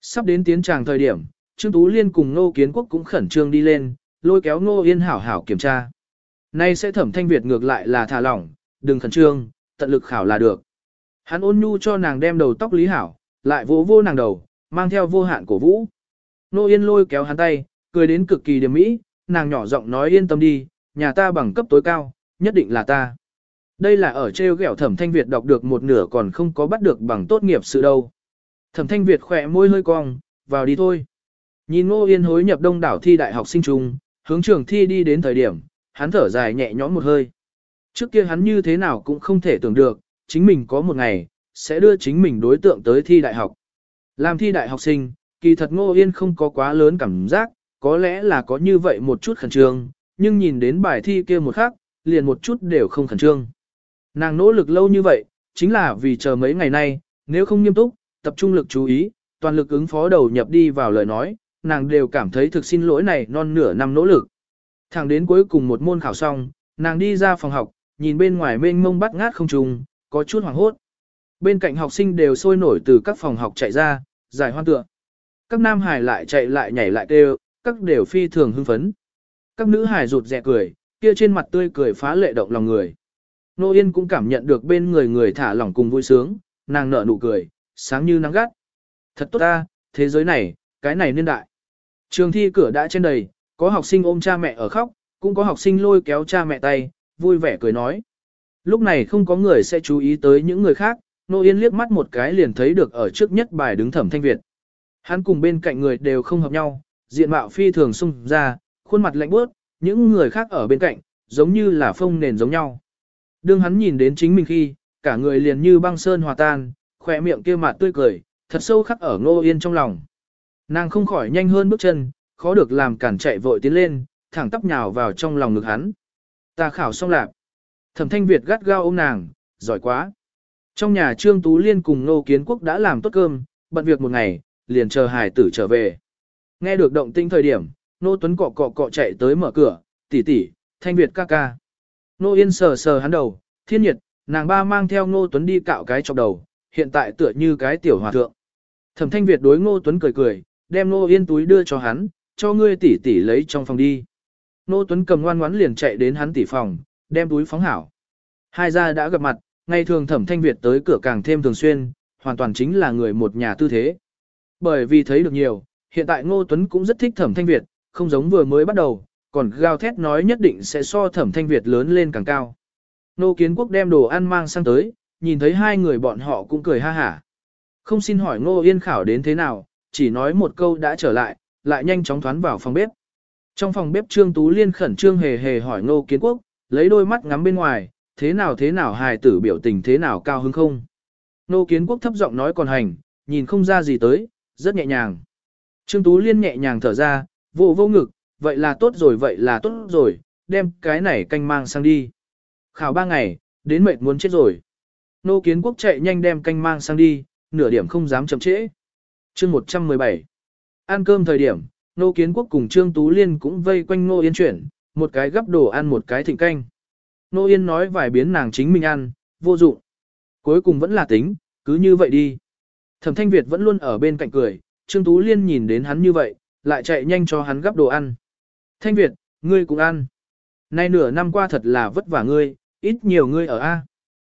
Sắp đến tiến tràng thời điểm, Trương Tú Liên cùng Ngô Kiến Quốc cũng khẩn trương đi lên, lôi kéo Ngô Yên hảo hảo kiểm tra. Nay sẽ thẩm thanh Việt ngược lại là thả lỏng, đừng khẩn trương, tận lực khảo là được. Hắn ôn nhu cho nàng đem đầu tóc lý hảo, lại vỗ vô nàng đầu, mang theo vô hạn cổ vũ. Ngô Yên lôi kéo hắn tay, cười đến cực kỳ điểm mỹ, nàng nhỏ giọng nói yên tâm đi, nhà ta bằng cấp tối cao, nhất định là ta. Đây là ở treo gẻo thẩm thanh Việt đọc được một nửa còn không có bắt được bằng tốt nghiệp sự đâu. Thẩm thanh Việt khỏe môi hơi cong, vào đi thôi. Nhìn Ngô Yên hối nhập đông đảo thi đại học sinh trung, hướng trường thi đi đến thời điểm, hắn thở dài nhẹ nhõm một hơi. Trước kia hắn như thế nào cũng không thể tưởng được, chính mình có một ngày, sẽ đưa chính mình đối tượng tới thi đại học. Làm thi đại học sinh, kỳ thật Ngô Yên không có quá lớn cảm giác, có lẽ là có như vậy một chút khẩn trương, nhưng nhìn đến bài thi kia một khắc, liền một chút đều không khẩn trương. Nàng nỗ lực lâu như vậy, chính là vì chờ mấy ngày nay, nếu không nghiêm túc, tập trung lực chú ý, toàn lực ứng phó đầu nhập đi vào lời nói, nàng đều cảm thấy thực xin lỗi này non nửa năm nỗ lực. Thẳng đến cuối cùng một môn khảo xong, nàng đi ra phòng học, nhìn bên ngoài mênh mông bắt ngát không trùng, có chút hoảng hốt. Bên cạnh học sinh đều sôi nổi từ các phòng học chạy ra, giải hoan tựa. Các nam hải lại chạy lại nhảy lại kêu, các đều phi thường hưng phấn. Các nữ hải rụt rè cười, kia trên mặt tươi cười phá lệ động lòng người. Nô Yên cũng cảm nhận được bên người người thả lỏng cùng vui sướng, nàng nở nụ cười, sáng như nắng gắt. Thật tốt ta, thế giới này, cái này niên đại. Trường thi cửa đã trên đầy, có học sinh ôm cha mẹ ở khóc, cũng có học sinh lôi kéo cha mẹ tay, vui vẻ cười nói. Lúc này không có người sẽ chú ý tới những người khác, Nô Yên liếc mắt một cái liền thấy được ở trước nhất bài đứng thẩm thanh Việt. Hắn cùng bên cạnh người đều không hợp nhau, diện mạo phi thường xung ra, khuôn mặt lạnh bớt, những người khác ở bên cạnh, giống như là phông nền giống nhau. Đương hắn nhìn đến chính mình khi, cả người liền như băng sơn hòa tan, khỏe miệng kia mặt tươi cười, thật sâu khắc ở Ngô Yên trong lòng. Nàng không khỏi nhanh hơn bước chân, khó được làm cản chạy vội tiến lên, thẳng tắp nhào vào trong lòng ngực hắn. Ta khảo xong lạc. Thẩm Thanh Việt gắt gao ôm nàng, giỏi quá. Trong nhà Trương Tú Liên cùng Nô Kiến Quốc đã làm tốt cơm, bận việc một ngày, liền chờ hải tử trở về. Nghe được động tinh thời điểm, Nô Tuấn cọ cọ cọ chạy tới mở cửa, tỷ tỷ, Thanh Việt ca ca. Nô Yên sờ sờ hắn đầu, thiên nhiệt, nàng ba mang theo Nô Tuấn đi cạo cái chọc đầu, hiện tại tựa như cái tiểu hòa thượng. Thẩm Thanh Việt đối Ngô Tuấn cười cười, đem Nô Yên túi đưa cho hắn, cho ngươi tỷ tỷ lấy trong phòng đi. Nô Tuấn cầm ngoan ngoãn liền chạy đến hắn tỷ phòng, đem túi phóng hảo. Hai gia đã gặp mặt, ngày thường Thẩm Thanh Việt tới cửa càng thêm thường xuyên, hoàn toàn chính là người một nhà tư thế. Bởi vì thấy được nhiều, hiện tại Ngô Tuấn cũng rất thích Thẩm Thanh Việt, không giống vừa mới bắt đầu, còn gào thét nói nhất định sẽ so Thẩm Thanh Việt lớn lên càng cao. Nô Kiến Quốc đem đồ ăn mang sang tới, nhìn thấy hai người bọn họ cũng cười ha hả. Không xin hỏi Ngô Yên khảo đến thế nào, chỉ nói một câu đã trở lại, lại nhanh chóng thoán vào phòng bếp. Trong phòng bếp Trương Tú Liên khẩn trương hề hề hỏi Ngô Kiến Quốc, lấy đôi mắt ngắm bên ngoài, thế nào thế nào hài tử biểu tình thế nào cao hứng không. Ngô Kiến Quốc thấp giọng nói còn hành, nhìn không ra gì tới, rất nhẹ nhàng. Trương Tú Liên nhẹ nhàng thở ra, vô vô ngực, vậy là tốt rồi vậy là tốt rồi, đem cái này canh mang sang đi. Khảo ba ngày, đến mệt muốn chết rồi. Nô Kiến Quốc chạy nhanh đem canh mang sang đi, nửa điểm không dám chậm trễ chương 117 Ăn cơm thời điểm, Nô Kiến Quốc cùng Trương Tú Liên cũng vây quanh Nô Yên chuyển, một cái gấp đồ ăn một cái thịnh canh. Nô Yên nói vài biến nàng chính mình ăn, vô dụng. Cuối cùng vẫn là tính, cứ như vậy đi. Thẩm Thanh Việt vẫn luôn ở bên cạnh cười, Trương Tú Liên nhìn đến hắn như vậy, lại chạy nhanh cho hắn gấp đồ ăn. Thanh Việt, ngươi cũng ăn. Nay nửa năm qua thật là vất vả ngươi, ít nhiều ngươi ở A.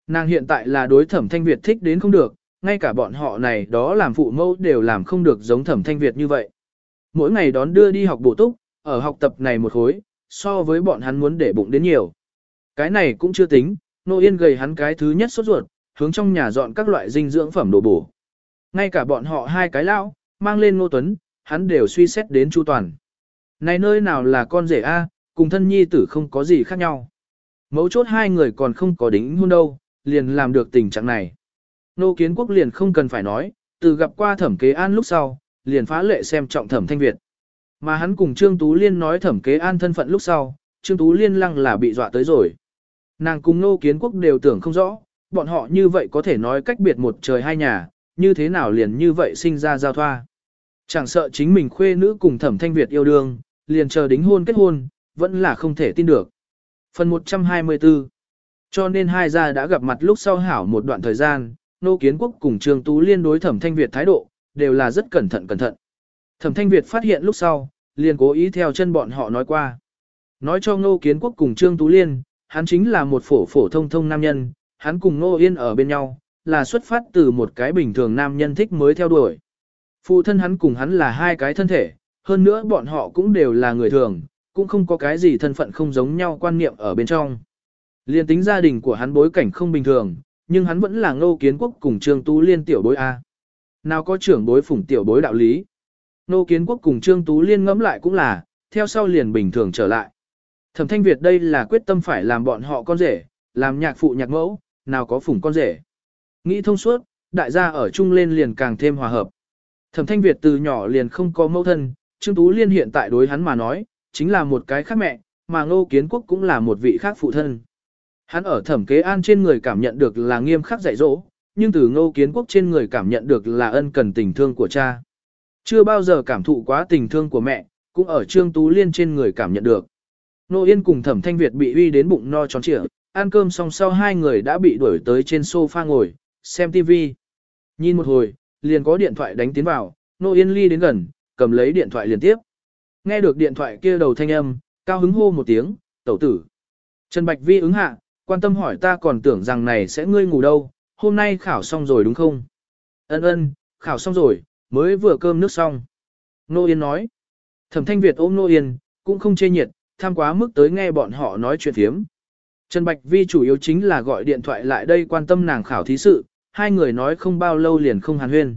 Nàng hiện tại là đối thẩm Thanh Việt thích đến không được, ngay cả bọn họ này đó làm phụ mẫu đều làm không được giống thẩm Thanh Việt như vậy. Mỗi ngày đón đưa đi học bổ túc, ở học tập này một khối, so với bọn hắn muốn để bụng đến nhiều. Cái này cũng chưa tính, Nô Yên gầy hắn cái thứ nhất sốt ruột, hướng trong nhà dọn các loại dinh dưỡng phẩm đồ bổ. Ngay cả bọn họ hai cái lão, mang lên Nô Tuấn, hắn đều suy xét đến chu toàn. Này nơi nào là con rể A, cùng thân nhi tử không có gì khác nhau. Mấu chốt hai người còn không có đính hôn đâu, liền làm được tình trạng này. Nô kiến quốc liền không cần phải nói, từ gặp qua thẩm kế an lúc sau, liền phá lệ xem trọng thẩm thanh Việt. Mà hắn cùng Trương Tú Liên nói thẩm kế an thân phận lúc sau, Trương Tú Liên lăng là bị dọa tới rồi. Nàng cùng nô kiến quốc đều tưởng không rõ, bọn họ như vậy có thể nói cách biệt một trời hai nhà, như thế nào liền như vậy sinh ra giao thoa. Chẳng sợ chính mình khuê nữ cùng thẩm thanh Việt yêu đương, liền chờ đính hôn kết hôn, vẫn là không thể tin được. Phần 124 Cho nên hai gia đã gặp mặt lúc sau hảo một đoạn thời gian, Nô Kiến Quốc cùng Trương Tú Liên đối Thẩm Thanh Việt thái độ, đều là rất cẩn thận cẩn thận. Thẩm Thanh Việt phát hiện lúc sau, liền cố ý theo chân bọn họ nói qua. Nói cho Nô Kiến Quốc cùng Trương Tú Liên, hắn chính là một phổ phổ thông thông nam nhân, hắn cùng Nô Yên ở bên nhau, là xuất phát từ một cái bình thường nam nhân thích mới theo đuổi. Phụ thân hắn cùng hắn là hai cái thân thể, hơn nữa bọn họ cũng đều là người thường, cũng không có cái gì thân phận không giống nhau quan niệm ở bên trong. Liên tính gia đình của hắn bối cảnh không bình thường, nhưng hắn vẫn là ngô kiến quốc cùng trương tú liên tiểu bối A. Nào có trưởng bối phủng tiểu bối đạo lý. Ngô kiến quốc cùng trương tú liên ngẫm lại cũng là, theo sau liền bình thường trở lại. Thẩm thanh Việt đây là quyết tâm phải làm bọn họ con rể, làm nhạc phụ nhạc mẫu, nào có phủng con rể. Nghĩ thông suốt, đại gia ở chung lên liền càng thêm hòa hợp. Thẩm thanh Việt từ nhỏ liền không có mẫu thân, Trương Tú Liên hiện tại đối hắn mà nói, chính là một cái khác mẹ, mà Ngô Kiến Quốc cũng là một vị khác phụ thân. Hắn ở thẩm kế an trên người cảm nhận được là nghiêm khắc dạy dỗ, nhưng từ Ngô Kiến Quốc trên người cảm nhận được là ân cần tình thương của cha. Chưa bao giờ cảm thụ quá tình thương của mẹ, cũng ở Trương Tú Liên trên người cảm nhận được. Nô Yên cùng Thẩm Thanh Việt bị uy đến bụng no tròn trịa, ăn cơm xong sau hai người đã bị đuổi tới trên sofa ngồi, xem TV. Nhìn một hồi, liền có điện thoại đánh tiến vào, Nô Yên ly đến gần, cầm lấy điện thoại liền tiếp. Nghe được điện thoại kia đầu thanh âm, cao hứng hô một tiếng, tẩu tử. Trần Bạch Vi ứng hạ, quan tâm hỏi ta còn tưởng rằng này sẽ ngươi ngủ đâu, hôm nay khảo xong rồi đúng không? Ân ân, khảo xong rồi, mới vừa cơm nước xong. Nô Yên nói. Thẩm Thanh Việt ôm Nô Yên, cũng không chê nhiệt, tham quá mức tới nghe bọn họ nói chuyện thiếm. Trần Bạch Vi chủ yếu chính là gọi điện thoại lại đây quan tâm nàng khảo thí sự, hai người nói không bao lâu liền không hàn huyên.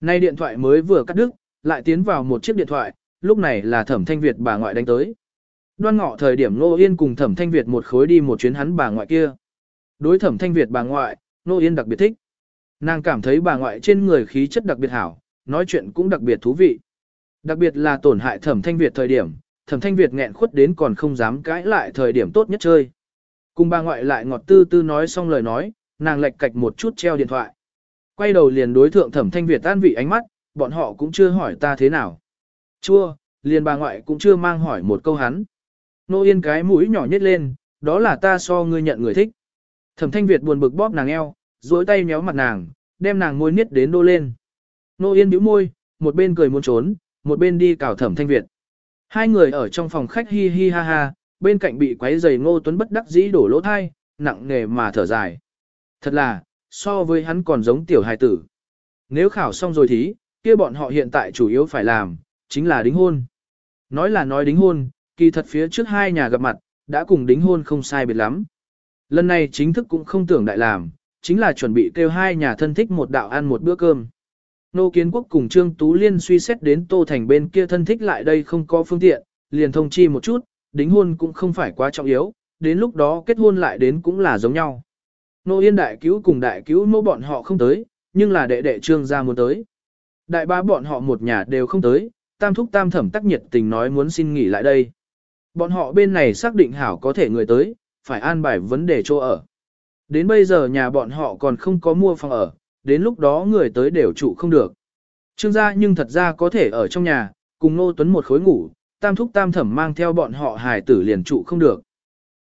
Nay điện thoại mới vừa cắt đứt, lại tiến vào một chiếc điện thoại, lúc này là Thẩm Thanh Việt bà ngoại đánh tới. Đoan ngọ thời điểm Nô Yên cùng Thẩm Thanh Việt một khối đi một chuyến hắn bà ngoại kia. Đối Thẩm Thanh Việt bà ngoại, Nô Yên đặc biệt thích. Nàng cảm thấy bà ngoại trên người khí chất đặc biệt hảo, nói chuyện cũng đặc biệt thú vị. Đặc biệt là tổn hại thẩm thanh Việt thời điểm, thẩm thanh Việt nghẹn khuất đến còn không dám cãi lại thời điểm tốt nhất chơi. Cùng bà ngoại lại ngọt tư tư nói xong lời nói, nàng lệch cạch một chút treo điện thoại. Quay đầu liền đối thượng thẩm thanh Việt an vị ánh mắt, bọn họ cũng chưa hỏi ta thế nào. Chua, liền bà ngoại cũng chưa mang hỏi một câu hắn. Nô yên cái mũi nhỏ nhất lên, đó là ta so ngươi nhận người thích. Thẩm thanh Việt buồn bực bóp nàng eo, duỗi tay nhéo mặt nàng, đem nàng môi niết đến đô lên. Nô yên bĩu môi, một bên cười muốn trốn, một bên đi cào thẩm thanh Việt. Hai người ở trong phòng khách hi hi ha ha, bên cạnh bị quấy giày ngô tuấn bất đắc dĩ đổ lỗ thai, nặng nề mà thở dài. Thật là, so với hắn còn giống tiểu hài tử. Nếu khảo xong rồi thì, kia bọn họ hiện tại chủ yếu phải làm, chính là đính hôn. Nói là nói đính hôn, kỳ thật phía trước hai nhà gặp mặt, đã cùng đính hôn không sai biệt lắm. Lần này chính thức cũng không tưởng đại làm, chính là chuẩn bị kêu hai nhà thân thích một đạo ăn một bữa cơm. Nô Kiến Quốc cùng Trương Tú Liên suy xét đến Tô Thành bên kia thân thích lại đây không có phương tiện, liền thông chi một chút, đính hôn cũng không phải quá trọng yếu, đến lúc đó kết hôn lại đến cũng là giống nhau. Nô Yên đại cứu cùng đại cứu mẫu bọn họ không tới, nhưng là đệ đệ Trương gia muốn tới. Đại ba bọn họ một nhà đều không tới, tam thúc tam thẩm tắc nhiệt tình nói muốn xin nghỉ lại đây. Bọn họ bên này xác định hảo có thể người tới, phải an bài vấn đề chỗ ở. Đến bây giờ nhà bọn họ còn không có mua phòng ở, đến lúc đó người tới đều trụ không được. Trương gia nhưng thật ra có thể ở trong nhà, cùng Nô Tuấn một khối ngủ, tam thúc tam thẩm mang theo bọn họ hài tử liền trụ không được.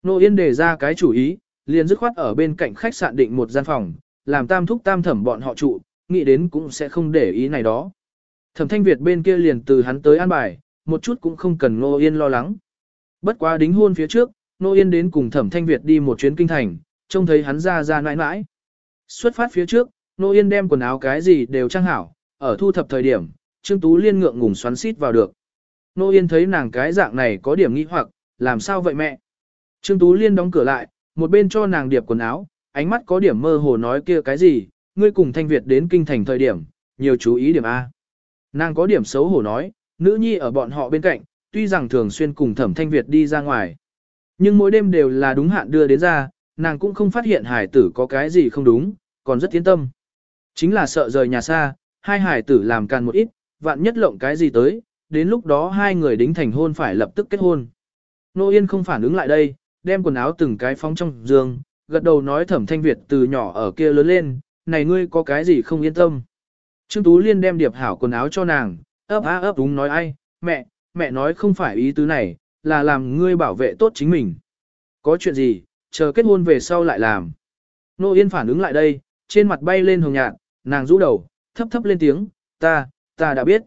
Nô Yên đề ra cái chủ ý, liền dứt khoát ở bên cạnh khách sạn định một gian phòng, làm tam thúc tam thẩm bọn họ trụ, nghĩ đến cũng sẽ không để ý này đó. Thẩm thanh Việt bên kia liền từ hắn tới an bài, một chút cũng không cần Nô Yên lo lắng. Bất quá đính hôn phía trước, Nô Yên đến cùng thẩm thanh Việt đi một chuyến kinh thành, trông thấy hắn ra ra nãi nãi. Xuất phát phía trước, Nô Yên đem quần áo cái gì đều trang hảo, ở thu thập thời điểm, Trương Tú Liên ngượng ngùng xoắn xít vào được. Nô Yên thấy nàng cái dạng này có điểm nghi hoặc, làm sao vậy mẹ? Trương Tú Liên đóng cửa lại, một bên cho nàng điệp quần áo, ánh mắt có điểm mơ hồ nói kia cái gì, ngươi cùng Thanh Việt đến kinh thành thời điểm, nhiều chú ý điểm A. Nàng có điểm xấu hổ nói, nữ nhi ở bọn họ bên cạnh, tuy rằng thường xuyên cùng thẩm Thanh Việt đi ra ngoài. Nhưng mỗi đêm đều là đúng hạn đưa đến ra, nàng cũng không phát hiện hải tử có cái gì không đúng, còn rất tiến tâm. Chính là sợ rời nhà xa, hai hải tử làm càn một ít, vạn nhất lộng cái gì tới, đến lúc đó hai người đính thành hôn phải lập tức kết hôn. Nô Yên không phản ứng lại đây, đem quần áo từng cái phóng trong giường, gật đầu nói thẩm thanh Việt từ nhỏ ở kia lớn lên, này ngươi có cái gì không yên tâm. Trương Tú Liên đem điệp hảo quần áo cho nàng, ấp á ấp đúng nói ai, mẹ, mẹ nói không phải ý tứ này, là làm ngươi bảo vệ tốt chính mình. Có chuyện gì, chờ kết hôn về sau lại làm. Nô Yên phản ứng lại đây, trên mặt bay lên hồng nhạt, nàng rũ đầu, thấp thấp lên tiếng, ta, ta đã biết.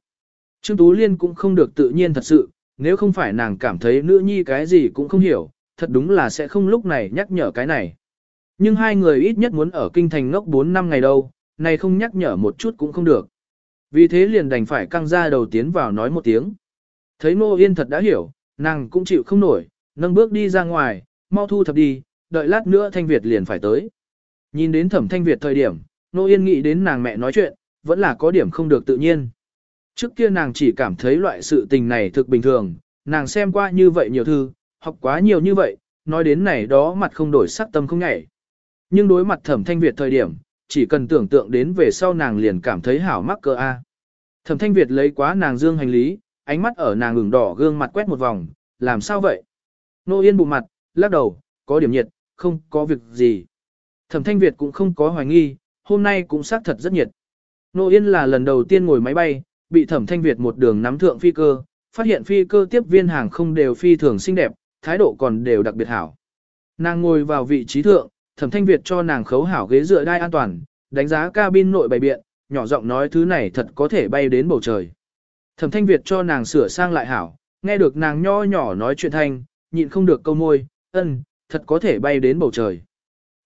Trương Tú Liên cũng không được tự nhiên thật sự, nếu không phải nàng cảm thấy nữ nhi cái gì cũng không hiểu, thật đúng là sẽ không lúc này nhắc nhở cái này. Nhưng hai người ít nhất muốn ở kinh thành ngốc 4 năm ngày đâu, này không nhắc nhở một chút cũng không được. Vì thế liền đành phải căng ra đầu tiến vào nói một tiếng. Thấy Nô Yên thật đã hiểu, nàng cũng chịu không nổi, nâng bước đi ra ngoài, mau thu thập đi, đợi lát nữa Thanh Việt liền phải tới. Nhìn đến thẩm Thanh Việt thời điểm, Nô Yên nghĩ đến nàng mẹ nói chuyện, vẫn là có điểm không được tự nhiên. Trước kia nàng chỉ cảm thấy loại sự tình này thực bình thường, nàng xem qua như vậy nhiều thư, học quá nhiều như vậy, nói đến này đó mặt không đổi sắc tâm không ngại. Nhưng đối mặt thẩm thanh Việt thời điểm, chỉ cần tưởng tượng đến về sau nàng liền cảm thấy hảo mắc cơ A. Thẩm thanh Việt lấy quá nàng dương hành lý, ánh mắt ở nàng ửng đỏ gương mặt quét một vòng, làm sao vậy? Nô Yên bụng mặt, lắc đầu, có điểm nhiệt, không có việc gì. Thẩm thanh Việt cũng không có hoài nghi, hôm nay cũng xác thật rất nhiệt. Nô Yên là lần đầu tiên ngồi máy bay, bị thẩm thanh Việt một đường nắm thượng phi cơ, phát hiện phi cơ tiếp viên hàng không đều phi thường xinh đẹp, thái độ còn đều đặc biệt hảo. Nàng ngồi vào vị trí thượng, thẩm thanh Việt cho nàng khấu hảo ghế dựa đai an toàn, đánh giá cabin nội bày biện, nhỏ giọng nói thứ này thật có thể bay đến bầu trời. Thẩm thanh Việt cho nàng sửa sang lại hảo, nghe được nàng nho nhỏ nói chuyện thanh, nhịn không được câu môi, ân, thật có thể bay đến bầu trời.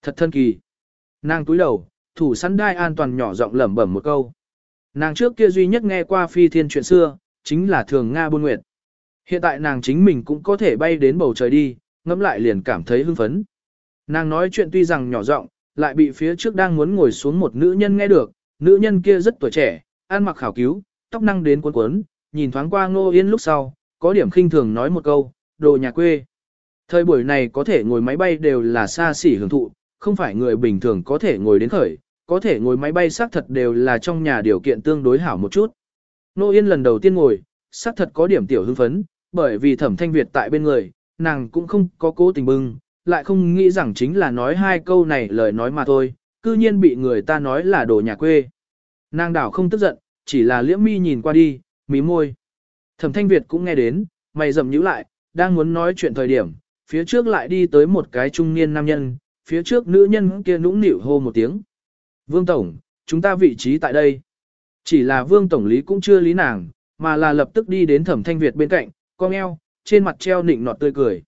Thật thân kỳ. Nàng túi đầu, thủ sẵn đai an toàn nhỏ giọng lẩm bẩm một câu. Nàng trước kia duy nhất nghe qua phi thiên chuyện xưa, chính là thường Nga buôn nguyệt. Hiện tại nàng chính mình cũng có thể bay đến bầu trời đi, ngẫm lại liền cảm thấy hưng phấn. Nàng nói chuyện tuy rằng nhỏ giọng, lại bị phía trước đang muốn ngồi xuống một nữ nhân nghe được, nữ nhân kia rất tuổi trẻ, ăn mặc khảo cứu, tóc năng đến cuốn cuốn, nhìn thoáng qua ngô yên lúc sau, có điểm khinh thường nói một câu, đồ nhà quê. Thời buổi này có thể ngồi máy bay đều là xa xỉ hưởng thụ, không phải người bình thường có thể ngồi đến khởi, có thể ngồi máy bay xác thật đều là trong nhà điều kiện tương đối hảo một chút. Nô Yên lần đầu tiên ngồi, xác thật có điểm tiểu hưng phấn, bởi vì thẩm thanh Việt tại bên người, nàng cũng không có cố tình bưng, lại không nghĩ rằng chính là nói hai câu này lời nói mà thôi, cư nhiên bị người ta nói là đồ nhà quê. Nàng đảo không tức giận, chỉ là liễm mi nhìn qua đi, mí môi. Thẩm thanh Việt cũng nghe đến, mày rầm nhíu lại, đang muốn nói chuyện thời điểm, phía trước lại đi tới một cái trung niên nam nhân, phía trước nữ nhân kia nũng nịu hô một tiếng. Vương Tổng, chúng ta vị trí tại đây. Chỉ là Vương Tổng lý cũng chưa lý nàng, mà là lập tức đi đến thẩm thanh Việt bên cạnh, cong eo, trên mặt treo nịnh nọt tươi cười.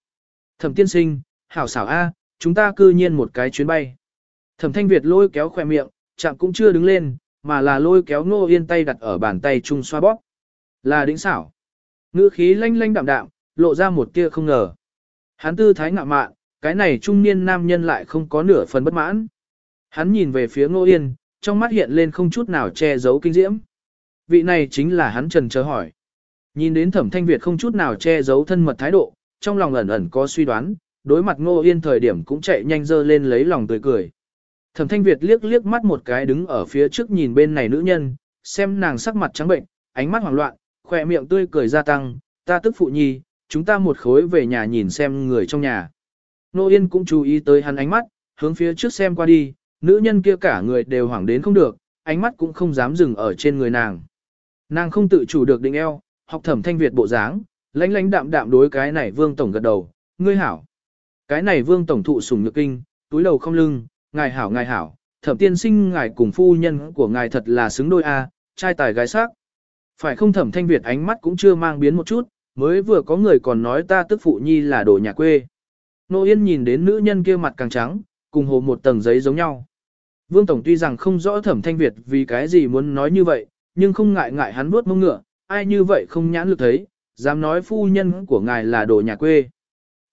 Thẩm tiên sinh, hảo xảo A, chúng ta cư nhiên một cái chuyến bay. Thẩm thanh Việt lôi kéo khỏe miệng, chạm cũng chưa đứng lên, mà là lôi kéo ngô yên tay đặt ở bàn tay chung xoa bóp. Là đỉnh xảo. Ngữ khí lanh lanh đạm đạm, lộ ra một tia không ngờ. Hắn tư thái ngạo mạn, cái này trung niên nam nhân lại không có nửa phần bất mãn. Hắn nhìn về phía ngô yên, trong mắt hiện lên không chút nào che giấu kinh diễm. Vị này chính là hắn trần chờ hỏi. Nhìn đến thẩm thanh Việt không chút nào che giấu thân mật thái độ, trong lòng ẩn ẩn có suy đoán, đối mặt ngô yên thời điểm cũng chạy nhanh dơ lên lấy lòng tươi cười. Thẩm thanh Việt liếc liếc mắt một cái đứng ở phía trước nhìn bên này nữ nhân, xem nàng sắc mặt trắng bệnh, ánh mắt hoảng loạn, khỏe miệng tươi cười gia tăng, ta tức phụ nhi, chúng ta một khối về nhà nhìn xem người trong nhà. Nô Yên cũng chú ý tới hắn ánh mắt, hướng phía trước xem qua đi, nữ nhân kia cả người đều hoảng đến không được, ánh mắt cũng không dám dừng ở trên người nàng. Nàng không tự chủ được định eo, học thẩm thanh Việt bộ dáng, lãnh lãnh đạm đạm đối cái này vương tổng gật đầu, ngươi hảo. Cái này vương tổng thụ sủng nhược kinh, túi đầu không lưng, ngài hảo ngài hảo, thẩm tiên sinh ngài cùng phu nhân của ngài thật là xứng đôi a, trai tài gái sắc. Phải không thẩm thanh Việt ánh mắt cũng chưa mang biến một chút, mới vừa có người còn nói ta tức phụ nhi là đồ nhà quê. Nô Yên nhìn đến nữ nhân kia mặt càng trắng, cùng hồ một tầng giấy giống nhau. Vương Tổng tuy rằng không rõ thẩm thanh Việt vì cái gì muốn nói như vậy, nhưng không ngại ngại hắn bước mông ngựa, ai như vậy không nhãn lực thấy, dám nói phu nhân của ngài là đồ nhà quê.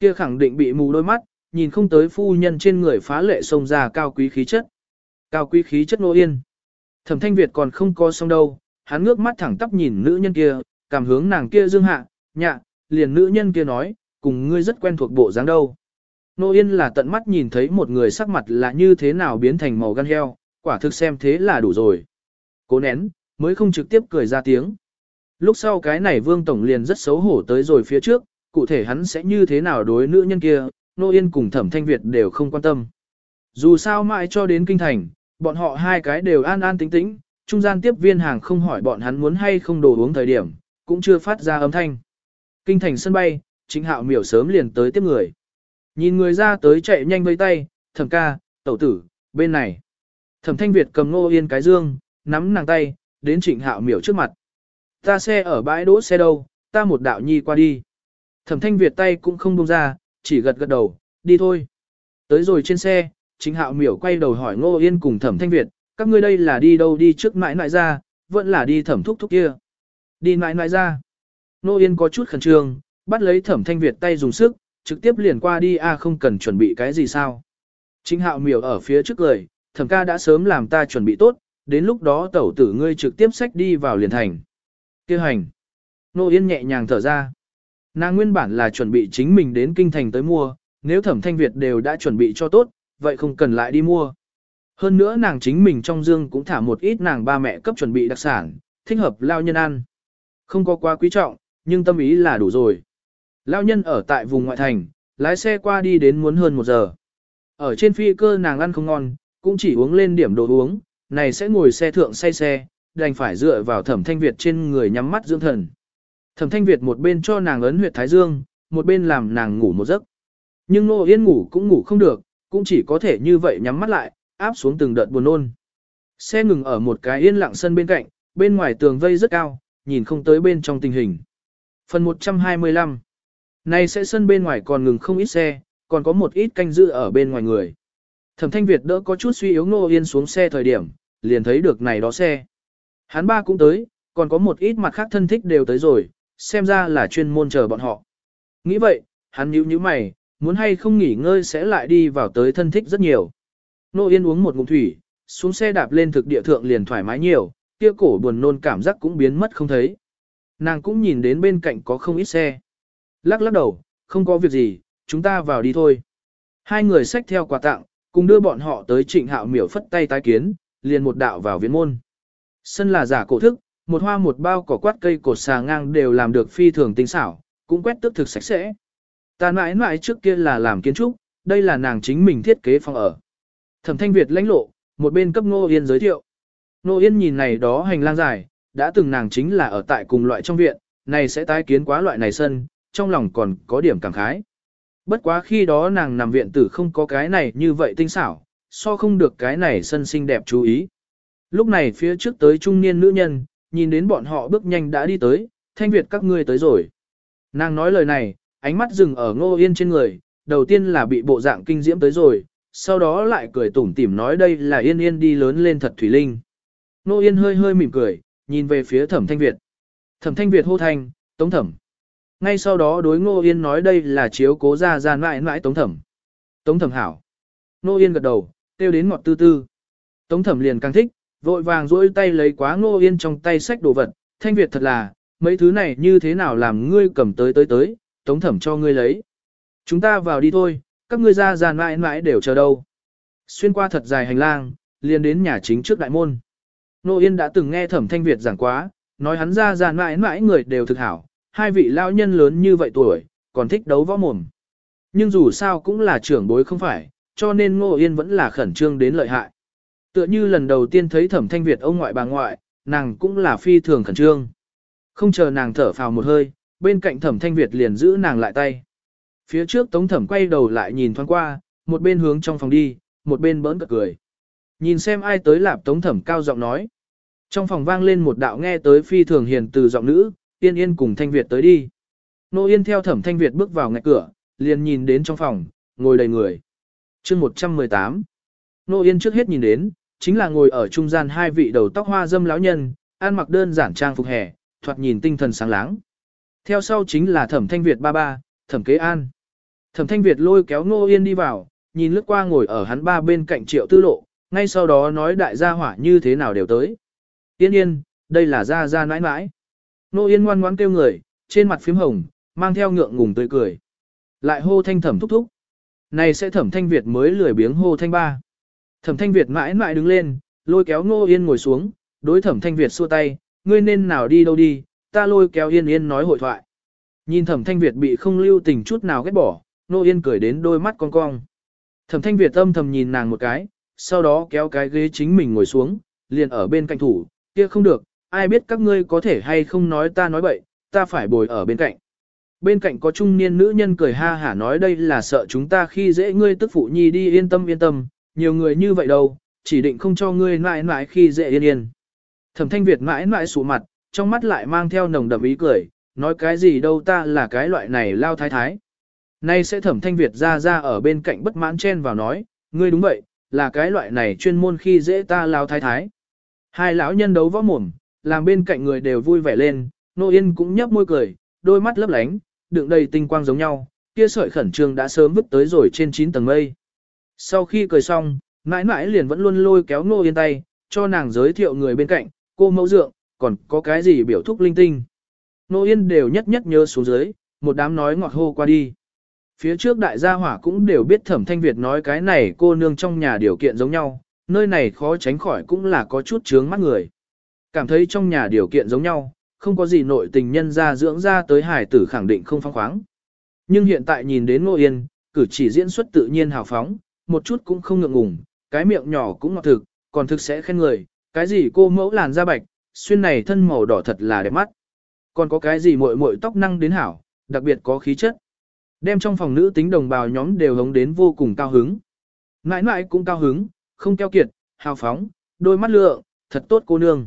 Kia khẳng định bị mù đôi mắt, nhìn không tới phu nhân trên người phá lệ xông ra cao quý khí chất. Cao quý khí chất nô yên. Thẩm thanh Việt còn không có xong đâu, hắn ngước mắt thẳng tắp nhìn nữ nhân kia, cảm hướng nàng kia dương hạ, nhạ, liền nữ nhân kia nói, cùng ngươi rất quen thuộc bộ dáng đâu. Nô Yên là tận mắt nhìn thấy một người sắc mặt là như thế nào biến thành màu gan heo, quả thực xem thế là đủ rồi. Cố nén, mới không trực tiếp cười ra tiếng. Lúc sau cái này Vương Tổng liền rất xấu hổ tới rồi phía trước, cụ thể hắn sẽ như thế nào đối nữ nhân kia, Nô Yên cùng Thẩm Thanh Việt đều không quan tâm. Dù sao mãi cho đến kinh thành, bọn họ hai cái đều an an tĩnh tĩnh, trung gian tiếp viên hàng không hỏi bọn hắn muốn hay không đồ uống thời điểm, cũng chưa phát ra âm thanh. Kinh thành sân bay, chính hạo miểu sớm liền tới tiếp người. Nhìn người ra tới chạy nhanh với tay, thẩm ca, tẩu tử, bên này. Thẩm thanh Việt cầm ngô yên cái dương, nắm nàng tay, đến trịnh hạo miểu trước mặt. Ta xe ở bãi đỗ xe đâu, ta một đạo nhi qua đi. Thẩm thanh Việt tay cũng không buông ra, chỉ gật gật đầu, đi thôi. Tới rồi trên xe, chính hạo miểu quay đầu hỏi ngô yên cùng thẩm thanh Việt, các ngươi đây là đi đâu đi trước mãi nại ra, vẫn là đi thẩm thúc thúc kia. Đi mãi nại ra. Ngô yên có chút khẩn trương, bắt lấy thẩm thanh Việt tay dùng sức, trực tiếp liền qua đi a không cần chuẩn bị cái gì sao. chính hạo miểu ở phía trước lời, thẩm ca đã sớm làm ta chuẩn bị tốt, đến lúc đó tẩu tử ngươi trực tiếp xách đi vào liền thành. Kêu hành. Nô Yên nhẹ nhàng thở ra. Nàng nguyên bản là chuẩn bị chính mình đến kinh thành tới mua, nếu thẩm thanh Việt đều đã chuẩn bị cho tốt, vậy không cần lại đi mua. Hơn nữa nàng chính mình trong dương cũng thả một ít nàng ba mẹ cấp chuẩn bị đặc sản, thích hợp lao nhân ăn. Không có quá quý trọng, nhưng tâm ý là đủ rồi. Lao nhân ở tại vùng ngoại thành, lái xe qua đi đến muốn hơn một giờ. Ở trên phi cơ nàng ăn không ngon, cũng chỉ uống lên điểm đồ uống, này sẽ ngồi xe thượng say xe, đành phải dựa vào thẩm thanh Việt trên người nhắm mắt dưỡng thần. Thẩm thanh Việt một bên cho nàng ấn huyệt thái dương, một bên làm nàng ngủ một giấc. Nhưng nô yên ngủ cũng ngủ không được, cũng chỉ có thể như vậy nhắm mắt lại, áp xuống từng đợt buồn nôn. Xe ngừng ở một cái yên lặng sân bên cạnh, bên ngoài tường vây rất cao, nhìn không tới bên trong tình hình. Phần 125 Nay sẽ sân bên ngoài còn ngừng không ít xe, còn có một ít canh giữ ở bên ngoài người. Thẩm Thanh Việt đỡ có chút suy yếu Nô Yên xuống xe thời điểm, liền thấy được này đó xe. Hắn ba cũng tới, còn có một ít mặt khác thân thích đều tới rồi, xem ra là chuyên môn chờ bọn họ. Nghĩ vậy, hắn nhíu nhíu mày, muốn hay không nghỉ ngơi sẽ lại đi vào tới thân thích rất nhiều. Nô Yên uống một ngụm thủy, xuống xe đạp lên thực địa thượng liền thoải mái nhiều, kia cổ buồn nôn cảm giác cũng biến mất không thấy. Nàng cũng nhìn đến bên cạnh có không ít xe. Lắc lắc đầu, không có việc gì, chúng ta vào đi thôi. Hai người xách theo quà tặng, cùng đưa bọn họ tới trịnh hạo miểu phất tay tái kiến, liền một đạo vào viện môn. Sân là giả cổ thức, một hoa một bao cỏ quát cây cột xà ngang đều làm được phi thường tinh xảo, cũng quét tước thực sạch sẽ. Ta mãi mãi trước kia là làm kiến trúc, đây là nàng chính mình thiết kế phòng ở. Thẩm Thanh Việt lãnh lộ, một bên cấp Nô Yên giới thiệu. Nô Yên nhìn này đó hành lang dài, đã từng nàng chính là ở tại cùng loại trong viện, này sẽ tái kiến quá loại này sân, trong lòng còn có điểm cảm khái. Bất quá khi đó nàng nằm viện tử không có cái này như vậy tinh xảo, so không được cái này sân xinh đẹp chú ý. Lúc này phía trước tới trung niên nữ nhân, nhìn đến bọn họ bước nhanh đã đi tới, thanh Việt các ngươi tới rồi. Nàng nói lời này, ánh mắt dừng ở ngô yên trên người, đầu tiên là bị bộ dạng kinh diễm tới rồi, sau đó lại cười tủm tỉm nói đây là yên yên đi lớn lên thật thủy linh. Ngô yên hơi hơi mỉm cười, nhìn về phía thẩm thanh Việt. Thẩm thanh Việt hô thanh, tống thẩm. Ngay sau đó đối ngô yên nói đây là chiếu cố ra ra mãi mãi tống thẩm. Tống thẩm hảo. Ngô yên gật đầu, tiêu đến ngọt tư tư. Tống thẩm liền càng thích, vội vàng duỗi tay lấy quá ngô yên trong tay sách đồ vật. Thanh Việt thật là, mấy thứ này như thế nào làm ngươi cầm tới tới tới, tống thẩm cho ngươi lấy. Chúng ta vào đi thôi, các ngươi ra ra mãi mãi đều chờ đâu. Xuyên qua thật dài hành lang, liền đến nhà chính trước đại môn. Nô Yên đã từng nghe thẩm thanh Việt giảng quá, nói hắn ra ra mãi mãi người đều thực hảo, hai vị lão nhân lớn như vậy tuổi, còn thích đấu võ mồm. Nhưng dù sao cũng là trưởng bối không phải, cho nên Ngô Yên vẫn là khẩn trương đến lợi hại. Tựa như lần đầu tiên thấy thẩm thanh Việt ông ngoại bà ngoại, nàng cũng là phi thường khẩn trương. Không chờ nàng thở phào một hơi, bên cạnh thẩm thanh Việt liền giữ nàng lại tay. Phía trước tống thẩm quay đầu lại nhìn thoáng qua, một bên hướng trong phòng đi, một bên bỡn cợt cười. Nhìn xem ai tới lạp tống thẩm cao giọng nói. Trong phòng vang lên một đạo nghe tới phi thường hiền từ giọng nữ, Yên Yên cùng Thanh Việt tới đi. Nô Yên theo thẩm Thanh Việt bước vào ngạch cửa, liền nhìn đến trong phòng, ngồi đầy người. chương 118. Nô Yên trước hết nhìn đến, chính là ngồi ở trung gian hai vị đầu tóc hoa dâm lão nhân, ăn mặc đơn giản trang phục hè, thoạt nhìn tinh thần sáng láng. Theo sau chính là thẩm Thanh Việt ba ba, thẩm kế an. Thẩm Thanh Việt lôi kéo Nô Yên đi vào, nhìn lướt qua ngồi ở hắn ba bên cạnh triệu tư lộ, ngay sau đó nói đại gia hỏa như thế nào đều tới. Yên yên, đây là gia gia nãi nãi. Nô Yên ngoan ngoãn kêu người, trên mặt phím hồng, mang theo ngượng ngùng tươi cười. Lại hô thanh thẩm thúc thúc. Này sẽ thẩm thanh Việt mới lười biếng hô thanh ba. Thẩm thanh Việt mãi mãi đứng lên, lôi kéo Ngô Yên ngồi xuống, đối thẩm thanh Việt xua tay, ngươi nên nào đi đâu đi, ta lôi kéo Yên Yên nói hội thoại. Nhìn thẩm thanh Việt bị không lưu tình chút nào ghét bỏ, Ngô Yên cười đến đôi mắt cong cong. Thẩm thanh Việt âm thầm nhìn nàng một cái, sau đó kéo cái ghế chính mình ngồi xuống, liền ở bên cạnh thủ, kia không được, ai biết các ngươi có thể hay không nói ta nói bậy, ta phải bồi ở bên cạnh. Bên cạnh có trung niên nữ nhân cười ha hả nói đây là sợ chúng ta khi dễ ngươi tức phụ nhi đi yên tâm yên tâm, nhiều người như vậy đâu, chỉ định không cho ngươi mãi mãi khi dễ yên yên. Thẩm thanh Việt mãi mãi sụ mặt, trong mắt lại mang theo nồng đậm ý cười, nói cái gì đâu ta là cái loại này lao thái thái. Nay sẽ thẩm thanh Việt ra ra ở bên cạnh bất mãn chen vào nói, ngươi đúng vậy, là cái loại này chuyên môn khi dễ ta lao thái thái. Hai lão nhân đấu võ mồm, làm bên cạnh người đều vui vẻ lên, Nô Yên cũng nhấp môi cười, đôi mắt lấp lánh, đựng đầy tinh quang giống nhau, kia sợi khẩn trương đã sớm vứt tới rồi trên 9 tầng mây. Sau khi cười xong, mãi mãi liền vẫn luôn lôi kéo Nô Yên tay, cho nàng giới thiệu người bên cạnh, cô mẫu dượng, còn có cái gì biểu thúc linh tinh. Nô Yên đều nhất nhất nhớ xuống dưới, một đám nói ngọt hô qua đi. Phía trước đại gia hỏa cũng đều biết thẩm thanh Việt nói cái này cô nương trong nhà điều kiện giống nhau, nơi này khó tránh khỏi cũng là có chút chướng mắt người. Cảm thấy trong nhà điều kiện giống nhau, không có gì nội tình nhân ra dưỡng ra tới hải tử khẳng định không phong khoáng. Nhưng hiện tại nhìn đến Ngô Yên, cử chỉ diễn xuất tự nhiên hào phóng, một chút cũng không ngượng ngùng, cái miệng nhỏ cũng ngọt thực, còn thực sẽ khen người, cái gì cô mẫu làn da bạch, xuyên này thân màu đỏ thật là đẹp mắt. Còn có cái gì muội muội tóc năng đến hảo, đặc biệt có khí chất. Đem trong phòng nữ tính đồng bào nhóm đều hống đến vô cùng cao hứng. ngãi ngãi cũng cao hứng, không keo kiệt, hào phóng, đôi mắt lượng, thật tốt cô nương.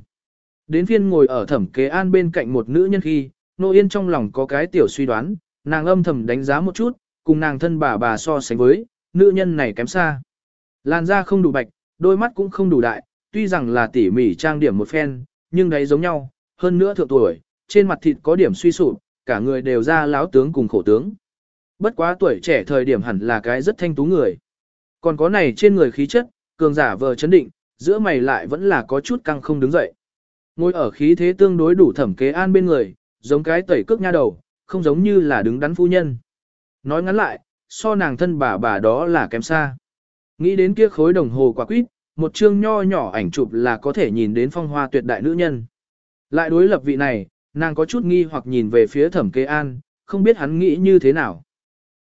Đến phiên ngồi ở thẩm kế an bên cạnh một nữ nhân khi, nô yên trong lòng có cái tiểu suy đoán, nàng âm thầm đánh giá một chút, cùng nàng thân bà bà so sánh với, nữ nhân này kém xa. Làn da không đủ bạch, đôi mắt cũng không đủ đại, tuy rằng là tỉ mỉ trang điểm một phen, nhưng đấy giống nhau, hơn nữa thượng tuổi, trên mặt thịt có điểm suy sụp, cả người đều ra láo tướng cùng khổ tướng. Bất quá tuổi trẻ thời điểm hẳn là cái rất thanh tú người. Còn có này trên người khí chất, cường giả vờ chấn định, giữa mày lại vẫn là có chút căng không đứng dậy. Ngồi ở khí thế tương đối đủ thẩm kế an bên người, giống cái tẩy cước nha đầu, không giống như là đứng đắn phu nhân. Nói ngắn lại, so nàng thân bà bà đó là kém xa. Nghĩ đến kia khối đồng hồ quả quýt, một chương nho nhỏ ảnh chụp là có thể nhìn đến phong hoa tuyệt đại nữ nhân. Lại đối lập vị này, nàng có chút nghi hoặc nhìn về phía thẩm kế an, không biết hắn nghĩ như thế nào.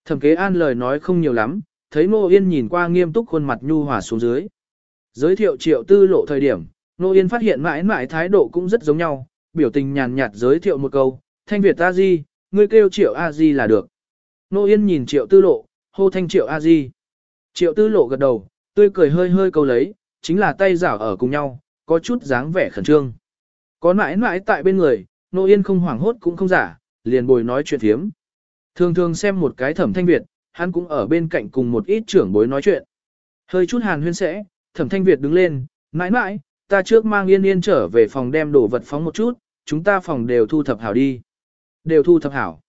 Thẩm kế an lời nói không nhiều lắm, thấy Nô Yên nhìn qua nghiêm túc khuôn mặt nhu hòa xuống dưới. Giới thiệu triệu tư lộ thời điểm, Nô Yên phát hiện mãi mãi thái độ cũng rất giống nhau, biểu tình nhàn nhạt giới thiệu một câu, thanh Việt A Di, ngươi kêu triệu A Di là được. Nô Yên nhìn triệu tư lộ, hô thanh triệu A Di. Triệu tư lộ gật đầu, tươi cười hơi hơi câu lấy, chính là tay giảo ở cùng nhau, có chút dáng vẻ khẩn trương. Có mãi mãi tại bên người, Nô Yên không hoảng hốt cũng không giả, liền bồi nói chuyện thiếm. Thường thường xem một cái thẩm thanh Việt, hắn cũng ở bên cạnh cùng một ít trưởng bối nói chuyện. Hơi chút hàn huyên sẽ, thẩm thanh Việt đứng lên, mãi mãi, ta trước mang yên yên trở về phòng đem đồ vật phóng một chút, chúng ta phòng đều thu thập hảo đi. Đều thu thập hảo.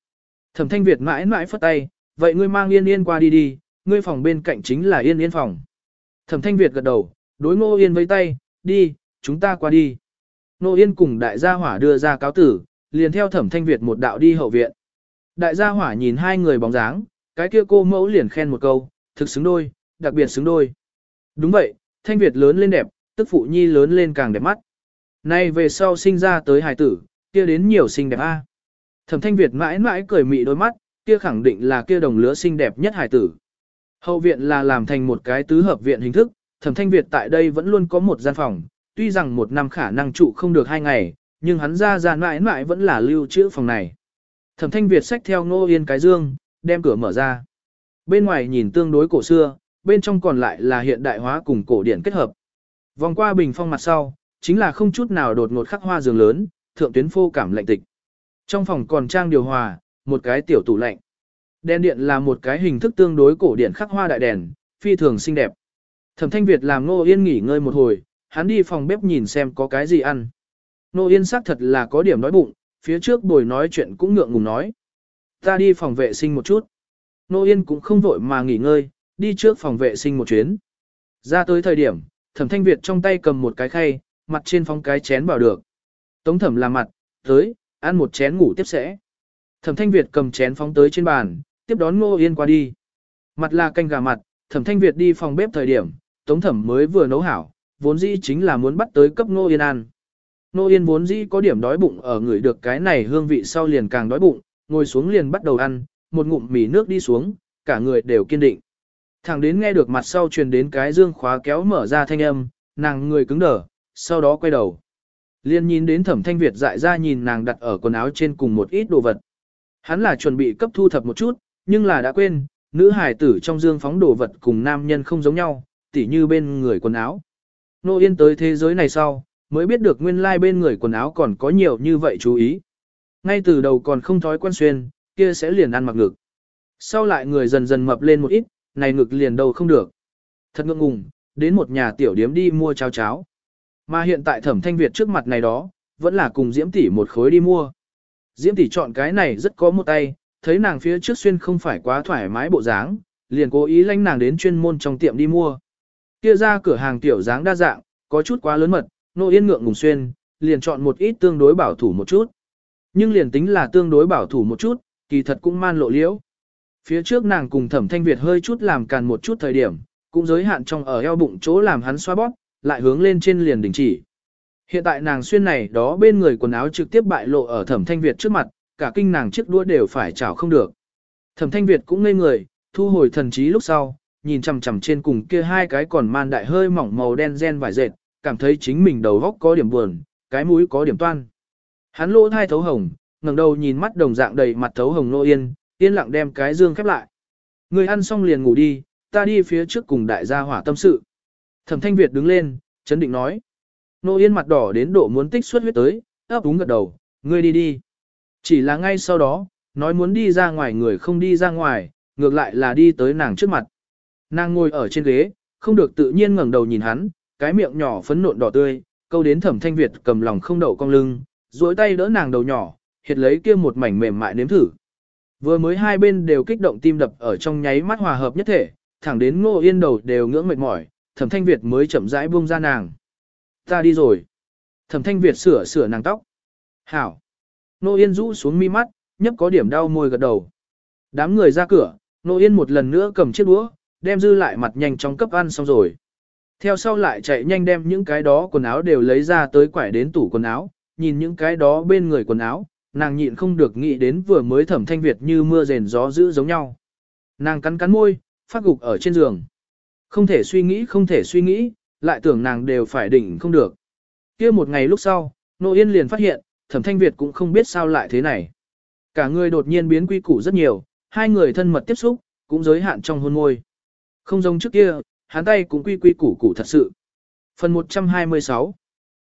Thẩm thanh Việt mãi mãi phất tay, vậy ngươi mang yên yên qua đi đi, ngươi phòng bên cạnh chính là yên yên phòng. Thẩm thanh Việt gật đầu, đối ngô yên với tay, đi, chúng ta qua đi. Ngô yên cùng đại gia hỏa đưa ra cáo tử, liền theo thẩm thanh Việt một đạo đi hậu viện. Đại gia hỏa nhìn hai người bóng dáng, cái kia cô mẫu liền khen một câu, thực xứng đôi, đặc biệt xứng đôi. Đúng vậy, thanh Việt lớn lên đẹp, tức phụ nhi lớn lên càng đẹp mắt. Nay về sau sinh ra tới hài tử, kia đến nhiều xinh đẹp a. Thẩm thanh Việt mãi mãi cười mị đôi mắt, kia khẳng định là kia đồng lứa xinh đẹp nhất Hải tử. Hậu viện là làm thành một cái tứ hợp viện hình thức, thẩm thanh Việt tại đây vẫn luôn có một gian phòng, tuy rằng một năm khả năng trụ không được hai ngày, nhưng hắn ra ra mãi mãi vẫn là lưu trữ phòng này. Thẩm thanh Việt xách theo ngô yên cái dương, đem cửa mở ra. Bên ngoài nhìn tương đối cổ xưa, bên trong còn lại là hiện đại hóa cùng cổ điển kết hợp. Vòng qua bình phong mặt sau, chính là không chút nào đột ngột khắc hoa giường lớn, thượng tuyến phô cảm lạnh tịch. Trong phòng còn trang điều hòa, một cái tiểu tủ lạnh. Đèn điện là một cái hình thức tương đối cổ điển khắc hoa đại đèn, phi thường xinh đẹp. Thẩm Thanh Việt làm Nô Yên nghỉ ngơi một hồi, hắn đi phòng bếp nhìn xem có cái gì ăn. Nô Yên xác thật là có điểm đói bụng, phía trước bồi nói chuyện cũng ngượng ngùng nói. Ta đi phòng vệ sinh một chút. Nô Yên cũng không vội mà nghỉ ngơi, đi trước phòng vệ sinh một chuyến. Ra tới thời điểm, thẩm thanh Việt trong tay cầm một cái khay, mặt trên phong cái chén vào được. Tống thẩm làm mặt, tới, ăn một chén ngủ tiếp sẽ. Thẩm thanh Việt cầm chén phóng tới trên bàn, tiếp đón Ngô Yên qua đi. Mặt là canh gà mặt, thẩm thanh Việt đi phòng bếp thời điểm, tống thẩm mới vừa nấu hảo, vốn dĩ chính là muốn bắt tới cấp Ngô Yên ăn. Ngô Yên vốn dĩ có điểm đói bụng ở người được cái này hương vị sau liền càng đói bụng, ngồi xuống liền bắt đầu ăn, một ngụm mì nước đi xuống, cả người đều kiên định. Thẳng đến nghe được mặt sau truyền đến cái dương khóa kéo mở ra thanh âm, nàng người cứng đờ, sau đó quay đầu. Liên nhìn đến thẩm thanh Việt dại ra nhìn nàng đặt ở quần áo trên cùng một ít đồ vật. Hắn là chuẩn bị cấp thu thập một chút, nhưng là đã quên, nữ hài tử trong dương phóng đồ vật cùng nam nhân không giống nhau, tỉ như bên người quần áo. Nô Yên tới thế giới này sau, mới biết được nguyên lai like bên người quần áo còn có nhiều như vậy chú ý. Ngay từ đầu còn không thói quen xuyên, kia sẽ liền ăn mặc ngực. Sau lại người dần dần mập lên một ít, này ngực liền đầu không được. Thật ngượng ngùng, đến một nhà tiểu điếm đi mua cháo cháo. Mà hiện tại thẩm thanh Việt trước mặt này đó, vẫn là cùng Diễm tỷ một khối đi mua. Diễm tỷ chọn cái này rất có một tay, thấy nàng phía trước xuyên không phải quá thoải mái bộ dáng, liền cố ý lanh nàng đến chuyên môn trong tiệm đi mua. Kia ra cửa hàng tiểu dáng đa dạng, có chút quá lớn mật, nô yên ngượng ngùng xuyên, liền chọn một ít tương đối bảo thủ một chút. Nhưng liền tính là tương đối bảo thủ một chút, kỳ thật cũng man lộ liễu. Phía trước nàng cùng thẩm thanh Việt hơi chút làm càn một chút thời điểm, cũng giới hạn trong ở eo bụng chỗ làm hắn xoa bóp, lại hướng lên trên liền đình chỉ. Hiện tại nàng xuyên này đó bên người quần áo trực tiếp bại lộ ở thẩm thanh Việt trước mặt, cả kinh nàng chiếc đũa đều phải chảo không được. Thẩm thanh Việt cũng ngây người, thu hồi thần trí lúc sau, nhìn chằm chằm trên cùng kia hai cái còn man đại hơi mỏng màu đen gen vải dệt, cảm thấy chính mình đầu góc có điểm buồn, cái mũi có điểm toan. Hắn lỗ thai thấu hồng, ngẩng đầu nhìn mắt đồng dạng đầy mặt thấu hồng nô yên, yên lặng đem cái dương khép lại. Người ăn xong liền ngủ đi, ta đi phía trước cùng đại gia hỏa tâm sự. Thẩm thanh Việt đứng lên, chấn định nói. Nô yên mặt đỏ đến độ muốn tích xuất huyết tới, ấp úng gật đầu, ngươi đi đi. Chỉ là ngay sau đó, nói muốn đi ra ngoài người không đi ra ngoài, ngược lại là đi tới nàng trước mặt. Nàng ngồi ở trên ghế, không được tự nhiên ngẩng đầu nhìn hắn, cái miệng nhỏ phấn nộn đỏ tươi, câu đến thẩm thanh Việt cầm lòng không đậu cong lưng, duỗi tay đỡ nàng đầu nhỏ, hiệt lấy kia một mảnh mềm mại nếm thử. Vừa mới hai bên đều kích động tim đập ở trong nháy mắt hòa hợp nhất thể, thẳng đến ngô yên đầu đều ngưỡng mệt mỏi, thẩm thanh Việt mới chậm rãi buông ra nàng. Ta đi rồi. Thẩm thanh Việt sửa sửa nàng tóc. Hảo. Nô Yên rũ xuống mi mắt, nhấp có điểm đau môi gật đầu. Đám người ra cửa, Nô Yên một lần nữa cầm chiếc đũa, đem dư lại mặt nhanh trong cấp ăn xong rồi. Theo sau lại chạy nhanh đem những cái đó quần áo đều lấy ra tới quải đến tủ quần áo, nhìn những cái đó bên người quần áo, nàng nhịn không được nghĩ đến vừa mới thẩm thanh Việt như mưa rền gió dữ giống nhau. Nàng cắn cắn môi, phát gục ở trên giường. Không thể suy nghĩ không thể suy nghĩ, lại tưởng nàng đều phải đỉnh không được. kia một ngày lúc sau, Nô Yên liền phát hiện, thẩm thanh Việt cũng không biết sao lại thế này. Cả người đột nhiên biến quy củ rất nhiều, hai người thân mật tiếp xúc, cũng giới hạn trong hôn môi. Không giống trước kia, hắn tay cũng quy quy củ củ thật sự. Phần 126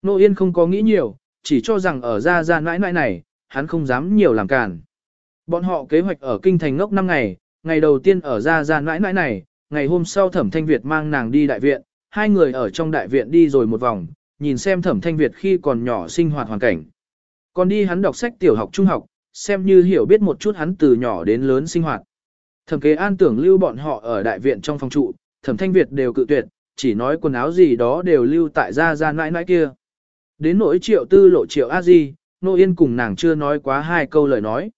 Nô Yên không có nghĩ nhiều, chỉ cho rằng ở ra ra nãi nãi này, hắn không dám nhiều làm cản. Bọn họ kế hoạch ở kinh thành ngốc 5 ngày, ngày đầu tiên ở ra ra nãi nãi này, ngày hôm sau thẩm thanh Việt mang nàng đi đại viện, hai người ở trong đại viện đi rồi một vòng, nhìn xem thẩm thanh Việt khi còn nhỏ sinh hoạt hoàn cảnh. Còn đi hắn đọc sách tiểu học trung học, xem như hiểu biết một chút hắn từ nhỏ đến lớn sinh hoạt. Thẩm kế an tưởng lưu bọn họ ở đại viện trong phòng trụ, thẩm thanh Việt đều cự tuyệt, chỉ nói quần áo gì đó đều lưu tại gia gia nãi nãi kia. Đến nỗi triệu tư lộ triệu a di, nô yên cùng nàng chưa nói quá hai câu lời nói.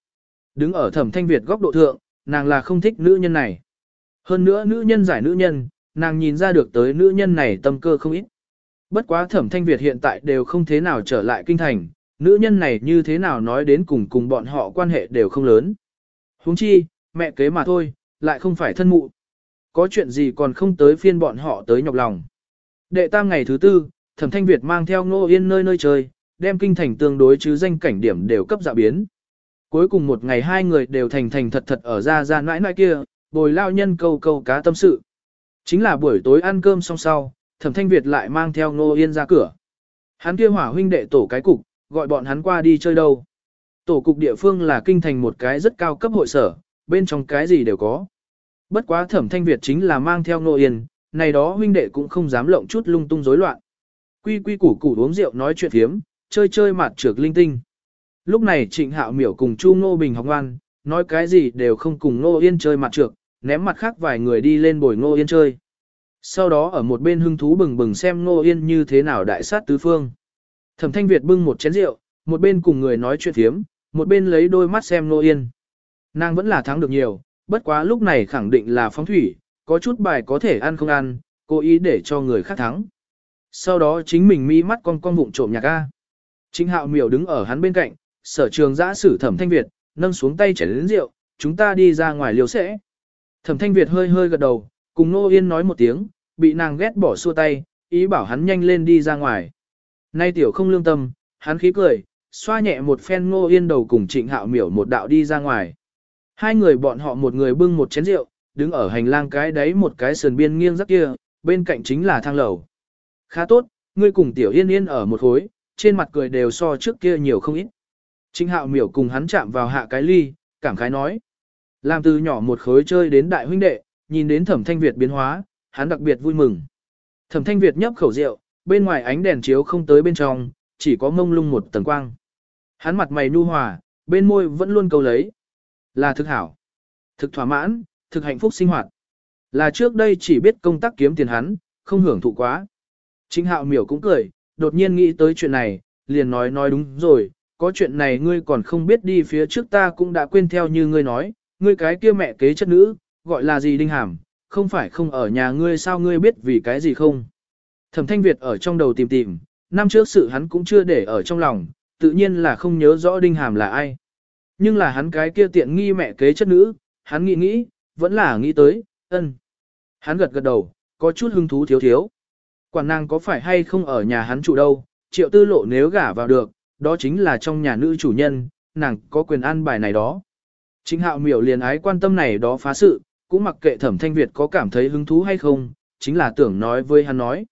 Đứng ở thẩm thanh Việt góc độ thượng, nàng là không thích nữ nhân này. Hơn nữa nữ nhân giải nữ nhân, nàng nhìn ra được tới nữ nhân này tâm cơ không ít. Bất quá thẩm thanh Việt hiện tại đều không thế nào trở lại kinh thành, nữ nhân này như thế nào nói đến cùng cùng bọn họ quan hệ đều không lớn. huống chi, mẹ kế mà thôi, lại không phải thân mụ. Có chuyện gì còn không tới phiên bọn họ tới nhọc lòng. Đệ tam ngày thứ tư, thẩm thanh Việt mang theo ngô yên nơi nơi chơi, đem kinh thành tương đối chứ danh cảnh điểm đều cấp dạ biến. Cuối cùng một ngày hai người đều thành thành thật thật ở ra ra nãi nãi kia, bồi lao nhân câu câu cá tâm sự. Chính là buổi tối ăn cơm xong sau, thẩm thanh Việt lại mang theo ngô yên ra cửa. Hắn kia hỏa huynh đệ tổ cái cục, gọi bọn hắn qua đi chơi đâu. Tổ cục địa phương là kinh thành một cái rất cao cấp hội sở, bên trong cái gì đều có. Bất quá thẩm thanh Việt chính là mang theo ngô yên, này đó huynh đệ cũng không dám lộng chút lung tung rối loạn. Quy quy củ củ uống rượu nói chuyện thiếm, chơi chơi mặt trược linh tinh. Lúc này Trịnh Hạo Miểu cùng Chu Ngô Bình học ngoan, nói cái gì đều không cùng Ngô Yên chơi mặt trược, ném mặt khác vài người đi lên bồi Ngô Yên chơi. Sau đó ở một bên hưng thú bừng bừng xem Ngô Yên như thế nào đại sát tứ phương. Thẩm Thanh Việt bưng một chén rượu, một bên cùng người nói chuyện thiếm, một bên lấy đôi mắt xem Ngô Yên. Nàng vẫn là thắng được nhiều, bất quá lúc này khẳng định là phóng thủy, có chút bài có thể ăn không ăn, cố ý để cho người khác thắng. Sau đó chính mình mi mắt con con vụng trộm nhạc A. Chính hạo miểu đứng ở hắn bên cạnh, sở trường giã sử thẩm thanh Việt, nâng xuống tay chảy đến rượu, chúng ta đi ra ngoài liều sẽ. Thẩm thanh Việt hơi hơi gật đầu, cùng Nô Yên nói một tiếng, bị nàng ghét bỏ xua tay, ý bảo hắn nhanh lên đi ra ngoài. Nay tiểu không lương tâm, hắn khí cười, xoa nhẹ một phen Nô Yên đầu cùng trịnh hạo miểu một đạo đi ra ngoài. Hai người bọn họ một người bưng một chén rượu, đứng ở hành lang cái đấy một cái sườn biên nghiêng rắc kia, bên cạnh chính là thang lầu. Khá tốt, ngươi cùng tiểu yên yên ở một khối, trên mặt cười đều so trước kia nhiều không ít. Trinh hạo miểu cùng hắn chạm vào hạ cái ly, cảm khái nói. Làm từ nhỏ một khối chơi đến đại huynh đệ, nhìn đến thẩm thanh Việt biến hóa, hắn đặc biệt vui mừng. Thẩm thanh Việt nhấp khẩu rượu, bên ngoài ánh đèn chiếu không tới bên trong, chỉ có mông lung một tầng quang. Hắn mặt mày nu hòa, bên môi vẫn luôn cầu lấy. Là thực hảo, thực thỏa mãn, thực hạnh phúc sinh hoạt. Là trước đây chỉ biết công tác kiếm tiền hắn, không hưởng thụ quá. Chính hạo miểu cũng cười, đột nhiên nghĩ tới chuyện này, liền nói nói đúng rồi, có chuyện này ngươi còn không biết đi phía trước ta cũng đã quên theo như ngươi nói, ngươi cái kia mẹ kế chất nữ, gọi là gì đinh hàm, không phải không ở nhà ngươi sao ngươi biết vì cái gì không. Thẩm thanh Việt ở trong đầu tìm tìm, năm trước sự hắn cũng chưa để ở trong lòng, tự nhiên là không nhớ rõ đinh hàm là ai. Nhưng là hắn cái kia tiện nghi mẹ kế chất nữ, hắn nghĩ nghĩ, vẫn là nghĩ tới, ân. Hắn gật gật đầu, có chút hứng thú thiếu thiếu. Quản nàng có phải hay không ở nhà hắn trụ đâu, triệu tư lộ nếu gả vào được, đó chính là trong nhà nữ chủ nhân, nàng có quyền ăn bài này đó. Chính hạo miểu liền ái quan tâm này đó phá sự, cũng mặc kệ thẩm thanh Việt có cảm thấy hứng thú hay không, chính là tưởng nói với hắn nói.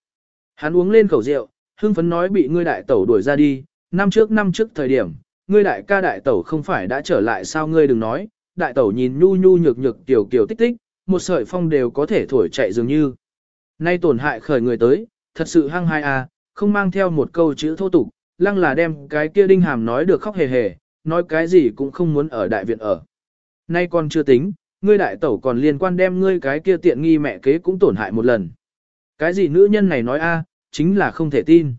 Hắn uống lên khẩu rượu, hưng phấn nói bị ngươi đại tẩu đuổi ra đi, năm trước năm trước thời điểm, ngươi đại ca đại tẩu không phải đã trở lại sao ngươi đừng nói, đại tẩu nhìn nhu nhu nhược nhược tiểu kiểu tích tích, một sợi phong đều có thể thổi chạy dường như. Nay tổn hại khởi người tới, thật sự hăng hai a, không mang theo một câu chữ thô tục, lăng là đem cái kia đinh hàm nói được khóc hề hề, nói cái gì cũng không muốn ở đại viện ở. Nay còn chưa tính, ngươi đại tẩu còn liên quan đem ngươi cái kia tiện nghi mẹ kế cũng tổn hại một lần. Cái gì nữ nhân này nói a, à, chính là không thể tin.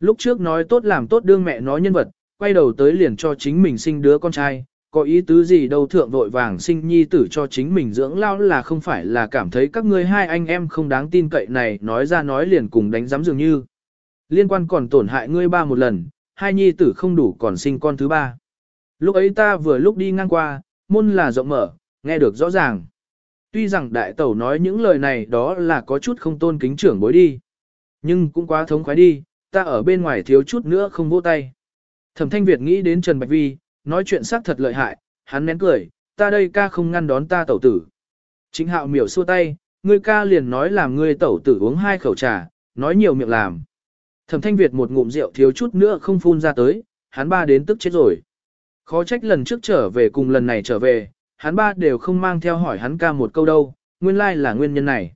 Lúc trước nói tốt làm tốt đương mẹ nói nhân vật, quay đầu tới liền cho chính mình sinh đứa con trai, có ý tứ gì đâu thượng vội vàng sinh nhi tử cho chính mình dưỡng lao là không phải là cảm thấy các ngươi hai anh em không đáng tin cậy này nói ra nói liền cùng đánh giám dường như. Liên quan còn tổn hại ngươi ba một lần, hai nhi tử không đủ còn sinh con thứ ba. Lúc ấy ta vừa lúc đi ngang qua, môn là rộng mở, nghe được rõ ràng. Tuy rằng đại tẩu nói những lời này đó là có chút không tôn kính trưởng bối đi. Nhưng cũng quá thống khoái đi, ta ở bên ngoài thiếu chút nữa không vô tay. Thẩm thanh Việt nghĩ đến Trần Bạch Vi, nói chuyện xác thật lợi hại, hắn nén cười, ta đây ca không ngăn đón ta tẩu tử. Chính hạo miểu xua tay, ngươi ca liền nói làm ngươi tẩu tử uống hai khẩu trà, nói nhiều miệng làm. Thẩm thanh Việt một ngụm rượu thiếu chút nữa không phun ra tới, hắn ba đến tức chết rồi. Khó trách lần trước trở về cùng lần này trở về, hắn ba đều không mang theo hỏi hắn ca một câu đâu, nguyên lai là nguyên nhân này.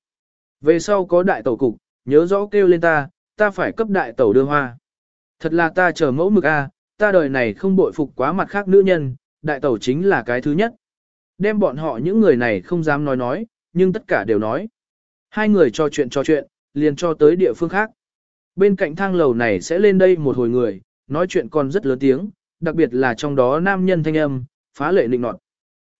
Về sau có đại tẩu cục, nhớ rõ kêu lên ta, ta phải cấp đại tẩu đưa hoa. Thật là ta chờ mẫu mực a, ta đời này không bội phục quá mặt khác nữ nhân, đại tẩu chính là cái thứ nhất. Đem bọn họ những người này không dám nói nói, nhưng tất cả đều nói. Hai người trò chuyện trò chuyện, liền cho tới địa phương khác. Bên cạnh thang lầu này sẽ lên đây một hồi người, nói chuyện còn rất lớn tiếng, đặc biệt là trong đó nam nhân thanh âm, phá lệ nịnh nọt.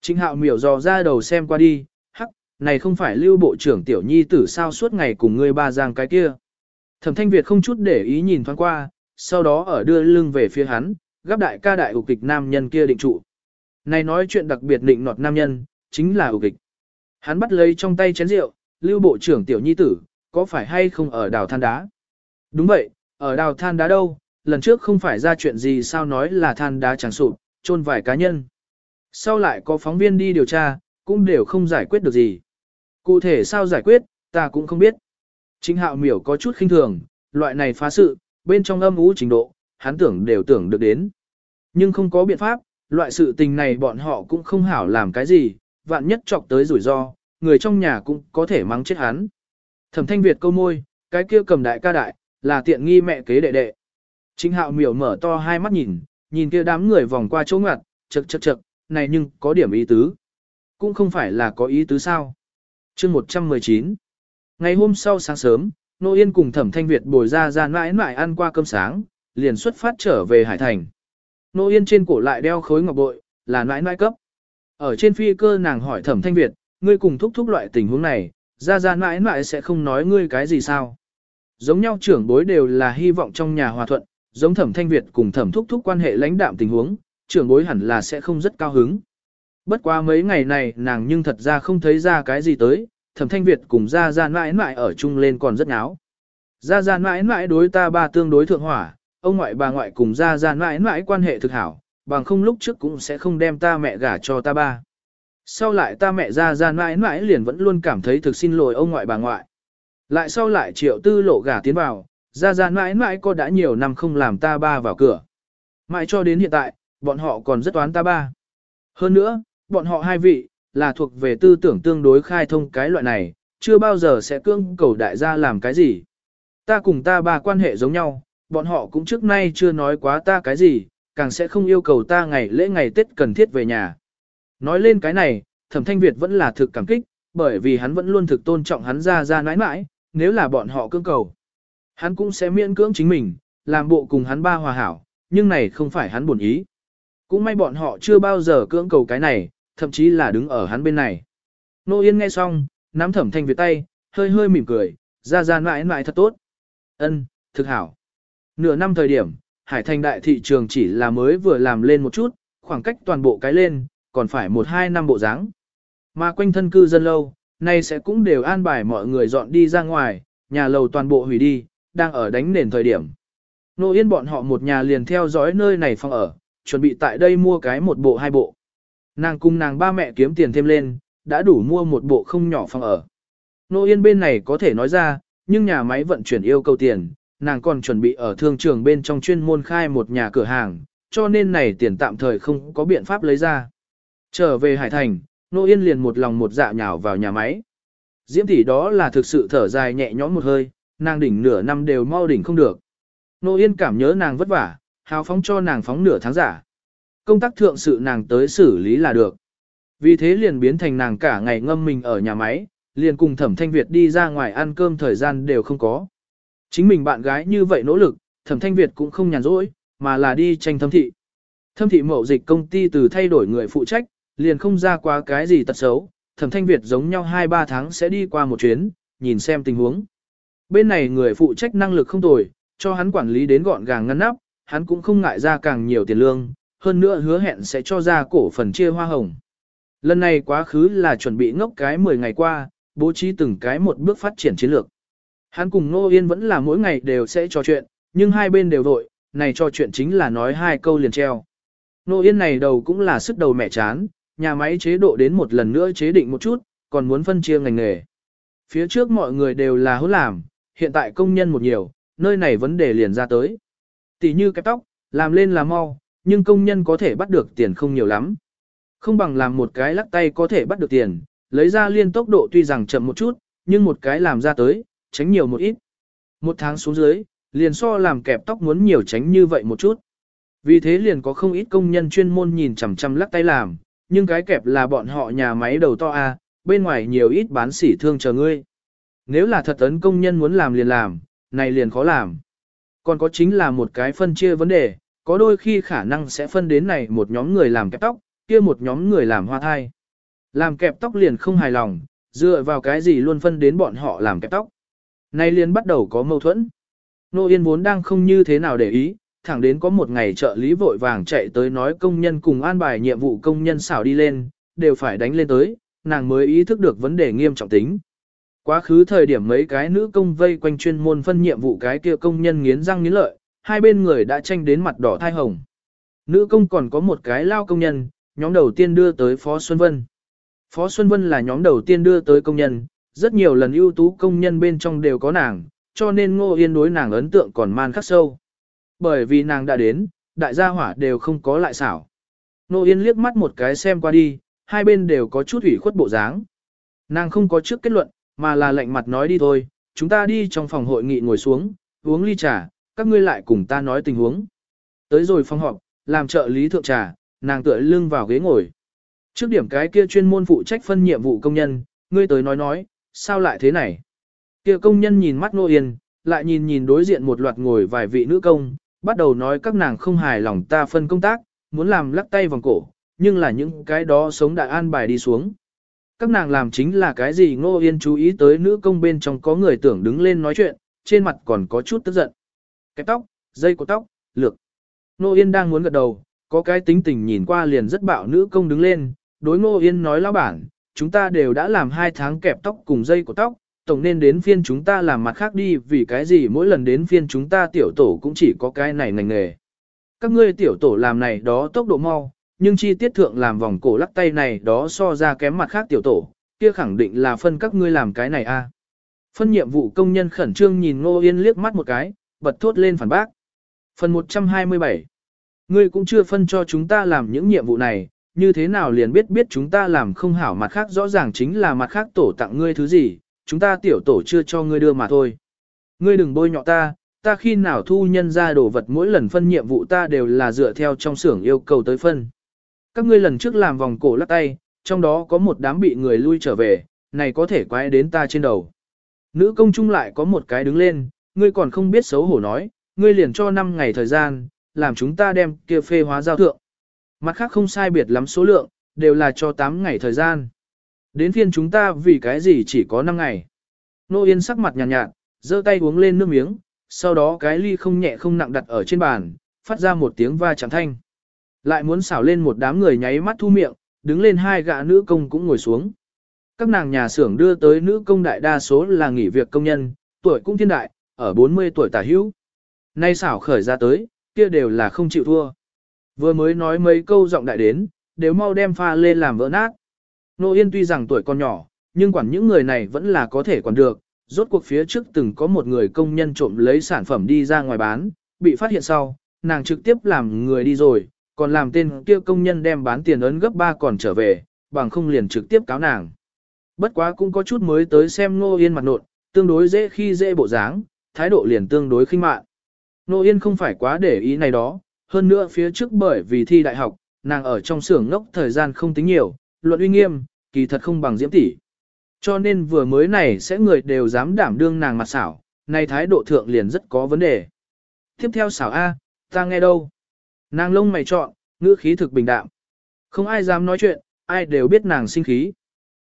Trịnh hạo miểu dò ra đầu xem qua đi, hắc, này không phải lưu bộ trưởng tiểu nhi tử sao suốt ngày cùng ngươi ba giang cái kia. Thẩm thanh Việt không chút để ý nhìn thoáng qua, sau đó ở đưa lưng về phía hắn, gấp đại ca đại ục kịch nam nhân kia định trụ. Này nói chuyện đặc biệt định nọt nam nhân, chính là ục kịch. Hắn bắt lấy trong tay chén rượu, lưu bộ trưởng tiểu nhi tử, có phải hay không ở đào than đá? Đúng vậy, ở đào than đá đâu, lần trước không phải ra chuyện gì sao nói là than đá chẳng sụp, chôn vài cá nhân. Sau lại có phóng viên đi điều tra, cũng đều không giải quyết được gì. Cụ thể sao giải quyết, ta cũng không biết. Chính hạo miểu có chút khinh thường, loại này phá sự, bên trong âm ú trình độ, hắn tưởng đều tưởng được đến. Nhưng không có biện pháp, loại sự tình này bọn họ cũng không hảo làm cái gì, vạn nhất chọc tới rủi ro, người trong nhà cũng có thể mắng chết hắn. Thẩm thanh Việt câu môi, cái kia cầm đại ca đại, là tiện nghi mẹ kế đệ đệ. Chính hạo miểu mở to hai mắt nhìn, nhìn kia đám người vòng qua chỗ ngặt, chật chật chật, này nhưng có điểm ý tứ. Cũng không phải là có ý tứ sao. chương 119 Ngày hôm sau sáng sớm, Nô Yên cùng Thẩm Thanh Việt bồi ra ra mãi mãi ăn qua cơm sáng, liền xuất phát trở về Hải Thành. Nô Yên trên cổ lại đeo khối ngọc bội, là mãi mãi cấp. Ở trên phi cơ nàng hỏi Thẩm Thanh Việt, ngươi cùng thúc thúc loại tình huống này, ra ra mãi mãi sẽ không nói ngươi cái gì sao. Giống nhau trưởng bối đều là hy vọng trong nhà hòa thuận, giống Thẩm Thanh Việt cùng Thẩm thúc thúc quan hệ lãnh đạm tình huống, trưởng bối hẳn là sẽ không rất cao hứng. Bất quá mấy ngày này nàng nhưng thật ra không thấy ra cái gì tới, thẩm thanh Việt cùng ra ra mãi mãi ở chung lên còn rất nháo. Ra ra mãi mãi đối ta ba tương đối thượng hỏa, ông ngoại bà ngoại cùng ra ra mãi mãi quan hệ thực hảo, bằng không lúc trước cũng sẽ không đem ta mẹ gả cho ta ba. Sau lại ta mẹ ra ra mãi mãi liền vẫn luôn cảm thấy thực xin lỗi ông ngoại bà ngoại. Lại sau lại triệu tư lộ gả tiến vào, ra ra mãi mãi có đã nhiều năm không làm ta ba vào cửa. Mãi cho đến hiện tại, bọn họ còn rất toán ta ba. Hơn nữa, bọn họ hai vị, là thuộc về tư tưởng tương đối khai thông cái loại này, chưa bao giờ sẽ cương cầu đại gia làm cái gì. Ta cùng ta ba quan hệ giống nhau, bọn họ cũng trước nay chưa nói quá ta cái gì, càng sẽ không yêu cầu ta ngày lễ ngày Tết cần thiết về nhà. Nói lên cái này, thẩm thanh Việt vẫn là thực cảm kích, bởi vì hắn vẫn luôn thực tôn trọng hắn ra ra nãi nãi, nếu là bọn họ cương cầu. Hắn cũng sẽ miễn cưỡng chính mình, làm bộ cùng hắn ba hòa hảo, nhưng này không phải hắn buồn ý. Cũng may bọn họ chưa bao giờ cưỡng cầu cái này, thậm chí là đứng ở hắn bên này. Nô Yên nghe xong, nắm thẩm thanh Việt tay, hơi hơi mỉm cười, ra ra mãi mãi thật tốt. ân thực hảo. Nửa năm thời điểm, Hải Thành đại thị trường chỉ là mới vừa làm lên một chút, khoảng cách toàn bộ cái lên, còn phải một hai năm bộ dáng Mà quanh thân cư dân lâu, nay sẽ cũng đều an bài mọi người dọn đi ra ngoài, nhà lầu toàn bộ hủy đi, đang ở đánh nền thời điểm. Nô Yên bọn họ một nhà liền theo dõi nơi này phòng ở, chuẩn bị tại đây mua cái một bộ hai bộ. Nàng cùng nàng ba mẹ kiếm tiền thêm lên, đã đủ mua một bộ không nhỏ phòng ở. Nô Yên bên này có thể nói ra, nhưng nhà máy vận chuyển yêu cầu tiền, nàng còn chuẩn bị ở thương trường bên trong chuyên môn khai một nhà cửa hàng, cho nên này tiền tạm thời không có biện pháp lấy ra. Trở về Hải Thành, Nô Yên liền một lòng một dạ nhào vào nhà máy. Diễm tỷ đó là thực sự thở dài nhẹ nhõm một hơi, nàng đỉnh nửa năm đều mau đỉnh không được. Nô Yên cảm nhớ nàng vất vả, hào phóng cho nàng phóng nửa tháng giả. Công tác thượng sự nàng tới xử lý là được. Vì thế liền biến thành nàng cả ngày ngâm mình ở nhà máy, liền cùng thẩm thanh Việt đi ra ngoài ăn cơm thời gian đều không có. Chính mình bạn gái như vậy nỗ lực, thẩm thanh Việt cũng không nhàn rỗi, mà là đi tranh thâm thị. Thâm thị mậu dịch công ty từ thay đổi người phụ trách, liền không ra qua cái gì tật xấu, thẩm thanh Việt giống nhau 2-3 tháng sẽ đi qua một chuyến, nhìn xem tình huống. Bên này người phụ trách năng lực không tồi, cho hắn quản lý đến gọn gàng ngăn nắp, hắn cũng không ngại ra càng nhiều tiền lương, hơn nữa hứa hẹn sẽ cho ra cổ phần chia hoa hồng. Lần này quá khứ là chuẩn bị ngốc cái 10 ngày qua, bố trí từng cái một bước phát triển chiến lược. Hắn cùng Nô Yên vẫn là mỗi ngày đều sẽ trò chuyện, nhưng hai bên đều vội, này trò chuyện chính là nói hai câu liền treo. Nô Yên này đầu cũng là sức đầu mẹ chán, nhà máy chế độ đến một lần nữa chế định một chút, còn muốn phân chia ngành nghề. Phía trước mọi người đều là hỗn làm, hiện tại công nhân một nhiều, nơi này vấn đề liền ra tới. Tỷ như cái tóc, làm lên là mau, nhưng công nhân có thể bắt được tiền không nhiều lắm. Không bằng làm một cái lắc tay có thể bắt được tiền, lấy ra liên tốc độ tuy rằng chậm một chút, nhưng một cái làm ra tới, tránh nhiều một ít. Một tháng xuống dưới, liền so làm kẹp tóc muốn nhiều tránh như vậy một chút. Vì thế liền có không ít công nhân chuyên môn nhìn chằm chằm lắc tay làm, nhưng cái kẹp là bọn họ nhà máy đầu to a, bên ngoài nhiều ít bán sỉ thương chờ ngươi. Nếu là thật ấn công nhân muốn làm liền làm, này liền khó làm. Còn có chính là một cái phân chia vấn đề, có đôi khi khả năng sẽ phân đến này một nhóm người làm kẹp tóc, kia một nhóm người làm hoa thai. Làm kẹp tóc liền không hài lòng, dựa vào cái gì luôn phân đến bọn họ làm kẹp tóc. Nay liền bắt đầu có mâu thuẫn. Nô Yên vốn đang không như thế nào để ý, thẳng đến có một ngày trợ lý vội vàng chạy tới nói công nhân cùng an bài nhiệm vụ công nhân xảo đi lên, đều phải đánh lên tới, nàng mới ý thức được vấn đề nghiêm trọng tính. Quá khứ thời điểm mấy cái nữ công vây quanh chuyên môn phân nhiệm vụ cái kia công nhân nghiến răng nghiến lợi, hai bên người đã tranh đến mặt đỏ thai hồng. Nữ công còn có một cái lao công nhân, nhóm đầu tiên đưa tới Phó Xuân Vân. Phó Xuân Vân là nhóm đầu tiên đưa tới công nhân, rất nhiều lần ưu tú công nhân bên trong đều có nàng, cho nên Ngô Yên đối nàng ấn tượng còn man khắc sâu. Bởi vì nàng đã đến, đại gia hỏa đều không có lại xảo. Nô Yên liếc mắt một cái xem qua đi, hai bên đều có chút ủy khuất bộ dáng. Nàng không có trước kết luận, mà là lạnh mặt nói đi thôi, chúng ta đi trong phòng hội nghị ngồi xuống, uống ly trà, các ngươi lại cùng ta nói tình huống. Tới rồi phòng họp, làm trợ lý thượng trà, nàng tựa lưng vào ghế ngồi. Trước điểm cái kia chuyên môn phụ trách phân nhiệm vụ công nhân, ngươi tới nói nói, sao lại thế này? Kia công nhân nhìn mắt Nô Yên, lại nhìn nhìn đối diện một loạt ngồi vài vị nữ công, bắt đầu nói các nàng không hài lòng ta phân công tác, muốn làm lắc tay vòng cổ, nhưng là những cái đó sống đại an bài đi xuống. Các nàng làm chính là cái gì Ngô Yên chú ý tới nữ công bên trong có người tưởng đứng lên nói chuyện, trên mặt còn có chút tức giận. Cái tóc, dây của tóc, lược. Ngô Yên đang muốn gật đầu, có cái tính tình nhìn qua liền rất bạo nữ công đứng lên, đối Ngô Yên nói lão bản, chúng ta đều đã làm hai tháng kẹp tóc cùng dây của tóc, tổng nên đến phiên chúng ta làm mặt khác đi vì cái gì mỗi lần đến phiên chúng ta tiểu tổ cũng chỉ có cái này ngành nghề. Các ngươi tiểu tổ làm này đó tốc độ mau, nhưng chi tiết thượng làm vòng cổ lắc tay này đó so ra kém mặt khác tiểu tổ, kia khẳng định là phân các ngươi làm cái này a. À. Phân nhiệm vụ công nhân khẩn trương nhìn Ngô Yên liếc mắt một cái, bật thốt lên phản bác. Phần 127 Ngươi cũng chưa phân cho chúng ta làm những nhiệm vụ này, như thế nào liền biết biết chúng ta làm không hảo mặt khác rõ ràng chính là mặt khác tổ tặng ngươi thứ gì, chúng ta tiểu tổ chưa cho ngươi đưa mà thôi. Ngươi đừng bôi nhọ ta, ta khi nào thu nhân ra đồ vật mỗi lần phân nhiệm vụ ta đều là dựa theo trong xưởng yêu cầu tới phân. Các ngươi lần trước làm vòng cổ lắc tay, trong đó có một đám bị người lui trở về, này có thể quái đến ta trên đầu. Nữ công trung lại có một cái đứng lên, ngươi còn không biết xấu hổ nói, ngươi liền cho 5 ngày thời gian, làm chúng ta đem kia phê hóa giao thượng. Mặt khác không sai biệt lắm số lượng, đều là cho 8 ngày thời gian. Đến phiên chúng ta vì cái gì chỉ có 5 ngày. Nô Yên sắc mặt nhàn nhạt, nhạt giơ tay uống lên nước miếng, sau đó cái ly không nhẹ không nặng đặt ở trên bàn, phát ra một tiếng va chạm thanh. Lại muốn xảo lên một đám người nháy mắt thu miệng, đứng lên hai gã nữ công cũng ngồi xuống. Các nàng nhà xưởng đưa tới nữ công đại đa số là nghỉ việc công nhân, tuổi cũng thiên đại, ở 40 tuổi tả hữu. Nay xảo khởi ra tới, kia đều là không chịu thua. Vừa mới nói mấy câu giọng đại đến, đều mau đem pha lên làm vỡ nát. Nô Yên tuy rằng tuổi còn nhỏ, nhưng quản những người này vẫn là có thể quản được. Rốt cuộc phía trước từng có một người công nhân trộm lấy sản phẩm đi ra ngoài bán, bị phát hiện sau, nàng trực tiếp làm người đi rồi, còn làm tên kia công nhân đem bán tiền ấn gấp 3 còn trở về, bằng không liền trực tiếp cáo nàng. Bất quá cũng có chút mới tới xem Nô Yên mặt nộn, tương đối dễ khi dễ bộ dáng, thái độ liền tương đối khinh mạn. Nô Yên không phải quá để ý này đó, hơn nữa phía trước bởi vì thi đại học, nàng ở trong xưởng ngốc thời gian không tính nhiều, luận uy nghiêm, kỳ thật không bằng diễm tỷ. Cho nên vừa mới này sẽ người đều dám đảm đương nàng mặt xảo, này thái độ thượng liền rất có vấn đề. Tiếp theo xảo A, ta nghe đâu? Nàng lông mày chọn, ngữ khí thực bình đạm. Không ai dám nói chuyện, ai đều biết nàng sinh khí.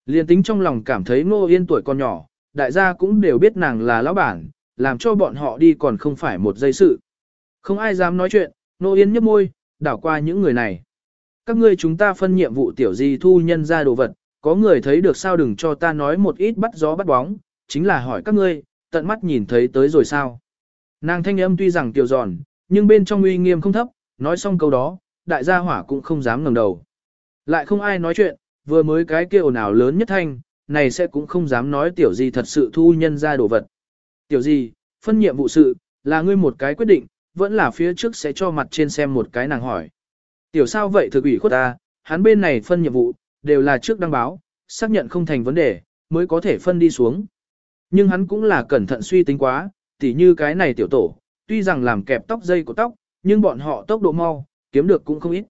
Liên tính trong lòng cảm thấy Ngô Yên tuổi còn nhỏ, đại gia cũng đều biết nàng là lão bản, làm cho bọn họ đi còn không phải một giây sự. Không ai dám nói chuyện, Ngô Yên nhấp môi, đảo qua những người này. Các ngươi chúng ta phân nhiệm vụ tiểu gì thu nhân ra đồ vật, có người thấy được sao đừng cho ta nói một ít bắt gió bắt bóng, chính là hỏi các ngươi, tận mắt nhìn thấy tới rồi sao. Nàng thanh âm tuy rằng tiểu giòn, nhưng bên trong uy nghiêm không thấp, nói xong câu đó, đại gia hỏa cũng không dám ngẩng đầu. Lại không ai nói chuyện, vừa mới cái kêu nào lớn nhất thanh, này sẽ cũng không dám nói tiểu gì thật sự thu nhân ra đồ vật. Tiểu gì, phân nhiệm vụ sự, là ngươi một cái quyết định, vẫn là phía trước sẽ cho mặt trên xem một cái nàng hỏi. Tiểu sao vậy thực ủy khuất ta, hắn bên này phân nhiệm vụ, đều là trước đăng báo, xác nhận không thành vấn đề, mới có thể phân đi xuống. Nhưng hắn cũng là cẩn thận suy tính quá, tỉ như cái này tiểu tổ, tuy rằng làm kẹp tóc dây của tóc, nhưng bọn họ tốc độ mau, kiếm được cũng không ít.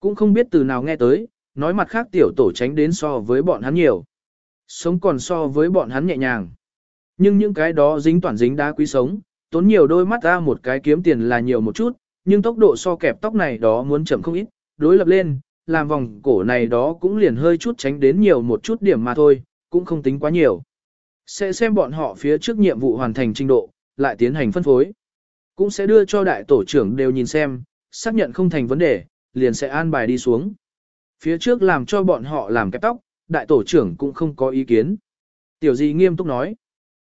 Cũng không biết từ nào nghe tới, nói mặt khác tiểu tổ tránh đến so với bọn hắn nhiều. Sống còn so với bọn hắn nhẹ nhàng. Nhưng những cái đó dính toàn dính đá quý sống, tốn nhiều đôi mắt ra một cái kiếm tiền là nhiều một chút, nhưng tốc độ so kẹp tóc này đó muốn chậm không ít, đối lập lên, làm vòng cổ này đó cũng liền hơi chút tránh đến nhiều một chút điểm mà thôi, cũng không tính quá nhiều. Sẽ xem bọn họ phía trước nhiệm vụ hoàn thành trình độ, lại tiến hành phân phối. Cũng sẽ đưa cho đại tổ trưởng đều nhìn xem, xác nhận không thành vấn đề, liền sẽ an bài đi xuống. Phía trước làm cho bọn họ làm kẹp tóc, đại tổ trưởng cũng không có ý kiến. Tiểu gì nghiêm túc nói.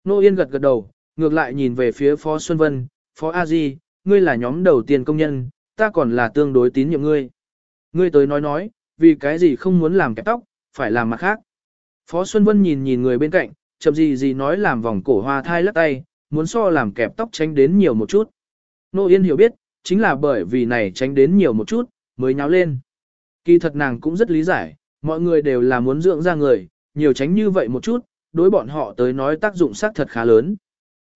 Nô Yên gật gật đầu, ngược lại nhìn về phía Phó Xuân Vân, Phó A Di, ngươi là nhóm đầu tiên công nhân, ta còn là tương đối tín nhiệm ngươi. Ngươi tới nói nói, vì cái gì không muốn làm kẹp tóc, phải làm mặt khác. Phó Xuân Vân nhìn nhìn người bên cạnh, chậm gì gì nói làm vòng cổ hoa thai lắc tay, muốn so làm kẹp tóc tránh đến nhiều một chút. Nô Yên hiểu biết, chính là bởi vì này tránh đến nhiều một chút, mới nháo lên. Kỳ thật nàng cũng rất lý giải, mọi người đều là muốn dưỡng ra người, nhiều tránh như vậy một chút, đối bọn họ tới nói tác dụng xác thật khá lớn.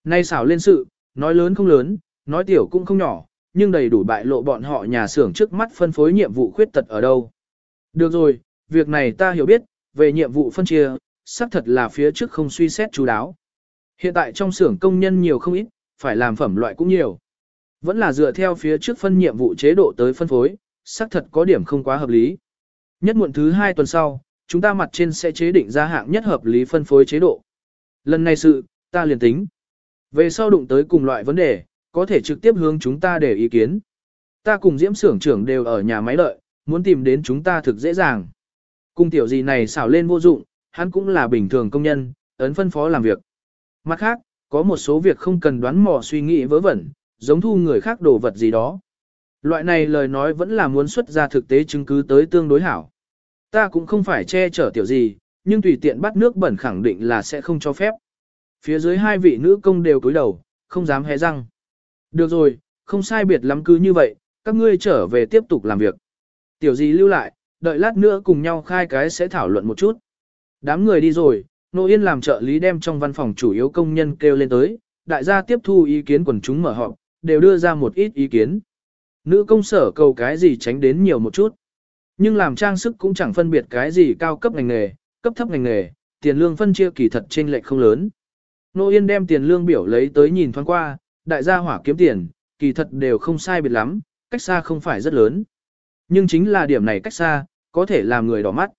Nay xảo lên sự, nói lớn không lớn, nói tiểu cũng không nhỏ, nhưng đầy đủ bại lộ bọn họ nhà xưởng trước mắt phân phối nhiệm vụ khuyết tật ở đâu. Được rồi, việc này ta hiểu biết, về nhiệm vụ phân chia, xác thật là phía trước không suy xét chú đáo. Hiện tại trong xưởng công nhân nhiều không ít, phải làm phẩm loại cũng nhiều. Vẫn là dựa theo phía trước phân nhiệm vụ chế độ tới phân phối, xác thật có điểm không quá hợp lý. Nhất muộn thứ hai tuần sau, chúng ta mặt trên sẽ chế định ra hạng nhất hợp lý phân phối chế độ. Lần này sự, ta liền tính. Về sau đụng tới cùng loại vấn đề, có thể trực tiếp hướng chúng ta để ý kiến. Ta cùng diễm xưởng trưởng đều ở nhà máy lợi, muốn tìm đến chúng ta thực dễ dàng. Cung tiểu gì này xảo lên vô dụng, hắn cũng là bình thường công nhân, ấn phân phó làm việc. Mặt khác, có một số việc không cần đoán mò suy nghĩ vớ vẩn, giống thu người khác đồ vật gì đó. Loại này lời nói vẫn là muốn xuất ra thực tế chứng cứ tới tương đối hảo. Ta cũng không phải che chở tiểu gì, nhưng tùy tiện bắt nước bẩn khẳng định là sẽ không cho phép. Phía dưới hai vị nữ công đều cúi đầu, không dám hé răng. Được rồi, không sai biệt lắm cứ như vậy, các ngươi trở về tiếp tục làm việc. Tiểu gì lưu lại, đợi lát nữa cùng nhau khai cái sẽ thảo luận một chút. Đám người đi rồi, Nô Yên làm trợ lý đem trong văn phòng chủ yếu công nhân kêu lên tới, đại gia tiếp thu ý kiến quần chúng mở họp, đều đưa ra một ít ý kiến. Nữ công sở cầu cái gì tránh đến nhiều một chút. Nhưng làm trang sức cũng chẳng phân biệt cái gì cao cấp ngành nghề, cấp thấp ngành nghề, tiền lương phân chia kỳ thật trên lệch không lớn. Nô Yên đem tiền lương biểu lấy tới nhìn thoáng qua, đại gia hỏa kiếm tiền, kỳ thật đều không sai biệt lắm, cách xa không phải rất lớn. Nhưng chính là điểm này cách xa, có thể làm người đỏ mắt.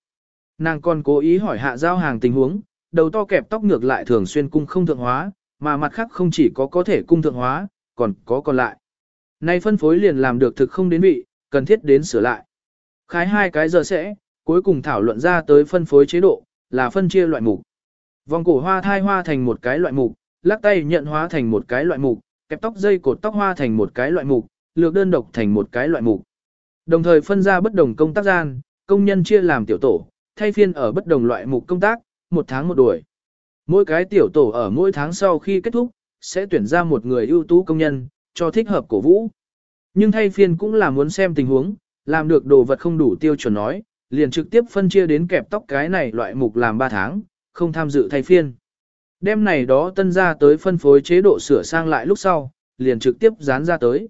Nàng còn cố ý hỏi hạ giao hàng tình huống, đầu to kẹp tóc ngược lại thường xuyên cung không thượng hóa, mà mặt khác không chỉ có có thể cung thượng hóa, còn có còn lại. Nay phân phối liền làm được thực không đến vị, cần thiết đến sửa lại. Khái hai cái giờ sẽ, cuối cùng thảo luận ra tới phân phối chế độ, là phân chia loại mục. Vòng cổ hoa thai hoa thành một cái loại mục, lắc tay nhận hóa thành một cái loại mục, kẹp tóc dây cột tóc hoa thành một cái loại mục, lược đơn độc thành một cái loại mục. Đồng thời phân ra bất đồng công tác gian, công nhân chia làm tiểu tổ, thay phiên ở bất đồng loại mục công tác, một tháng một đuổi. Mỗi cái tiểu tổ ở mỗi tháng sau khi kết thúc, sẽ tuyển ra một người ưu tú công nhân, cho thích hợp cổ vũ. Nhưng thay phiên cũng là muốn xem tình huống, làm được đồ vật không đủ tiêu chuẩn nói, liền trực tiếp phân chia đến kẹp tóc cái này loại mục làm 3 tháng, không tham dự thay phiên. Đêm này đó tân ra tới phân phối chế độ sửa sang lại lúc sau, liền trực tiếp dán ra tới.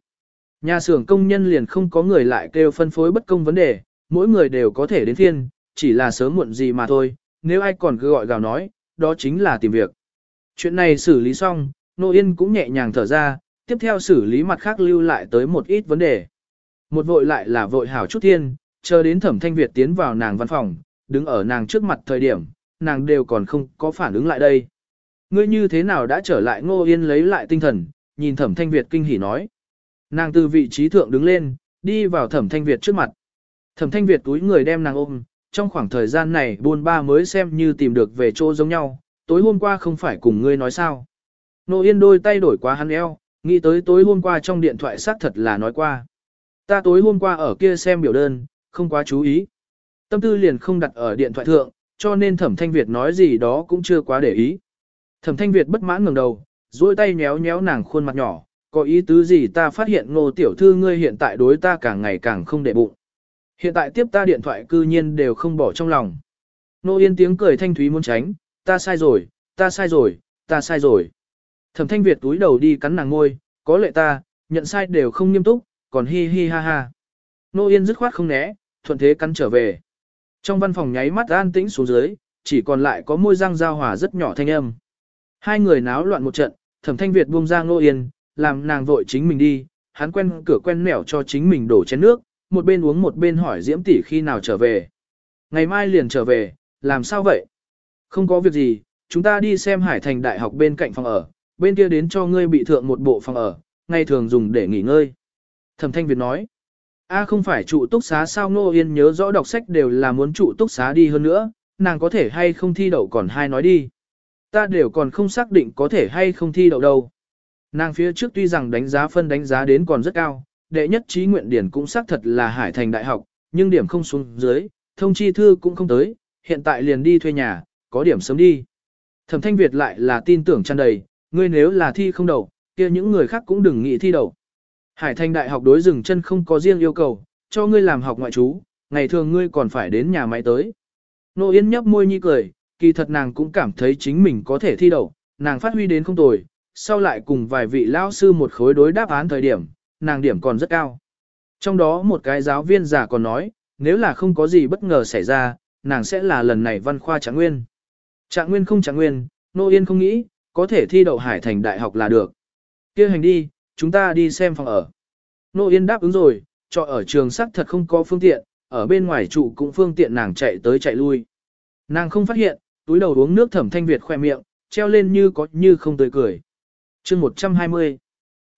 Nhà xưởng công nhân liền không có người lại kêu phân phối bất công vấn đề, mỗi người đều có thể đến phiên, chỉ là sớm muộn gì mà thôi, nếu ai còn cứ gọi gào nói, đó chính là tìm việc. Chuyện này xử lý xong, Nô Yên cũng nhẹ nhàng thở ra, tiếp theo xử lý mặt khác lưu lại tới một ít vấn đề. một vội lại là vội hảo chút thiên, chờ đến thẩm thanh Việt tiến vào nàng văn phòng, đứng ở nàng trước mặt thời điểm, nàng đều còn không có phản ứng lại đây. Ngươi như thế nào đã trở lại ngô yên lấy lại tinh thần, nhìn thẩm thanh Việt kinh hỉ nói. Nàng từ vị trí thượng đứng lên, đi vào thẩm thanh Việt trước mặt. Thẩm thanh Việt túi người đem nàng ôm, trong khoảng thời gian này buôn ba mới xem như tìm được về chỗ giống nhau, tối hôm qua không phải cùng ngươi nói sao. Ngô Yên đôi tay đổi qua hắn eo, nghĩ tới tối hôm qua trong điện thoại xác thật là nói qua. Ta tối hôm qua ở kia xem biểu đơn, không quá chú ý. Tâm tư liền không đặt ở điện thoại thượng, cho nên thẩm thanh Việt nói gì đó cũng chưa quá để ý. Thẩm thanh Việt bất mãn ngẩng đầu, duỗi tay nhéo nhéo nàng khuôn mặt nhỏ, có ý tứ gì ta phát hiện ngô tiểu thư ngươi hiện tại đối ta càng ngày càng không để bụng. Hiện tại tiếp ta điện thoại cư nhiên đều không bỏ trong lòng. Nô Yên tiếng cười thanh thúy muốn tránh, ta sai rồi, ta sai rồi, ta sai rồi. Thẩm thanh Việt túi đầu đi cắn nàng ngôi, có lệ ta, nhận sai đều không nghiêm túc, còn hi hi ha ha. Nô Yên dứt khoát không né, thuận thế cắn trở về. Trong văn phòng nháy mắt an tĩnh xuống dưới, chỉ còn lại có môi răng giao hòa rất nhỏ thanh âm. Hai người náo loạn một trận, thẩm thanh Việt buông ra Nô Yên, làm nàng vội chính mình đi, hắn quen cửa quen nẻo cho chính mình đổ chén nước, một bên uống một bên hỏi Diễm tỷ khi nào trở về. Ngày mai liền trở về, làm sao vậy? Không có việc gì, chúng ta đi xem Hải Thành Đại học bên cạnh phòng ở, bên kia đến cho ngươi bị thượng một bộ phòng ở, ngày thường dùng để nghỉ ngơi. Thẩm Thanh Việt nói, a không phải trụ túc xá sao Ngô Yên nhớ rõ đọc sách đều là muốn trụ túc xá đi hơn nữa, nàng có thể hay không thi đậu còn hai nói đi. Ta đều còn không xác định có thể hay không thi đậu đâu. Nàng phía trước tuy rằng đánh giá phân đánh giá đến còn rất cao, đệ nhất trí nguyện điển cũng xác thật là Hải Thành Đại học, nhưng điểm không xuống dưới, thông chi thư cũng không tới, hiện tại liền đi thuê nhà, có điểm sớm đi. Thẩm Thanh Việt lại là tin tưởng tràn đầy, ngươi nếu là thi không đậu, kia những người khác cũng đừng nghĩ thi đậu. Hải Thành Đại học đối rừng chân không có riêng yêu cầu, cho ngươi làm học ngoại trú, ngày thường ngươi còn phải đến nhà máy tới. Nô Yên nhấp môi nhi cười, kỳ thật nàng cũng cảm thấy chính mình có thể thi đậu, nàng phát huy đến không tồi, sau lại cùng vài vị lao sư một khối đối đáp án thời điểm, nàng điểm còn rất cao. Trong đó một cái giáo viên già còn nói, nếu là không có gì bất ngờ xảy ra, nàng sẽ là lần này văn khoa trạng nguyên. Trạng nguyên không trạng nguyên, Nô Yên không nghĩ, có thể thi đậu Hải Thành Đại học là được. kia hành đi, chúng ta đi xem phòng ở. Nô Yên đáp ứng rồi, cho ở trường sắc thật không có phương tiện, ở bên ngoài trụ cũng phương tiện nàng chạy tới chạy lui. Nàng không phát hiện, túi đầu uống nước thẩm thanh Việt khoe miệng, treo lên như có như không tươi cười. chương 120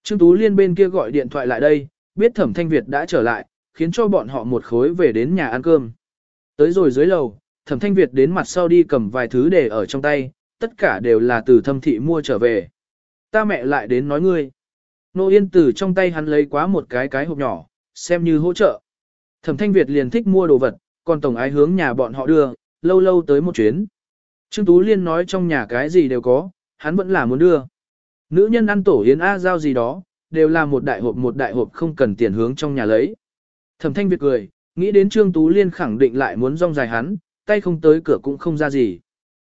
Trương Tú Liên bên kia gọi điện thoại lại đây, biết thẩm thanh Việt đã trở lại, khiến cho bọn họ một khối về đến nhà ăn cơm. Tới rồi dưới lầu, thẩm thanh Việt đến mặt sau đi cầm vài thứ để ở trong tay, tất cả đều là từ thâm thị mua trở về. Ta mẹ lại đến nói ngươi. Nô Yên từ trong tay hắn lấy quá một cái cái hộp nhỏ, xem như hỗ trợ. Thẩm thanh Việt liền thích mua đồ vật, còn tổng ái hướng nhà bọn họ đưa, lâu lâu tới một chuyến. Trương Tú Liên nói trong nhà cái gì đều có, hắn vẫn là muốn đưa. Nữ nhân ăn tổ yến A giao gì đó, đều là một đại hộp một đại hộp không cần tiền hướng trong nhà lấy. Thẩm thanh Việt cười, nghĩ đến Trương Tú Liên khẳng định lại muốn rong dài hắn, tay không tới cửa cũng không ra gì.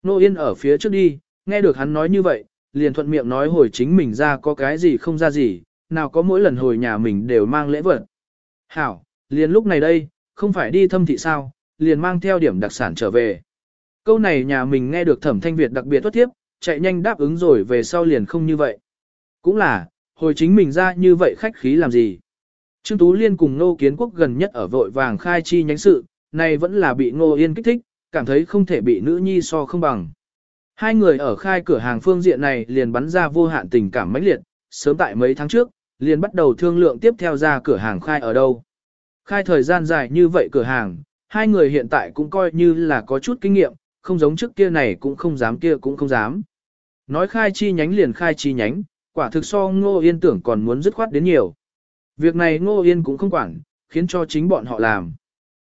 Nô Yên ở phía trước đi, nghe được hắn nói như vậy, liền thuận miệng nói hồi chính mình ra có cái gì không ra gì, nào có mỗi lần hồi nhà mình đều mang lễ vật. Hảo, liền lúc này đây, không phải đi thâm thị sao, liền mang theo điểm đặc sản trở về. Câu này nhà mình nghe được thẩm thanh Việt đặc biệt tốt tiếp, chạy nhanh đáp ứng rồi về sau liền không như vậy. Cũng là, hồi chính mình ra như vậy khách khí làm gì. Trương Tú Liên cùng Ngô Kiến Quốc gần nhất ở vội vàng khai chi nhánh sự, này vẫn là bị Ngô Yên kích thích, cảm thấy không thể bị nữ nhi so không bằng. Hai người ở khai cửa hàng phương diện này liền bắn ra vô hạn tình cảm mãnh liệt, sớm tại mấy tháng trước, liền bắt đầu thương lượng tiếp theo ra cửa hàng khai ở đâu. Khai thời gian dài như vậy cửa hàng, hai người hiện tại cũng coi như là có chút kinh nghiệm, không giống trước kia này cũng không dám kia cũng không dám. Nói khai chi nhánh liền khai chi nhánh, quả thực so Ngô Yên tưởng còn muốn dứt khoát đến nhiều. Việc này Ngô Yên cũng không quản, khiến cho chính bọn họ làm.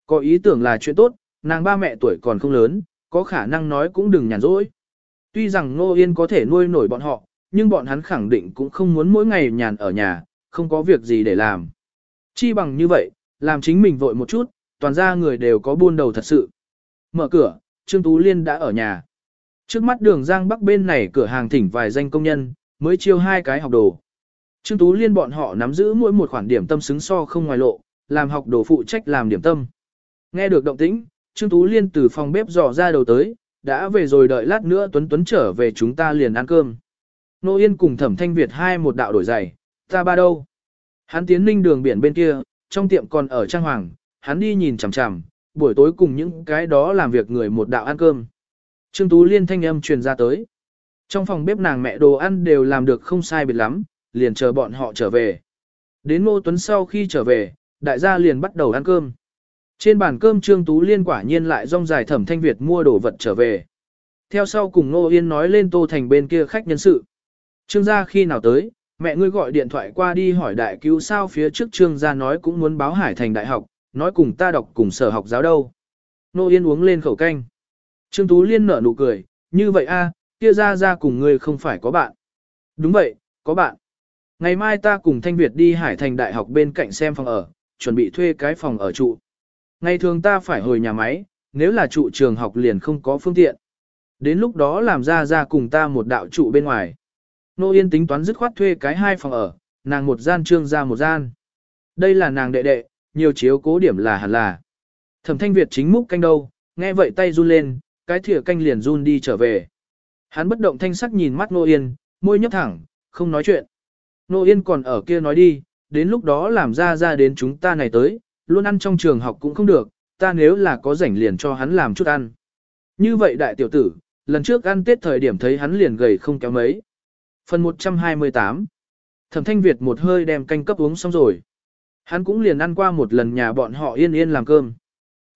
Có ý tưởng là chuyện tốt, nàng ba mẹ tuổi còn không lớn, có khả năng nói cũng đừng nhàn rỗi. Tuy rằng Ngô Yên có thể nuôi nổi bọn họ, nhưng bọn hắn khẳng định cũng không muốn mỗi ngày nhàn ở nhà, không có việc gì để làm. Chi bằng như vậy, làm chính mình vội một chút, toàn ra người đều có buôn đầu thật sự. Mở cửa, Trương Tú Liên đã ở nhà. Trước mắt đường Giang Bắc bên này cửa hàng thỉnh vài danh công nhân, mới chiêu hai cái học đồ. Trương Tú Liên bọn họ nắm giữ mỗi một khoản điểm tâm xứng so không ngoài lộ, làm học đồ phụ trách làm điểm tâm. Nghe được động tĩnh, Trương Tú Liên từ phòng bếp dò ra đầu tới, đã về rồi đợi lát nữa Tuấn Tuấn trở về chúng ta liền ăn cơm. Nô Yên cùng Thẩm Thanh Việt hai một đạo đổi giày, ta ba đâu? Hắn tiến ninh đường biển bên kia, trong tiệm còn ở trang hoàng, hắn đi nhìn chằm chằm, buổi tối cùng những cái đó làm việc người một đạo ăn cơm. Trương Tú Liên thanh âm truyền ra tới. Trong phòng bếp nàng mẹ đồ ăn đều làm được không sai biệt lắm, liền chờ bọn họ trở về. Đến Ngô Tuấn sau khi trở về, đại gia liền bắt đầu ăn cơm. Trên bàn cơm Trương Tú Liên quả nhiên lại rong dài thẩm thanh Việt mua đồ vật trở về. Theo sau cùng Ngô Yên nói lên Tô Thành bên kia khách nhân sự. Trương gia khi nào tới, mẹ ngươi gọi điện thoại qua đi hỏi đại cứu sao phía trước Trương gia nói cũng muốn báo Hải Thành đại học, nói cùng ta đọc cùng sở học giáo đâu. Nô Yên uống lên khẩu canh. Trương Tú Liên nở nụ cười, như vậy a, kia ra ra cùng ngươi không phải có bạn. Đúng vậy, có bạn. Ngày mai ta cùng Thanh Việt đi Hải Thành Đại học bên cạnh xem phòng ở, chuẩn bị thuê cái phòng ở trụ. Ngày thường ta phải hồi nhà máy, nếu là trụ trường học liền không có phương tiện. Đến lúc đó làm ra ra cùng ta một đạo trụ bên ngoài. Nô Yên tính toán dứt khoát thuê cái hai phòng ở, nàng một gian trương ra một gian. Đây là nàng đệ đệ, nhiều chiếu cố điểm là hẳn là. Thẩm Thanh Việt chính múc canh đâu, nghe vậy tay run lên, cái thìa canh liền run đi trở về. Hắn bất động thanh sắc nhìn mắt Nô Yên, môi nhấp thẳng, không nói chuyện. Nô Yên còn ở kia nói đi, đến lúc đó làm ra ra đến chúng ta này tới, luôn ăn trong trường học cũng không được, ta nếu là có rảnh liền cho hắn làm chút ăn. Như vậy đại tiểu tử, lần trước ăn tết thời điểm thấy hắn liền gầy không kéo mấy. Phần 128 Thẩm Thanh Việt một hơi đem canh cấp uống xong rồi. Hắn cũng liền ăn qua một lần nhà bọn họ yên yên làm cơm.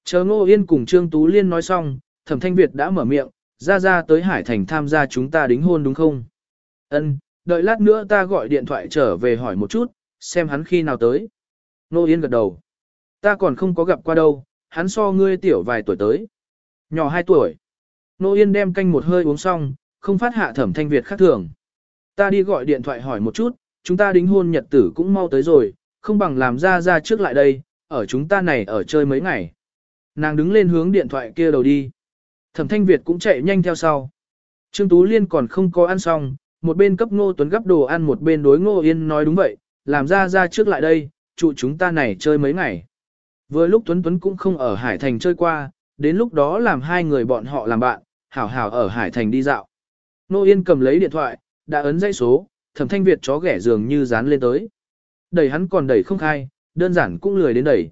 Chờ Ngô Yên cùng Trương Tú Liên nói xong, Thẩm Thanh Việt đã mở miệng, ra ra tới Hải Thành tham gia chúng ta đính hôn đúng không? Ân, đợi lát nữa ta gọi điện thoại trở về hỏi một chút, xem hắn khi nào tới. Nô Yên gật đầu. Ta còn không có gặp qua đâu, hắn so ngươi tiểu vài tuổi tới. Nhỏ 2 tuổi. Nô Yên đem canh một hơi uống xong, không phát hạ thẩm thanh Việt khác thường. Ta đi gọi điện thoại hỏi một chút, chúng ta đính hôn nhật tử cũng mau tới rồi, không bằng làm ra ra trước lại đây, ở chúng ta này ở chơi mấy ngày. Nàng đứng lên hướng điện thoại kia đầu đi. Thẩm thanh Việt cũng chạy nhanh theo sau. Trương Tú Liên còn không có ăn xong, một bên cấp Ngô Tuấn gấp đồ ăn một bên đối Ngô Yên nói đúng vậy, làm ra ra trước lại đây, trụ chúng ta này chơi mấy ngày. Vừa lúc Tuấn Tuấn cũng không ở Hải Thành chơi qua, đến lúc đó làm hai người bọn họ làm bạn, hảo hảo ở Hải Thành đi dạo. Ngô Yên cầm lấy điện thoại, đã ấn dây số, thẩm thanh Việt chó ghẻ dường như dán lên tới. Đẩy hắn còn đẩy không khai, đơn giản cũng lười đến đẩy.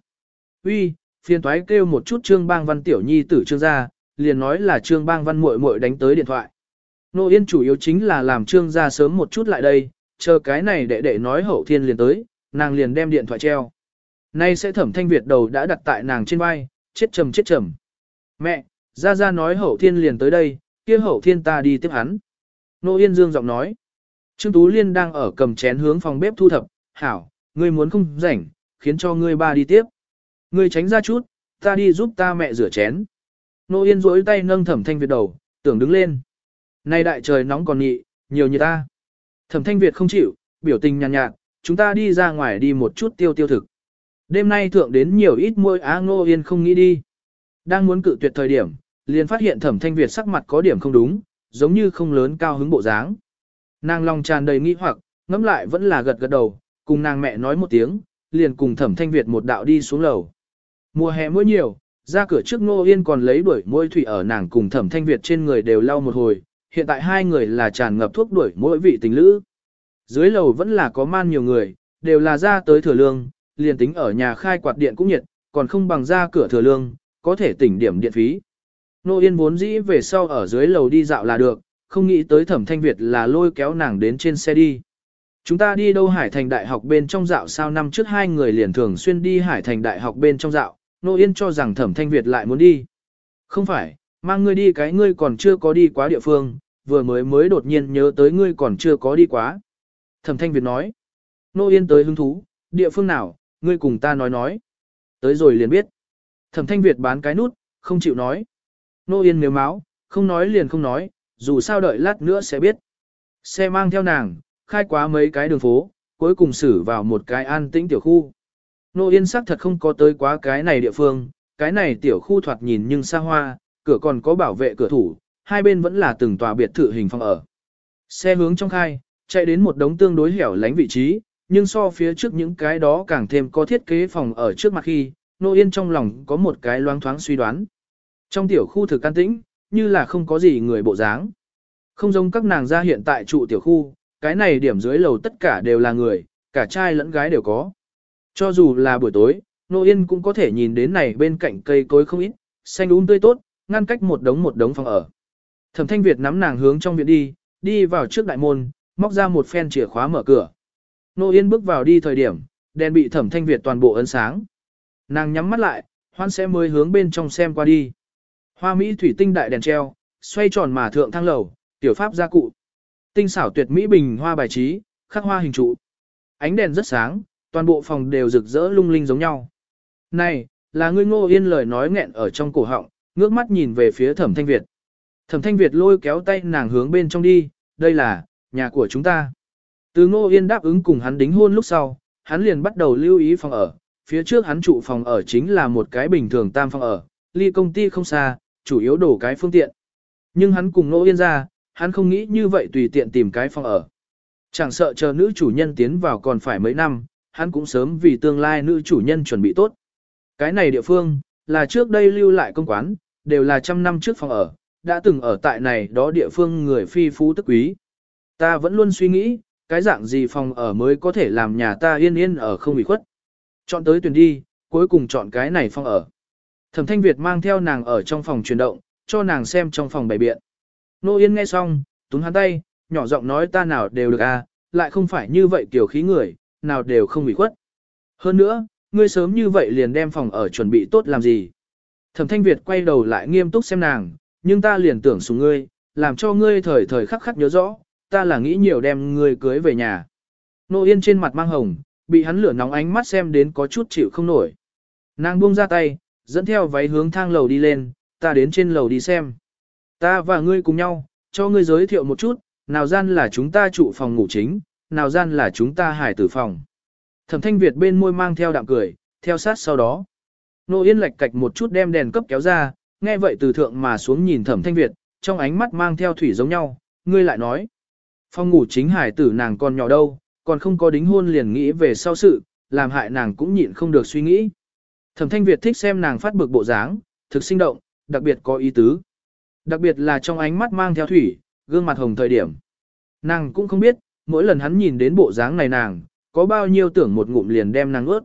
Uy, phiền toái kêu một chút trương bang văn tiểu nhi tử trương gia, liền nói là trương bang văn muội muội đánh tới điện thoại. Nô Yên chủ yếu chính là làm trương gia sớm một chút lại đây, chờ cái này đệ đệ nói hậu thiên liền tới, nàng liền đem điện thoại treo. Nay sẽ thẩm thanh Việt đầu đã đặt tại nàng trên vai, chết trầm chết trầm. Mẹ, ra ra nói hậu thiên liền tới đây, kia hậu thiên ta đi tiếp hắn. Nô Yên Dương giọng nói. Trương Tú Liên đang ở cầm chén hướng phòng bếp thu thập, hảo, ngươi muốn không rảnh, khiến cho ngươi ba đi tiếp. Ngươi tránh ra chút, ta đi giúp ta mẹ rửa chén. Nô Yên rỗi tay nâng thẩm thanh Việt đầu, tưởng đứng lên. Nay đại trời nóng còn nhị, nhiều như ta. Thẩm thanh Việt không chịu, biểu tình nhàn nhạt, nhạt, chúng ta đi ra ngoài đi một chút tiêu tiêu thực. Đêm nay thượng đến nhiều ít môi á ngô yên không nghĩ đi. Đang muốn cự tuyệt thời điểm, liền phát hiện thẩm thanh Việt sắc mặt có điểm không đúng, giống như không lớn cao hứng bộ dáng. Nàng lòng tràn đầy nghi hoặc, ngẫm lại vẫn là gật gật đầu, cùng nàng mẹ nói một tiếng, liền cùng thẩm thanh Việt một đạo đi xuống lầu. Mùa hè mưa nhiều, ra cửa trước Ngô Yên còn lấy đuổi môi thủy ở nàng cùng thẩm thanh Việt trên người đều lau một hồi, hiện tại hai người là tràn ngập thuốc đuổi mỗi vị tình lữ. Dưới lầu vẫn là có man nhiều người, đều là ra tới thừa lương, liền tính ở nhà khai quạt điện cũng nhiệt, còn không bằng ra cửa thừa lương, có thể tỉnh điểm điện phí. Nô Yên vốn dĩ về sau ở dưới lầu đi dạo là được, không nghĩ tới thẩm thanh Việt là lôi kéo nàng đến trên xe đi. Chúng ta đi đâu Hải Thành Đại học bên trong dạo sao năm trước hai người liền thường xuyên đi Hải Thành Đại học bên trong dạo, Nô Yên cho rằng thẩm thanh Việt lại muốn đi. Không phải, mang ngươi đi cái ngươi còn chưa có đi quá địa phương, vừa mới mới đột nhiên nhớ tới ngươi còn chưa có đi quá. Thẩm thanh Việt nói, nô yên tới hứng thú, địa phương nào, ngươi cùng ta nói nói. Tới rồi liền biết. Thẩm thanh Việt bán cái nút, không chịu nói. Nô yên nếu máu, không nói liền không nói, dù sao đợi lát nữa sẽ biết. Xe mang theo nàng, khai quá mấy cái đường phố, cuối cùng xử vào một cái an tĩnh tiểu khu. Nô Yên sắc thật không có tới quá cái này địa phương, cái này tiểu khu thoạt nhìn nhưng xa hoa, cửa còn có bảo vệ cửa thủ, hai bên vẫn là từng tòa biệt thự hình phòng ở. Xe hướng trong khai, chạy đến một đống tương đối hẻo lánh vị trí, nhưng so phía trước những cái đó càng thêm có thiết kế phòng ở trước mặt khi, Nô Yên trong lòng có một cái loáng thoáng suy đoán. Trong tiểu khu thực an tĩnh, như là không có gì người bộ dáng. Không giống các nàng ra hiện tại trụ tiểu khu, cái này điểm dưới lầu tất cả đều là người, cả trai lẫn gái đều có. Cho dù là buổi tối, Nô Yên cũng có thể nhìn đến này bên cạnh cây cối không ít, xanh um tươi tốt, ngăn cách một đống một đống phòng ở. Thẩm Thanh Việt nắm nàng hướng trong viện đi, đi vào trước đại môn, móc ra một phen chìa khóa mở cửa. Nô Yên bước vào đi thời điểm, đèn bị Thẩm Thanh Việt toàn bộ ấn sáng. Nàng nhắm mắt lại, hoan sẽ mới hướng bên trong xem qua đi. Hoa Mỹ thủy tinh đại đèn treo, xoay tròn mà thượng thang lầu, tiểu pháp gia cụ. Tinh xảo tuyệt mỹ bình hoa bài trí, khắc hoa hình trụ. Ánh đèn rất sáng, toàn bộ phòng đều rực rỡ lung linh giống nhau. Này, là ngươi ngô yên lời nói nghẹn ở trong cổ họng, ngước mắt nhìn về phía thẩm thanh Việt. Thẩm thanh Việt lôi kéo tay nàng hướng bên trong đi, đây là, nhà của chúng ta. Từ ngô yên đáp ứng cùng hắn đính hôn lúc sau, hắn liền bắt đầu lưu ý phòng ở, phía trước hắn trụ phòng ở chính là một cái bình thường tam phòng ở, ly công ty không xa, chủ yếu đổ cái phương tiện. Nhưng hắn cùng ngô yên ra, hắn không nghĩ như vậy tùy tiện tìm cái phòng ở. Chẳng sợ chờ nữ chủ nhân tiến vào còn phải mấy năm, hắn cũng sớm vì tương lai nữ chủ nhân chuẩn bị tốt. Cái này địa phương, là trước đây lưu lại công quán, đều là trăm năm trước phòng ở, đã từng ở tại này đó địa phương người phi phú tức quý. Ta vẫn luôn suy nghĩ, cái dạng gì phòng ở mới có thể làm nhà ta yên yên ở không bị khuất. Chọn tới tuyển đi, cuối cùng chọn cái này phòng ở. Thẩm Thanh Việt mang theo nàng ở trong phòng chuyển động, cho nàng xem trong phòng bày biện. Nô Yên nghe xong, túng hắn tay, nhỏ giọng nói ta nào đều được à, lại không phải như vậy kiểu khí người, nào đều không bị khuất. Hơn nữa, ngươi sớm như vậy liền đem phòng ở chuẩn bị tốt làm gì. Thẩm Thanh Việt quay đầu lại nghiêm túc xem nàng, nhưng ta liền tưởng xuống ngươi, làm cho ngươi thời thời khắc khắc nhớ rõ, ta là nghĩ nhiều đem ngươi cưới về nhà. Nô Yên trên mặt mang hồng, bị hắn lửa nóng ánh mắt xem đến có chút chịu không nổi. Nàng buông ra tay, dẫn theo váy hướng thang lầu đi lên, ta đến trên lầu đi xem. Ta và ngươi cùng nhau, cho ngươi giới thiệu một chút, nào gian là chúng ta trụ phòng ngủ chính, nào gian là chúng ta hải tử phòng. Thẩm thanh Việt bên môi mang theo đạm cười, theo sát sau đó. Nô Yên lạch cạch một chút đem đèn cấp kéo ra, nghe vậy từ thượng mà xuống nhìn thẩm thanh Việt, trong ánh mắt mang theo thủy giống nhau, ngươi lại nói. Phòng ngủ chính hải tử nàng còn nhỏ đâu, còn không có đính hôn liền nghĩ về sau sự, làm hại nàng cũng nhịn không được suy nghĩ. Thẩm thanh Việt thích xem nàng phát bực bộ dáng, thực sinh động, đặc biệt có ý tứ. Đặc biệt là trong ánh mắt mang theo thủy, gương mặt hồng thời điểm. Nàng cũng không biết, mỗi lần hắn nhìn đến bộ dáng này nàng, có bao nhiêu tưởng một ngụm liền đem nàng ướt.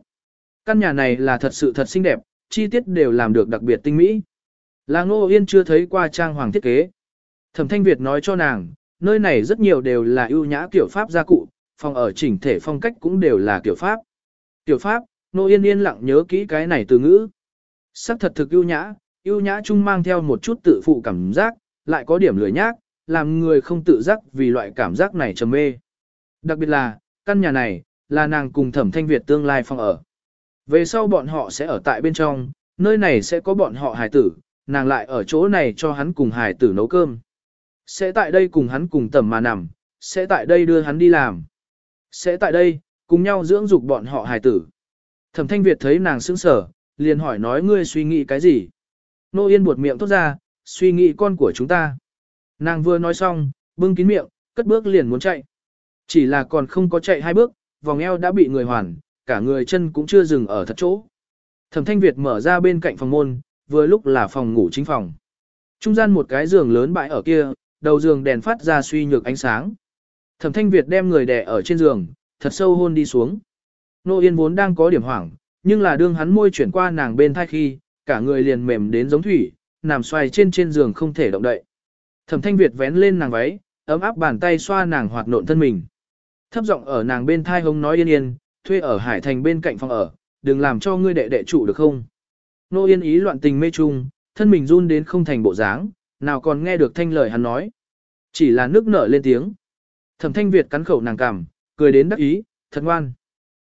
Căn nhà này là thật sự thật xinh đẹp, chi tiết đều làm được đặc biệt tinh mỹ. Là Ngô Yên chưa thấy qua trang hoàng thiết kế. Thẩm Thanh Việt nói cho nàng, nơi này rất nhiều đều là ưu nhã kiểu Pháp gia cụ, phòng ở chỉnh thể phong cách cũng đều là kiểu Pháp. Kiểu Pháp, Ngô Yên yên lặng nhớ kỹ cái này từ ngữ. Sắc thật thực ưu nhã, ưu nhã chung mang theo một chút tự phụ cảm giác, lại có điểm lười nhác, làm người không tự giác vì loại cảm giác này trầm mê. Đặc biệt là, căn nhà này, là nàng cùng thẩm thanh Việt tương lai phòng ở. Về sau bọn họ sẽ ở tại bên trong, nơi này sẽ có bọn họ hài tử, nàng lại ở chỗ này cho hắn cùng hài tử nấu cơm. Sẽ tại đây cùng hắn cùng tầm mà nằm, sẽ tại đây đưa hắn đi làm. Sẽ tại đây, cùng nhau dưỡng dục bọn họ hài tử. Thẩm thanh Việt thấy nàng sững sở, liền hỏi nói ngươi suy nghĩ cái gì. Nô Yên buột miệng tốt ra, suy nghĩ con của chúng ta. Nàng vừa nói xong, bưng kín miệng, cất bước liền muốn chạy. Chỉ là còn không có chạy hai bước, vòng eo đã bị người hoàn, cả người chân cũng chưa dừng ở thật chỗ. Thẩm Thanh Việt mở ra bên cạnh phòng môn, vừa lúc là phòng ngủ chính phòng. Trung gian một cái giường lớn bãi ở kia, đầu giường đèn phát ra suy nhược ánh sáng. Thẩm Thanh Việt đem người đè ở trên giường, thật sâu hôn đi xuống. Nô Yên vốn đang có điểm hoảng, nhưng là đương hắn môi chuyển qua nàng bên thai khi, cả người liền mềm đến giống thủy, nằm xoay trên trên giường không thể động đậy. Thẩm Thanh Việt vén lên nàng váy, ấm áp bàn tay xoa nàng hoạt nộn thân mình. Thấp giọng ở nàng bên thai hống nói yên yên, thuê ở Hải Thành bên cạnh phòng ở, đừng làm cho ngươi đệ đệ chủ được không. Nô yên ý loạn tình mê chung, thân mình run đến không thành bộ dáng, nào còn nghe được thanh lời hắn nói. Chỉ là nước nở lên tiếng. Thẩm thanh Việt cắn khẩu nàng cằm, cười đến đắc ý, thật ngoan.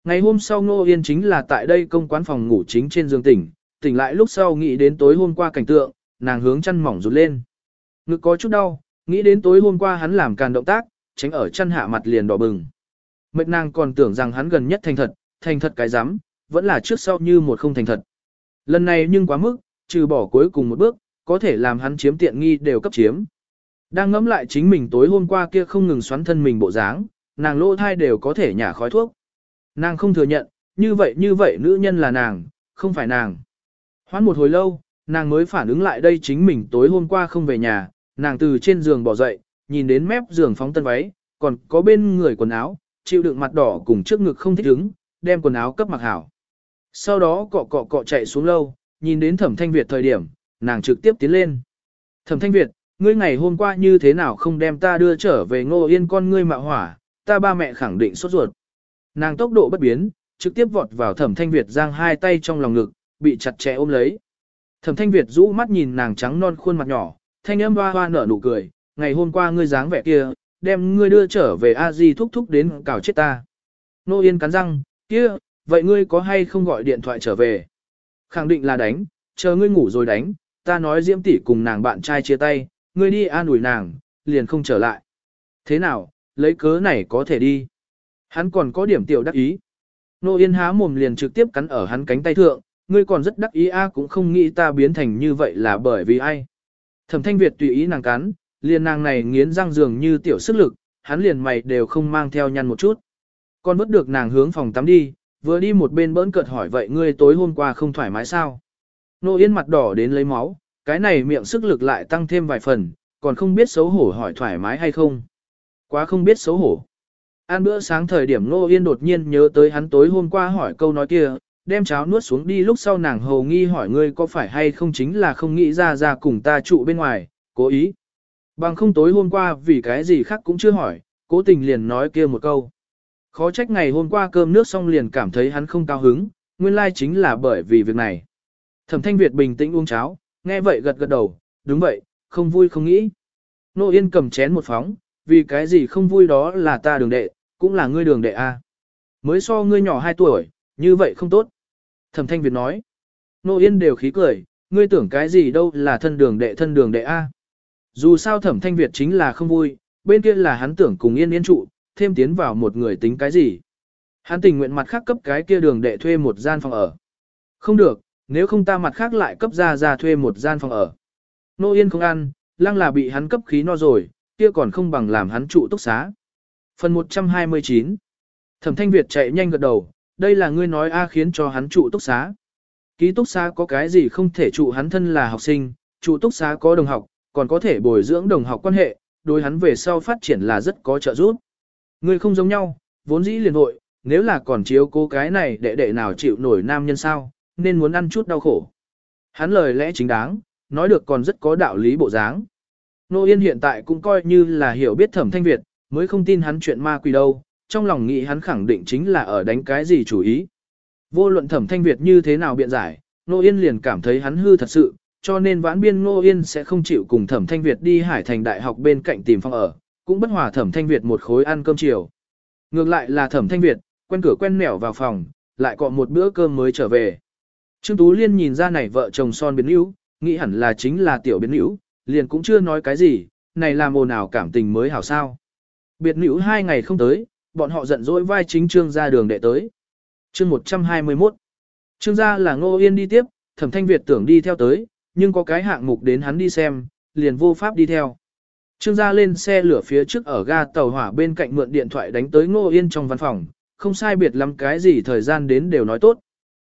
Ngày hôm sau Ngô Yên chính là tại đây công quán phòng ngủ chính trên giường tỉnh, tỉnh lại lúc sau nghĩ đến tối hôm qua cảnh tượng, nàng hướng chăn mỏng rụt lên. Ngực có chút đau, nghĩ đến tối hôm qua hắn làm càn động tác, tránh ở chân hạ mặt liền đỏ bừng. Mệt nàng còn tưởng rằng hắn gần nhất thành thật, thành thật cái dám vẫn là trước sau như một không thành thật. Lần này nhưng quá mức, trừ bỏ cuối cùng một bước, có thể làm hắn chiếm tiện nghi đều cấp chiếm. Đang ngẫm lại chính mình tối hôm qua kia không ngừng xoắn thân mình bộ dáng, nàng lỗ thai đều có thể nhả khói thuốc. Nàng không thừa nhận, như vậy như vậy nữ nhân là nàng, không phải nàng. Hoán một hồi lâu, nàng mới phản ứng lại đây chính mình tối hôm qua không về nhà, nàng từ trên giường bỏ dậy, nhìn đến mép giường phóng tân váy, còn có bên người quần áo, chịu đựng mặt đỏ cùng trước ngực không thích ứng, đem quần áo cấp mặc hảo. Sau đó cọ cọ cọ chạy xuống lâu, nhìn đến thẩm thanh Việt thời điểm, nàng trực tiếp tiến lên. Thẩm thanh Việt, ngươi ngày hôm qua như thế nào không đem ta đưa trở về ngô yên con ngươi mạo hỏa, ta ba mẹ khẳng định sốt ruột. Nàng tốc độ bất biến, trực tiếp vọt vào thẩm thanh Việt giang hai tay trong lòng ngực, bị chặt chẽ ôm lấy. Thẩm thanh Việt rũ mắt nhìn nàng trắng non khuôn mặt nhỏ, thanh âm hoa hoa nở nụ cười, ngày hôm qua ngươi dáng vẻ kia, đem ngươi đưa trở về a di thúc thúc đến cào chết ta. Nô Yên cắn răng, kia, vậy ngươi có hay không gọi điện thoại trở về? Khẳng định là đánh, chờ ngươi ngủ rồi đánh, ta nói Diễm tỷ cùng nàng bạn trai chia tay, ngươi đi an ủi nàng, liền không trở lại. Thế nào, lấy cớ này có thể đi. Hắn còn có điểm tiểu đắc ý. Nô Yên há mồm liền trực tiếp cắn ở hắn cánh tay thượng, ngươi còn rất đắc ý a cũng không nghĩ ta biến thành như vậy là bởi vì ai. Thẩm thanh Việt tùy ý nàng cắn, liền nàng này nghiến răng dường như tiểu sức lực, hắn liền mày đều không mang theo nhăn một chút. Con vứt được nàng hướng phòng tắm đi, vừa đi một bên bỡn cợt hỏi vậy ngươi tối hôm qua không thoải mái sao? Nô Yên mặt đỏ đến lấy máu, cái này miệng sức lực lại tăng thêm vài phần, còn không biết xấu hổ hỏi thoải mái hay không. Quá không biết xấu hổ. Ăn bữa sáng thời điểm Nô Yên đột nhiên nhớ tới hắn tối hôm qua hỏi câu nói kia, đem cháo nuốt xuống đi lúc sau nàng hầu nghi hỏi ngươi có phải hay không chính là không nghĩ ra ra cùng ta trụ bên ngoài, cố ý. Bằng không tối hôm qua vì cái gì khác cũng chưa hỏi, cố tình liền nói kia một câu. Khó trách ngày hôm qua cơm nước xong liền cảm thấy hắn không cao hứng, nguyên lai chính là bởi vì việc này. Thẩm thanh Việt bình tĩnh uống cháo, nghe vậy gật gật đầu, đúng vậy, không vui không nghĩ. Nô Yên cầm chén một phóng, vì cái gì không vui đó là ta đường đệ, cũng là ngươi đường đệ A. Mới so ngươi nhỏ 2 tuổi, như vậy không tốt. Thẩm thanh Việt nói. Nô Yên đều khí cười, ngươi tưởng cái gì đâu là thân đường đệ thân đường đệ A. Dù sao thẩm thanh Việt chính là không vui, bên kia là hắn tưởng cùng Yên Yên trụ, thêm tiến vào một người tính cái gì. Hắn tình nguyện mặt khác cấp cái kia đường đệ thuê một gian phòng ở. Không được, nếu không ta mặt khác lại cấp ra ra thuê một gian phòng ở. Nô Yên không ăn, lăng là bị hắn cấp khí no rồi, kia còn không bằng làm hắn trụ túc xá. Phần 129 Thẩm Thanh Việt chạy nhanh gật đầu, đây là ngươi nói A khiến cho hắn trụ túc xá. Ký túc xá có cái gì không thể trụ hắn thân là học sinh, trụ túc xá có đồng học, còn có thể bồi dưỡng đồng học quan hệ, đối hắn về sau phát triển là rất có trợ giúp. Ngươi không giống nhau, vốn dĩ liền hội, nếu là còn chiếu cố cái này đệ đệ nào chịu nổi nam nhân sao, nên muốn ăn chút đau khổ. Hắn lời lẽ chính đáng, nói được còn rất có đạo lý bộ dáng. Nô Yên hiện tại cũng coi như là hiểu biết thẩm thanh Việt, mới không tin hắn chuyện ma quỷ đâu, trong lòng nghĩ hắn khẳng định chính là ở đánh cái gì chủ ý. Vô luận thẩm thanh Việt như thế nào biện giải, Nô Yên liền cảm thấy hắn hư thật sự, cho nên vãn biên Nô Yên sẽ không chịu cùng thẩm thanh Việt đi Hải Thành Đại học bên cạnh tìm phòng ở, cũng bất hòa thẩm thanh Việt một khối ăn cơm chiều. Ngược lại là thẩm thanh Việt, quen cửa quen nẻo vào phòng, lại cọ một bữa cơm mới trở về. Trương Tú Liên nhìn ra này vợ chồng son biến yếu, nghĩ hẳn là chính là tiểu biến yếu, liền cũng chưa nói cái gì, này làm ồn nào cảm tình mới hảo sao. Biệt nữ hai ngày không tới, bọn họ giận dỗi vai chính trương ra đường đệ tới. Chương 121 Trương gia là ngô yên đi tiếp, thẩm thanh Việt tưởng đi theo tới, nhưng có cái hạng mục đến hắn đi xem, liền vô pháp đi theo. Trương gia lên xe lửa phía trước ở ga tàu hỏa bên cạnh mượn điện thoại đánh tới ngô yên trong văn phòng, không sai biệt lắm cái gì thời gian đến đều nói tốt.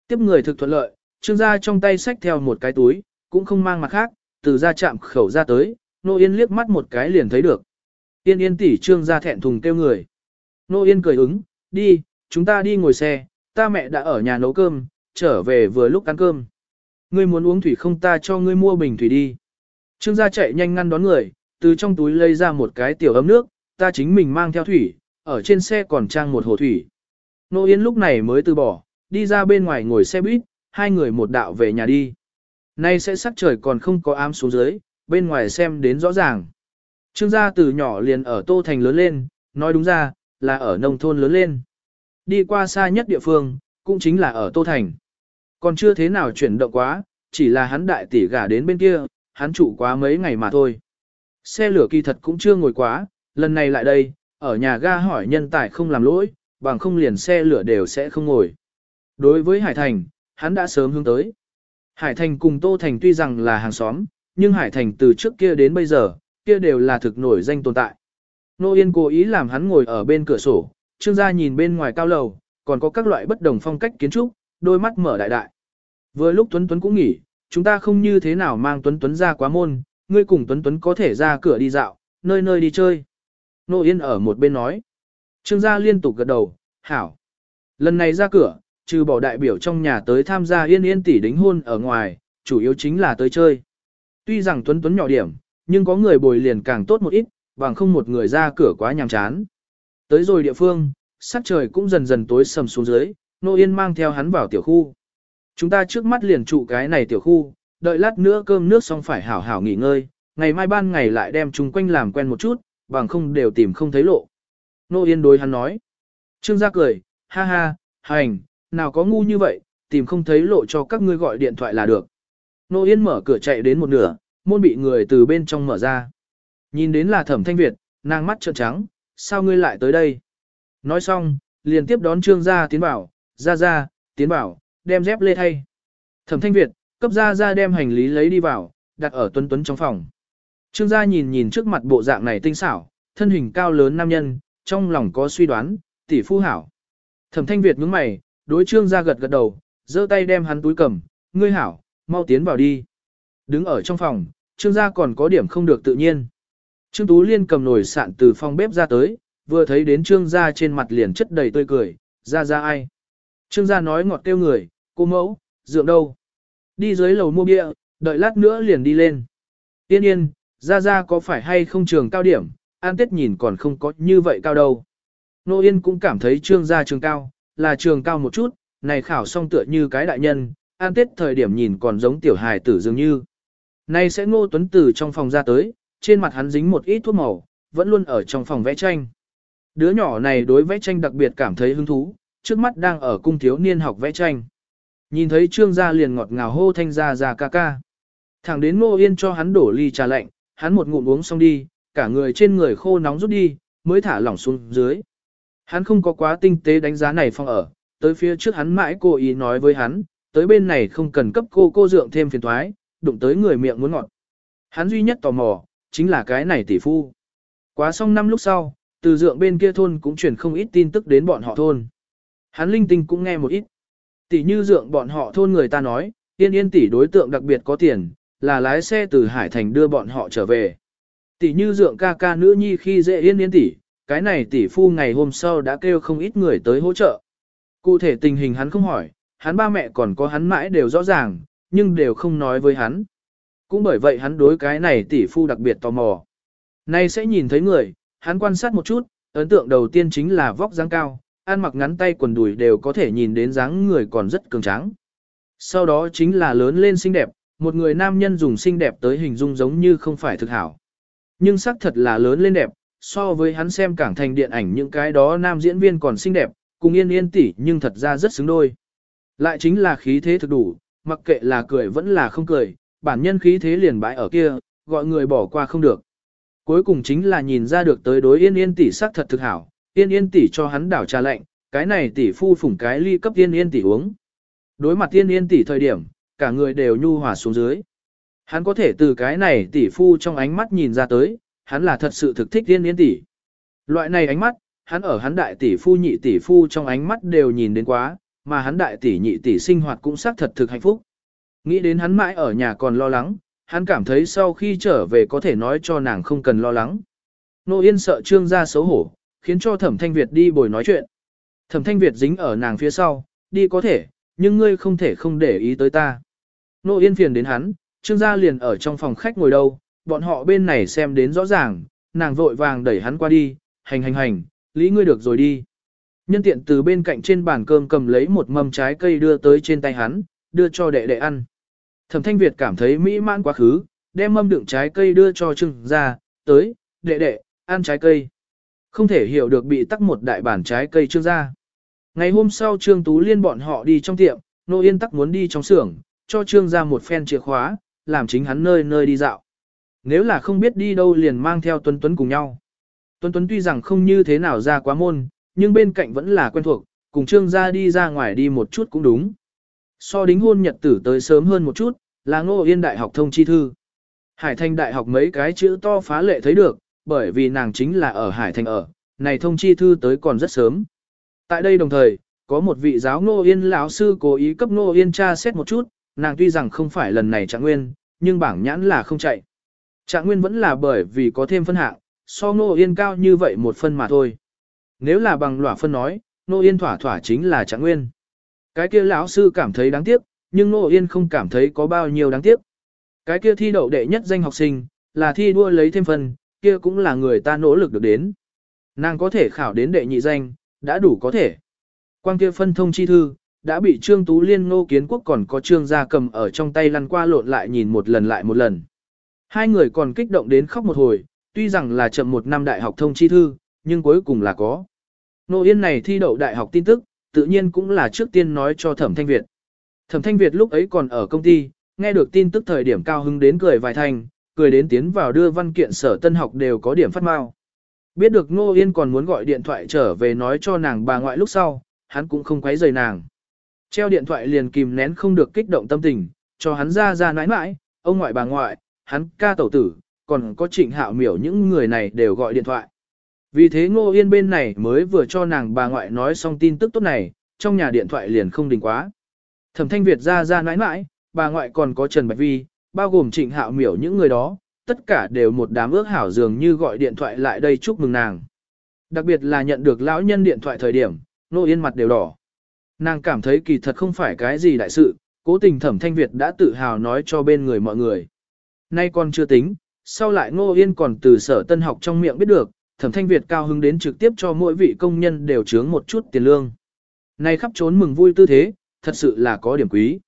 Tiếp người thực thuận lợi, trương gia trong tay xách theo một cái túi, cũng không mang mặt khác, từ ra chạm khẩu ra tới, ngô yên liếc mắt một cái liền thấy được. Yên yên tỷ trương gia thẹn thùng kêu người. Nô yên cười ứng, đi, chúng ta đi ngồi xe, ta mẹ đã ở nhà nấu cơm, trở về vừa lúc ăn cơm. Ngươi muốn uống thủy không ta cho ngươi mua bình thủy đi. Trương gia chạy nhanh ngăn đón người, từ trong túi lấy ra một cái tiểu ấm nước, ta chính mình mang theo thủy, ở trên xe còn trang một hồ thủy. Nô Yên lúc này mới từ bỏ, đi ra bên ngoài ngồi xe buýt, hai người một đạo về nhà đi. Nay sẽ sắc trời còn không có ám xuống dưới, bên ngoài xem đến rõ ràng. Trương gia từ nhỏ liền ở Tô Thành lớn lên, nói đúng ra, là ở nông thôn lớn lên. Đi qua xa nhất địa phương, cũng chính là ở Tô Thành. Còn chưa thế nào chuyển động quá, chỉ là hắn đại tỷ gả đến bên kia, hắn chủ quá mấy ngày mà thôi. Xe lửa kỳ thật cũng chưa ngồi quá, lần này lại đây, ở nhà ga hỏi nhân tài không làm lỗi, bằng không liền xe lửa đều sẽ không ngồi. Đối với Hải Thành, hắn đã sớm hướng tới. Hải Thành cùng Tô Thành tuy rằng là hàng xóm, nhưng Hải Thành từ trước kia đến bây giờ, kia đều là thực nổi danh tồn tại. Nô Yên cố ý làm hắn ngồi ở bên cửa sổ, trương gia nhìn bên ngoài cao lầu, còn có các loại bất đồng phong cách kiến trúc, đôi mắt mở đại đại. Vừa lúc Tuấn Tuấn cũng nghỉ, chúng ta không như thế nào mang Tuấn Tuấn ra quá môn, ngươi cùng Tuấn Tuấn có thể ra cửa đi dạo, nơi nơi đi chơi. Nô Yên ở một bên nói. Trương gia liên tục gật đầu, hảo. Lần này ra cửa, trừ bỏ đại biểu trong nhà tới tham gia yên yên tỷ đính hôn ở ngoài, chủ yếu chính là tới chơi. Tuy rằng Tuấn Tuấn nhỏ điểm, nhưng có người bồi liền càng tốt một ít, bằng không một người ra cửa quá nhàm chán. Tới rồi địa phương, sắc trời cũng dần dần tối sầm xuống dưới, Nô Yên mang theo hắn vào tiểu khu. Chúng ta trước mắt liền trụ cái này tiểu khu, đợi lát nữa cơm nước xong phải hảo hảo nghỉ ngơi, ngày mai ban ngày lại đem chúng quanh làm quen một chút, bằng không đều tìm không thấy lộ. Nô Yên đối hắn nói. Trương gia cười, ha ha, hành, nào có ngu như vậy, tìm không thấy lộ cho các ngươi gọi điện thoại là được. Nô Yên mở cửa chạy đến một nửa, môn bị người từ bên trong mở ra. Nhìn đến là thẩm thanh Việt, nàng mắt trợn trắng, sao ngươi lại tới đây? Nói xong, liền tiếp đón trương gia tiến bảo, ra ra, tiến bảo, đem dép lê thay. Thẩm thanh Việt, cấp ra ra đem hành lý lấy đi vào, đặt ở tuấn tuấn trong phòng. Trương gia nhìn nhìn trước mặt bộ dạng này tinh xảo, thân hình cao lớn nam nhân, trong lòng có suy đoán, tỷ phu hảo. Thẩm thanh Việt nhướng mày, đối trương gia gật gật đầu, giơ tay đem hắn túi cầm, ngươi hảo, mau tiến vào đi. Đứng ở trong phòng, trương gia còn có điểm không được tự nhiên. Trương Tú Liên cầm nồi sạn từ phòng bếp ra tới, vừa thấy đến trương gia trên mặt liền chất đầy tươi cười, ra ra ai. Trương gia nói ngọt kêu người, cô mẫu, dượng đâu. Đi dưới lầu mua bia, đợi lát nữa liền đi lên. Yên yên, ra ra có phải hay không trường cao điểm, an tết nhìn còn không có như vậy cao đâu. Nô Yên cũng cảm thấy trương gia trường cao, là trường cao một chút, này khảo xong tựa như cái đại nhân, an tết thời điểm nhìn còn giống tiểu hài tử dường như. Này sẽ ngô tuấn tử trong phòng ra tới, trên mặt hắn dính một ít thuốc màu, vẫn luôn ở trong phòng vẽ tranh. Đứa nhỏ này đối vẽ tranh đặc biệt cảm thấy hứng thú, trước mắt đang ở cung thiếu niên học vẽ tranh. Nhìn thấy trương gia liền ngọt ngào hô thanh gia gia ca ca. Thẳng đến ngô yên cho hắn đổ ly trà lạnh, hắn một ngụm uống xong đi, cả người trên người khô nóng rút đi, mới thả lỏng xuống dưới. Hắn không có quá tinh tế đánh giá này phong ở, tới phía trước hắn mãi cố ý nói với hắn, tới bên này không cần cấp cô cô dượng thêm phiền thoái, đụng tới người miệng muốn ngọt. Hắn duy nhất tò mò, chính là cái này tỷ phu. Quá xong năm lúc sau, từ dượng bên kia thôn cũng truyền không ít tin tức đến bọn họ thôn. Hắn linh tinh cũng nghe một ít. Tỷ như dượng bọn họ thôn người ta nói, yên yên tỷ đối tượng đặc biệt có tiền, là lái xe từ Hải Thành đưa bọn họ trở về. Tỷ như dượng ca ca nữ nhi khi dễ yên yên tỷ, cái này tỷ phu ngày hôm sau đã kêu không ít người tới hỗ trợ. Cụ thể tình hình hắn không hỏi, hắn ba mẹ còn có hắn mãi đều rõ ràng, nhưng đều không nói với hắn. Cũng bởi vậy hắn đối cái này tỷ phu đặc biệt tò mò. Nay sẽ nhìn thấy người, hắn quan sát một chút, ấn tượng đầu tiên chính là vóc dáng cao, ăn mặc ngắn tay quần đùi đều có thể nhìn đến dáng người còn rất cường tráng. Sau đó chính là lớn lên xinh đẹp, một người nam nhân dùng xinh đẹp tới hình dung giống như không phải thực hảo. Nhưng xác thật là lớn lên đẹp, so với hắn xem cảng thành điện ảnh những cái đó nam diễn viên còn xinh đẹp, cùng yên yên tỷ nhưng thật ra rất xứng đôi. Lại chính là khí thế thực đủ, mặc kệ là cười vẫn là không cười, bản nhân khí thế liền bãi ở kia, gọi người bỏ qua không được. Cuối cùng chính là nhìn ra được tới đối yên yên tỷ sắc thật thực hảo, yên yên tỷ cho hắn đảo trà lạnh, cái này tỷ phu phủng cái ly cấp yên yên tỷ uống. Đối mặt yên yên tỷ thời điểm, cả người đều nhu hòa xuống dưới. Hắn có thể từ cái này tỷ phu trong ánh mắt nhìn ra tới, hắn là thật sự thực thích yên yên tỷ. Loại này ánh mắt, hắn ở hắn đại tỷ phu nhị tỷ phu trong ánh mắt đều nhìn đến quá, mà hắn đại tỷ nhị tỷ sinh hoạt cũng xác thật thực hạnh phúc. Nghĩ đến hắn mãi ở nhà còn lo lắng, hắn cảm thấy sau khi trở về có thể nói cho nàng không cần lo lắng. Nô Yên sợ trương gia xấu hổ, khiến cho thẩm thanh Việt đi bồi nói chuyện. Thẩm thanh Việt dính ở nàng phía sau, đi có thể, nhưng ngươi không thể không để ý tới ta. Nô Yên phiền đến hắn, trương gia liền ở trong phòng khách ngồi đâu, bọn họ bên này xem đến rõ ràng, nàng vội vàng đẩy hắn qua đi, hành hành hành, lý ngươi được rồi đi. Nhân tiện từ bên cạnh trên bàn cơm cầm lấy một mâm trái cây đưa tới trên tay hắn, đưa cho đệ đệ ăn. Thẩm Thanh Việt cảm thấy mỹ mãn quá khứ, đem mâm đựng trái cây đưa cho Trương ra, tới, đệ đệ, ăn trái cây. Không thể hiểu được bị tắc một đại bản trái cây Trương ra. Ngày hôm sau Trương Tú Liên bọn họ đi trong tiệm, Nô Yên tắc muốn đi trong xưởng, cho Trương ra một phen chìa khóa, làm chính hắn nơi nơi đi dạo. Nếu là không biết đi đâu liền mang theo Tuấn Tuấn cùng nhau. Tuấn Tuấn tuy rằng không như thế nào ra quá môn, nhưng bên cạnh vẫn là quen thuộc, cùng Trương ra đi ra ngoài đi một chút cũng đúng. So đính hôn nhật tử tới sớm hơn một chút, là Ngô Yên Đại học thông chi thư. Hải Thành Đại học mấy cái chữ to phá lệ thấy được, bởi vì nàng chính là ở Hải Thành ở, này thông chi thư tới còn rất sớm. Tại đây đồng thời, có một vị giáo Ngô Yên lão sư cố ý cấp Ngô Yên tra xét một chút, nàng tuy rằng không phải lần này trạng nguyên, nhưng bảng nhãn là không chạy. Trạng nguyên vẫn là bởi vì có thêm phân hạng, so Ngô Yên cao như vậy một phân mà thôi. Nếu là bằng lỏa phân nói, Ngô Yên thỏa thỏa chính là Trạng Nguyên. Cái kia lão sư cảm thấy đáng tiếc, nhưng Ngô Yên không cảm thấy có bao nhiêu đáng tiếc. Cái kia thi đậu đệ nhất danh học sinh, là thi đua lấy thêm phần, kia cũng là người ta nỗ lực được đến. Nàng có thể khảo đến đệ nhị danh, đã đủ có thể. Quang kia phân thông chi thư, đã bị Trương Tú Liên Ngô Kiến Quốc còn có Trương Gia cầm ở trong tay lăn qua lộn lại nhìn một lần lại một lần. Hai người còn kích động đến khóc một hồi, tuy rằng là chậm một năm đại học thông chi thư, nhưng cuối cùng là có. Nô Yên này thi đậu đại học tin tức, tự nhiên cũng là trước tiên nói cho Thẩm Thanh Việt. Thẩm Thanh Việt lúc ấy còn ở công ty, nghe được tin tức thời điểm cao hứng đến cười vài thành, cười đến tiến vào đưa văn kiện sở tân học đều có điểm phát mau. Biết được Nô Yên còn muốn gọi điện thoại trở về nói cho nàng bà ngoại lúc sau, hắn cũng không quấy rời nàng. Treo điện thoại liền kìm nén không được kích động tâm tình, cho hắn ra ra nãi nãi, ông ngoại bà ngoại, hắn ca tẩu tử, còn có trịnh hạo miểu những người này đều gọi điện thoại. Vì thế Ngô Yên bên này mới vừa cho nàng bà ngoại nói xong tin tức tốt này, trong nhà điện thoại liền không đình quá. Thẩm Thanh Việt ra ra nãi nãi, bà ngoại còn có Trần Bạch Vi, bao gồm trịnh hạo miểu những người đó, tất cả đều một đám ước hảo dường như gọi điện thoại lại đây chúc mừng nàng. Đặc biệt là nhận được lão nhân điện thoại thời điểm, Ngô Yên mặt đều đỏ. Nàng cảm thấy kỳ thật không phải cái gì đại sự, cố tình thẩm thanh Việt đã tự hào nói cho bên người mọi người. Nay còn chưa tính, sau lại Ngô Yên còn từ sở tân học trong miệng biết được, thẩm thanh Việt cao hứng đến trực tiếp cho mỗi vị công nhân đều chướng một chút tiền lương. Nay khắp trốn mừng vui tư thế, thật sự là có điểm quý.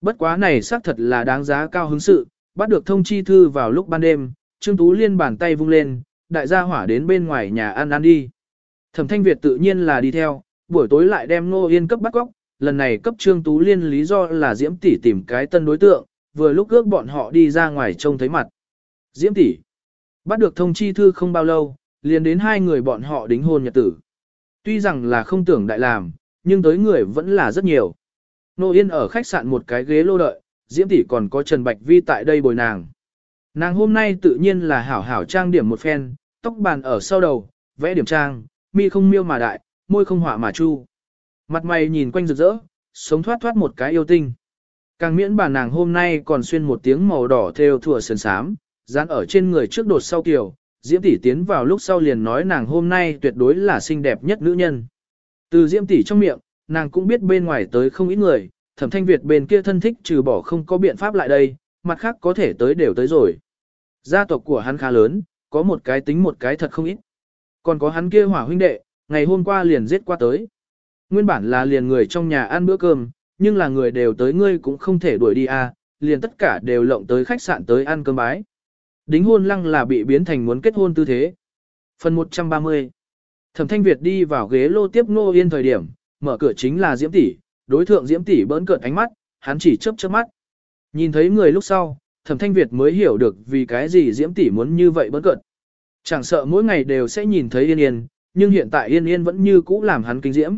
Bất quá này xác thật là đáng giá cao hứng sự, bắt được thông chi thư vào lúc ban đêm, Trương Tú Liên bàn tay vung lên, đại gia hỏa đến bên ngoài nhà ăn ăn đi. Thẩm thanh Việt tự nhiên là đi theo, buổi tối lại đem Ngô Yên cấp bắt góc, lần này cấp Trương Tú Liên lý do là Diễm tỷ tìm cái tân đối tượng, vừa lúc ước bọn họ đi ra ngoài trông thấy mặt. Diễm tỷ bắt được thông chi thư không bao lâu, liền đến hai người bọn họ đính hôn nhật tử. Tuy rằng là không tưởng đại làm, nhưng tới người vẫn là rất nhiều. Nô Yên ở khách sạn một cái ghế lô đợi, Diễm tỷ còn có Trần Bạch Vi tại đây bồi nàng. Nàng hôm nay tự nhiên là hảo hảo trang điểm một phen, tóc bàn ở sau đầu, vẽ điểm trang, mi không miêu mà đại, môi không họa mà chu. Mặt mày nhìn quanh rực rỡ, sống thoát thoát một cái yêu tinh. Càng miễn bà nàng hôm nay còn xuyên một tiếng màu đỏ theo thủa sườn sám, dán ở trên người trước đột sau kiểu, Diễm tỷ tiến vào lúc sau liền nói nàng hôm nay tuyệt đối là xinh đẹp nhất nữ nhân. Từ Diễm tỷ trong miệng, nàng cũng biết bên ngoài tới không ít người, Thẩm Thanh Việt bên kia thân thích trừ bỏ không có biện pháp lại đây, mặt khác có thể tới đều tới rồi. Gia tộc của hắn khá lớn, có một cái tính một cái thật không ít. Còn có hắn kia hỏa huynh đệ, ngày hôm qua liền giết qua tới. Nguyên bản là liền người trong nhà ăn bữa cơm, nhưng là người đều tới ngươi cũng không thể đuổi đi à, liền tất cả đều lộng tới khách sạn tới ăn cơm bái. Đính hôn lăng là bị biến thành muốn kết hôn tư thế. Phần 130 Thẩm Thanh Việt đi vào ghế lô tiếp Ngô Yên thời điểm, mở cửa chính là Diễm Tỷ, đối thượng Diễm Tỷ bỡn cợt ánh mắt, hắn chỉ chớp chớp mắt. Nhìn thấy người lúc sau, Thẩm Thanh Việt mới hiểu được vì cái gì Diễm Tỷ muốn như vậy bỡn cợt. Chẳng sợ mỗi ngày đều sẽ nhìn thấy Yên Yên, nhưng hiện tại Yên Yên vẫn như cũ làm hắn kinh diễm.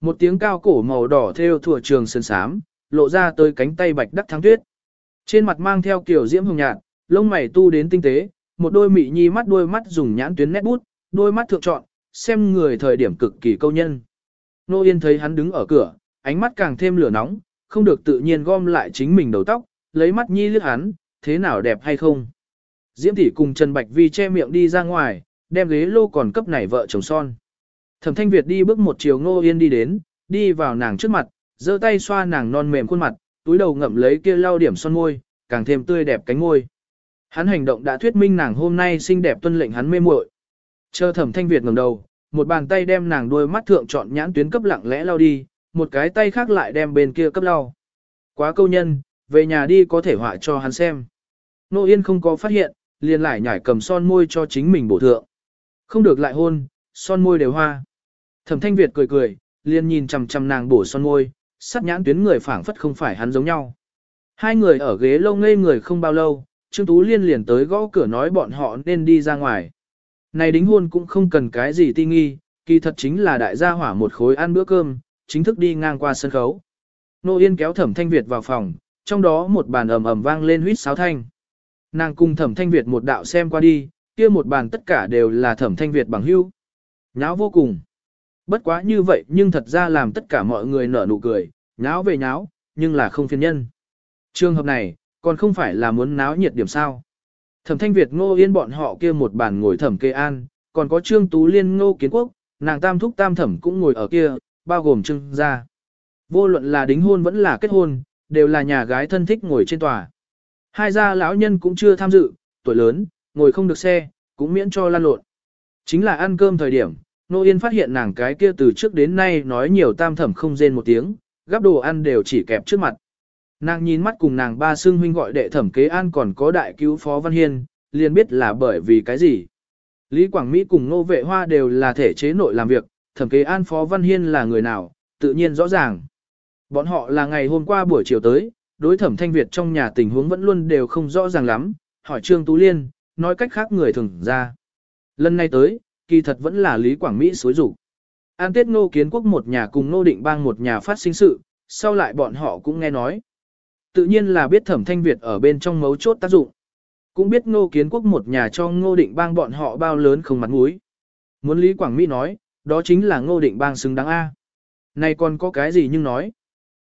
Một tiếng cao cổ màu đỏ theo thủa trường sơn sám, lộ ra tới cánh tay bạch đắc thắng tuyết. Trên mặt mang theo kiểu diễm hồng nhạt, lông mày tu đến tinh tế, một đôi mị nhi mắt đôi mắt dùng nhãn tuyến nét bút, đôi mắt thượng chọn, xem người thời điểm cực kỳ câu nhân. Nô Yên thấy hắn đứng ở cửa, ánh mắt càng thêm lửa nóng, không được tự nhiên gom lại chính mình đầu tóc, lấy mắt nhi liếc hắn, thế nào đẹp hay không. Diễm tỷ cùng Trần Bạch Vi che miệng đi ra ngoài, đem ghế lô còn cấp này vợ chồng son. Thẩm Thanh Việt đi bước một chiều Ngô Yên đi đến, đi vào nàng trước mặt, giơ tay xoa nàng non mềm khuôn mặt, túi đầu ngậm lấy kia lau điểm son môi, càng thêm tươi đẹp cánh môi. Hắn hành động đã thuyết minh nàng hôm nay xinh đẹp tuân lệnh hắn mê muội. Chờ Thẩm Thanh Việt ngẩng đầu, một bàn tay đem nàng đôi mắt thượng chọn nhãn tuyến cấp lặng lẽ lao đi, một cái tay khác lại đem bên kia cấp lao. Quá câu nhân, về nhà đi có thể họa cho hắn xem. Nô Yên không có phát hiện, liền lại nhảy cầm son môi cho chính mình bổ thượng. Không được lại hôn, son môi đều hoa. Thẩm Thanh Việt cười cười, liền nhìn chằm chằm nàng bổ son môi, sắc nhãn tuyến người phảng phất không phải hắn giống nhau. Hai người ở ghế lâu ngây người không bao lâu, Trương Tú Liên liền tới gõ cửa nói bọn họ nên đi ra ngoài. Này đính hôn cũng không cần cái gì ti nghi, kỳ thật chính là đại gia hỏa một khối ăn bữa cơm, chính thức đi ngang qua sân khấu. Nô Yên kéo Thẩm Thanh Việt vào phòng, trong đó một bàn ầm ầm vang lên huýt sáo thanh. Nàng cùng Thẩm Thanh Việt một đạo xem qua đi, kia một bàn tất cả đều là Thẩm Thanh Việt bằng hữu. Nháo vô cùng. Bất quá như vậy nhưng thật ra làm tất cả mọi người nở nụ cười, nháo về nháo, nhưng là không phiền nhân. Trường hợp này, còn không phải là muốn náo nhiệt điểm sao. Thẩm thanh Việt ngô yên bọn họ kia một bàn ngồi thẩm kê an, còn có trương tú liên ngô kiến quốc, nàng tam thúc tam thẩm cũng ngồi ở kia, bao gồm trưng gia. Vô luận là đính hôn vẫn là kết hôn, đều là nhà gái thân thích ngồi trên tòa. Hai gia lão nhân cũng chưa tham dự, tuổi lớn, ngồi không được xe, cũng miễn cho lan lộn. Chính là ăn cơm thời điểm, Nô Yên phát hiện nàng cái kia từ trước đến nay nói nhiều tam thẩm không rên một tiếng, gắp đồ ăn đều chỉ kẹp trước mặt. Nàng nhìn mắt cùng nàng ba xương huynh gọi đệ thẩm kế an còn có đại cứu phó Văn Hiên, liền biết là bởi vì cái gì. Lý Quảng Mỹ cùng Nô Vệ Hoa đều là thể chế nội làm việc, thẩm kế an phó Văn Hiên là người nào, tự nhiên rõ ràng. Bọn họ là ngày hôm qua buổi chiều tới, đối thẩm thanh Việt trong nhà tình huống vẫn luôn đều không rõ ràng lắm, hỏi Trương Tú Liên, nói cách khác người thường ra. Lần này tới, kỳ thật vẫn là Lý Quảng Mỹ xối rủ. An Tết Ngô Kiến Quốc một nhà cùng Ngô Định Bang một nhà phát sinh sự, sau lại bọn họ cũng nghe nói. Tự nhiên là biết thẩm thanh Việt ở bên trong mấu chốt tác dụng. Cũng biết Ngô Kiến Quốc một nhà cho Ngô Định Bang bọn họ bao lớn không mặt mũi. Muốn Lý Quảng Mỹ nói, đó chính là Ngô Định Bang xứng đáng A. Này còn có cái gì nhưng nói.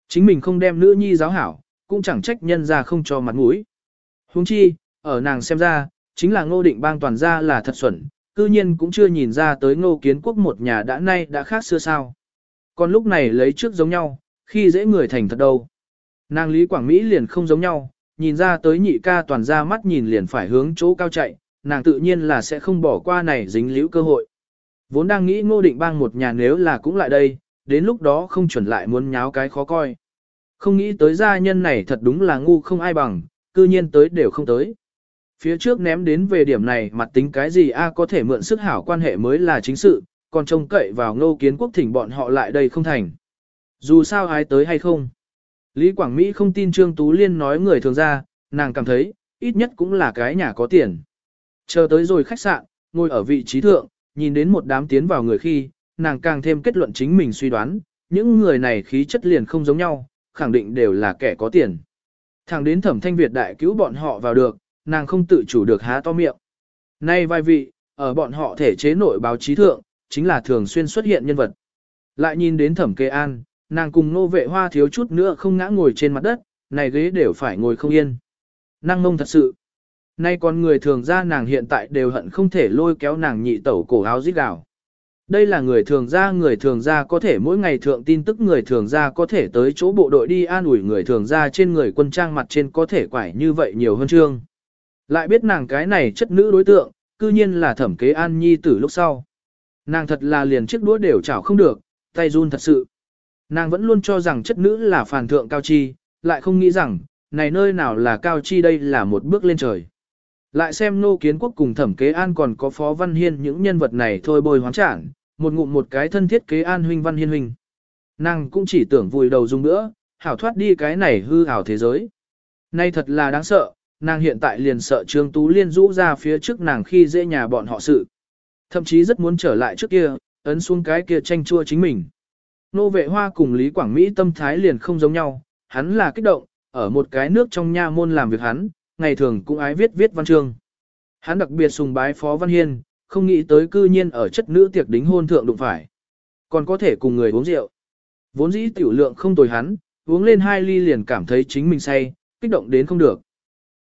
Chính mình không đem nữ nhi giáo hảo, cũng chẳng trách nhân ra không cho mặt mũi. Huống chi, ở nàng xem ra, chính là ngô định bang toàn ra là thật xuẩn, cư nhiên cũng chưa nhìn ra tới ngô kiến quốc một nhà đã nay đã khác xưa sao. Còn lúc này lấy trước giống nhau, khi dễ người thành thật đâu. Nàng Lý Quảng Mỹ liền không giống nhau, nhìn ra tới nhị ca toàn ra mắt nhìn liền phải hướng chỗ cao chạy, nàng tự nhiên là sẽ không bỏ qua này dính liễu cơ hội. Vốn đang nghĩ ngô định bang một nhà nếu là cũng lại đây, đến lúc đó không chuẩn lại muốn nháo cái khó coi. Không nghĩ tới gia nhân này thật đúng là ngu không ai bằng, cư nhiên tới đều không tới. Phía trước ném đến về điểm này mặt tính cái gì a có thể mượn sức hảo quan hệ mới là chính sự, còn trông cậy vào ngô kiến quốc thỉnh bọn họ lại đây không thành. Dù sao ai tới hay không. Lý Quảng Mỹ không tin Trương Tú Liên nói người thường ra, nàng cảm thấy, ít nhất cũng là cái nhà có tiền. Chờ tới rồi khách sạn, ngồi ở vị trí thượng, nhìn đến một đám tiến vào người khi, nàng càng thêm kết luận chính mình suy đoán, những người này khí chất liền không giống nhau, khẳng định đều là kẻ có tiền. Thẳng đến thẩm thanh Việt đại cứu bọn họ vào được, nàng không tự chủ được há to miệng. Nay vai vị, ở bọn họ thể chế nội báo chí thượng, chính là thường xuyên xuất hiện nhân vật. Lại nhìn đến thẩm kê an, nàng cùng nô vệ hoa thiếu chút nữa không ngã ngồi trên mặt đất, này ghế đều phải ngồi không yên. Năng mông thật sự. Nay con người thường ra nàng hiện tại đều hận không thể lôi kéo nàng nhị tẩu cổ áo giết gào. Đây là người thường ra người thường ra có thể mỗi ngày thượng tin tức người thường ra có thể tới chỗ bộ đội đi an ủi người thường ra trên người quân trang mặt trên có thể quải như vậy nhiều hơn chương. Lại biết nàng cái này chất nữ đối tượng, cư nhiên là thẩm kế an nhi tử lúc sau. Nàng thật là liền chiếc đũa đều chảo không được, tay run thật sự. Nàng vẫn luôn cho rằng chất nữ là phản thượng cao chi, lại không nghĩ rằng, này nơi nào là cao chi đây là một bước lên trời. Lại xem nô kiến quốc cùng thẩm kế an còn có phó văn hiên những nhân vật này thôi bồi hoán trản, một ngụm một cái thân thiết kế an huynh văn hiên huynh. Nàng cũng chỉ tưởng vùi đầu dùng nữa, hảo thoát đi cái này hư ảo thế giới. Nay thật là đáng sợ, nàng hiện tại liền sợ Trương Tú Liên rũ ra phía trước nàng khi dễ nhà bọn họ sự. Thậm chí rất muốn trở lại trước kia, ấn xuống cái kia tranh chua chính mình. Nô vệ hoa cùng Lý Quảng Mỹ tâm thái liền không giống nhau, hắn là kích động, ở một cái nước trong nha môn làm việc hắn, ngày thường cũng ái viết viết văn chương. Hắn đặc biệt sùng bái Phó Văn Hiên, không nghĩ tới cư nhiên ở chất nữ tiệc đính hôn thượng đụng phải. Còn có thể cùng người uống rượu. Vốn dĩ tiểu lượng không tồi hắn, uống lên hai ly liền cảm thấy chính mình say, kích động đến không được.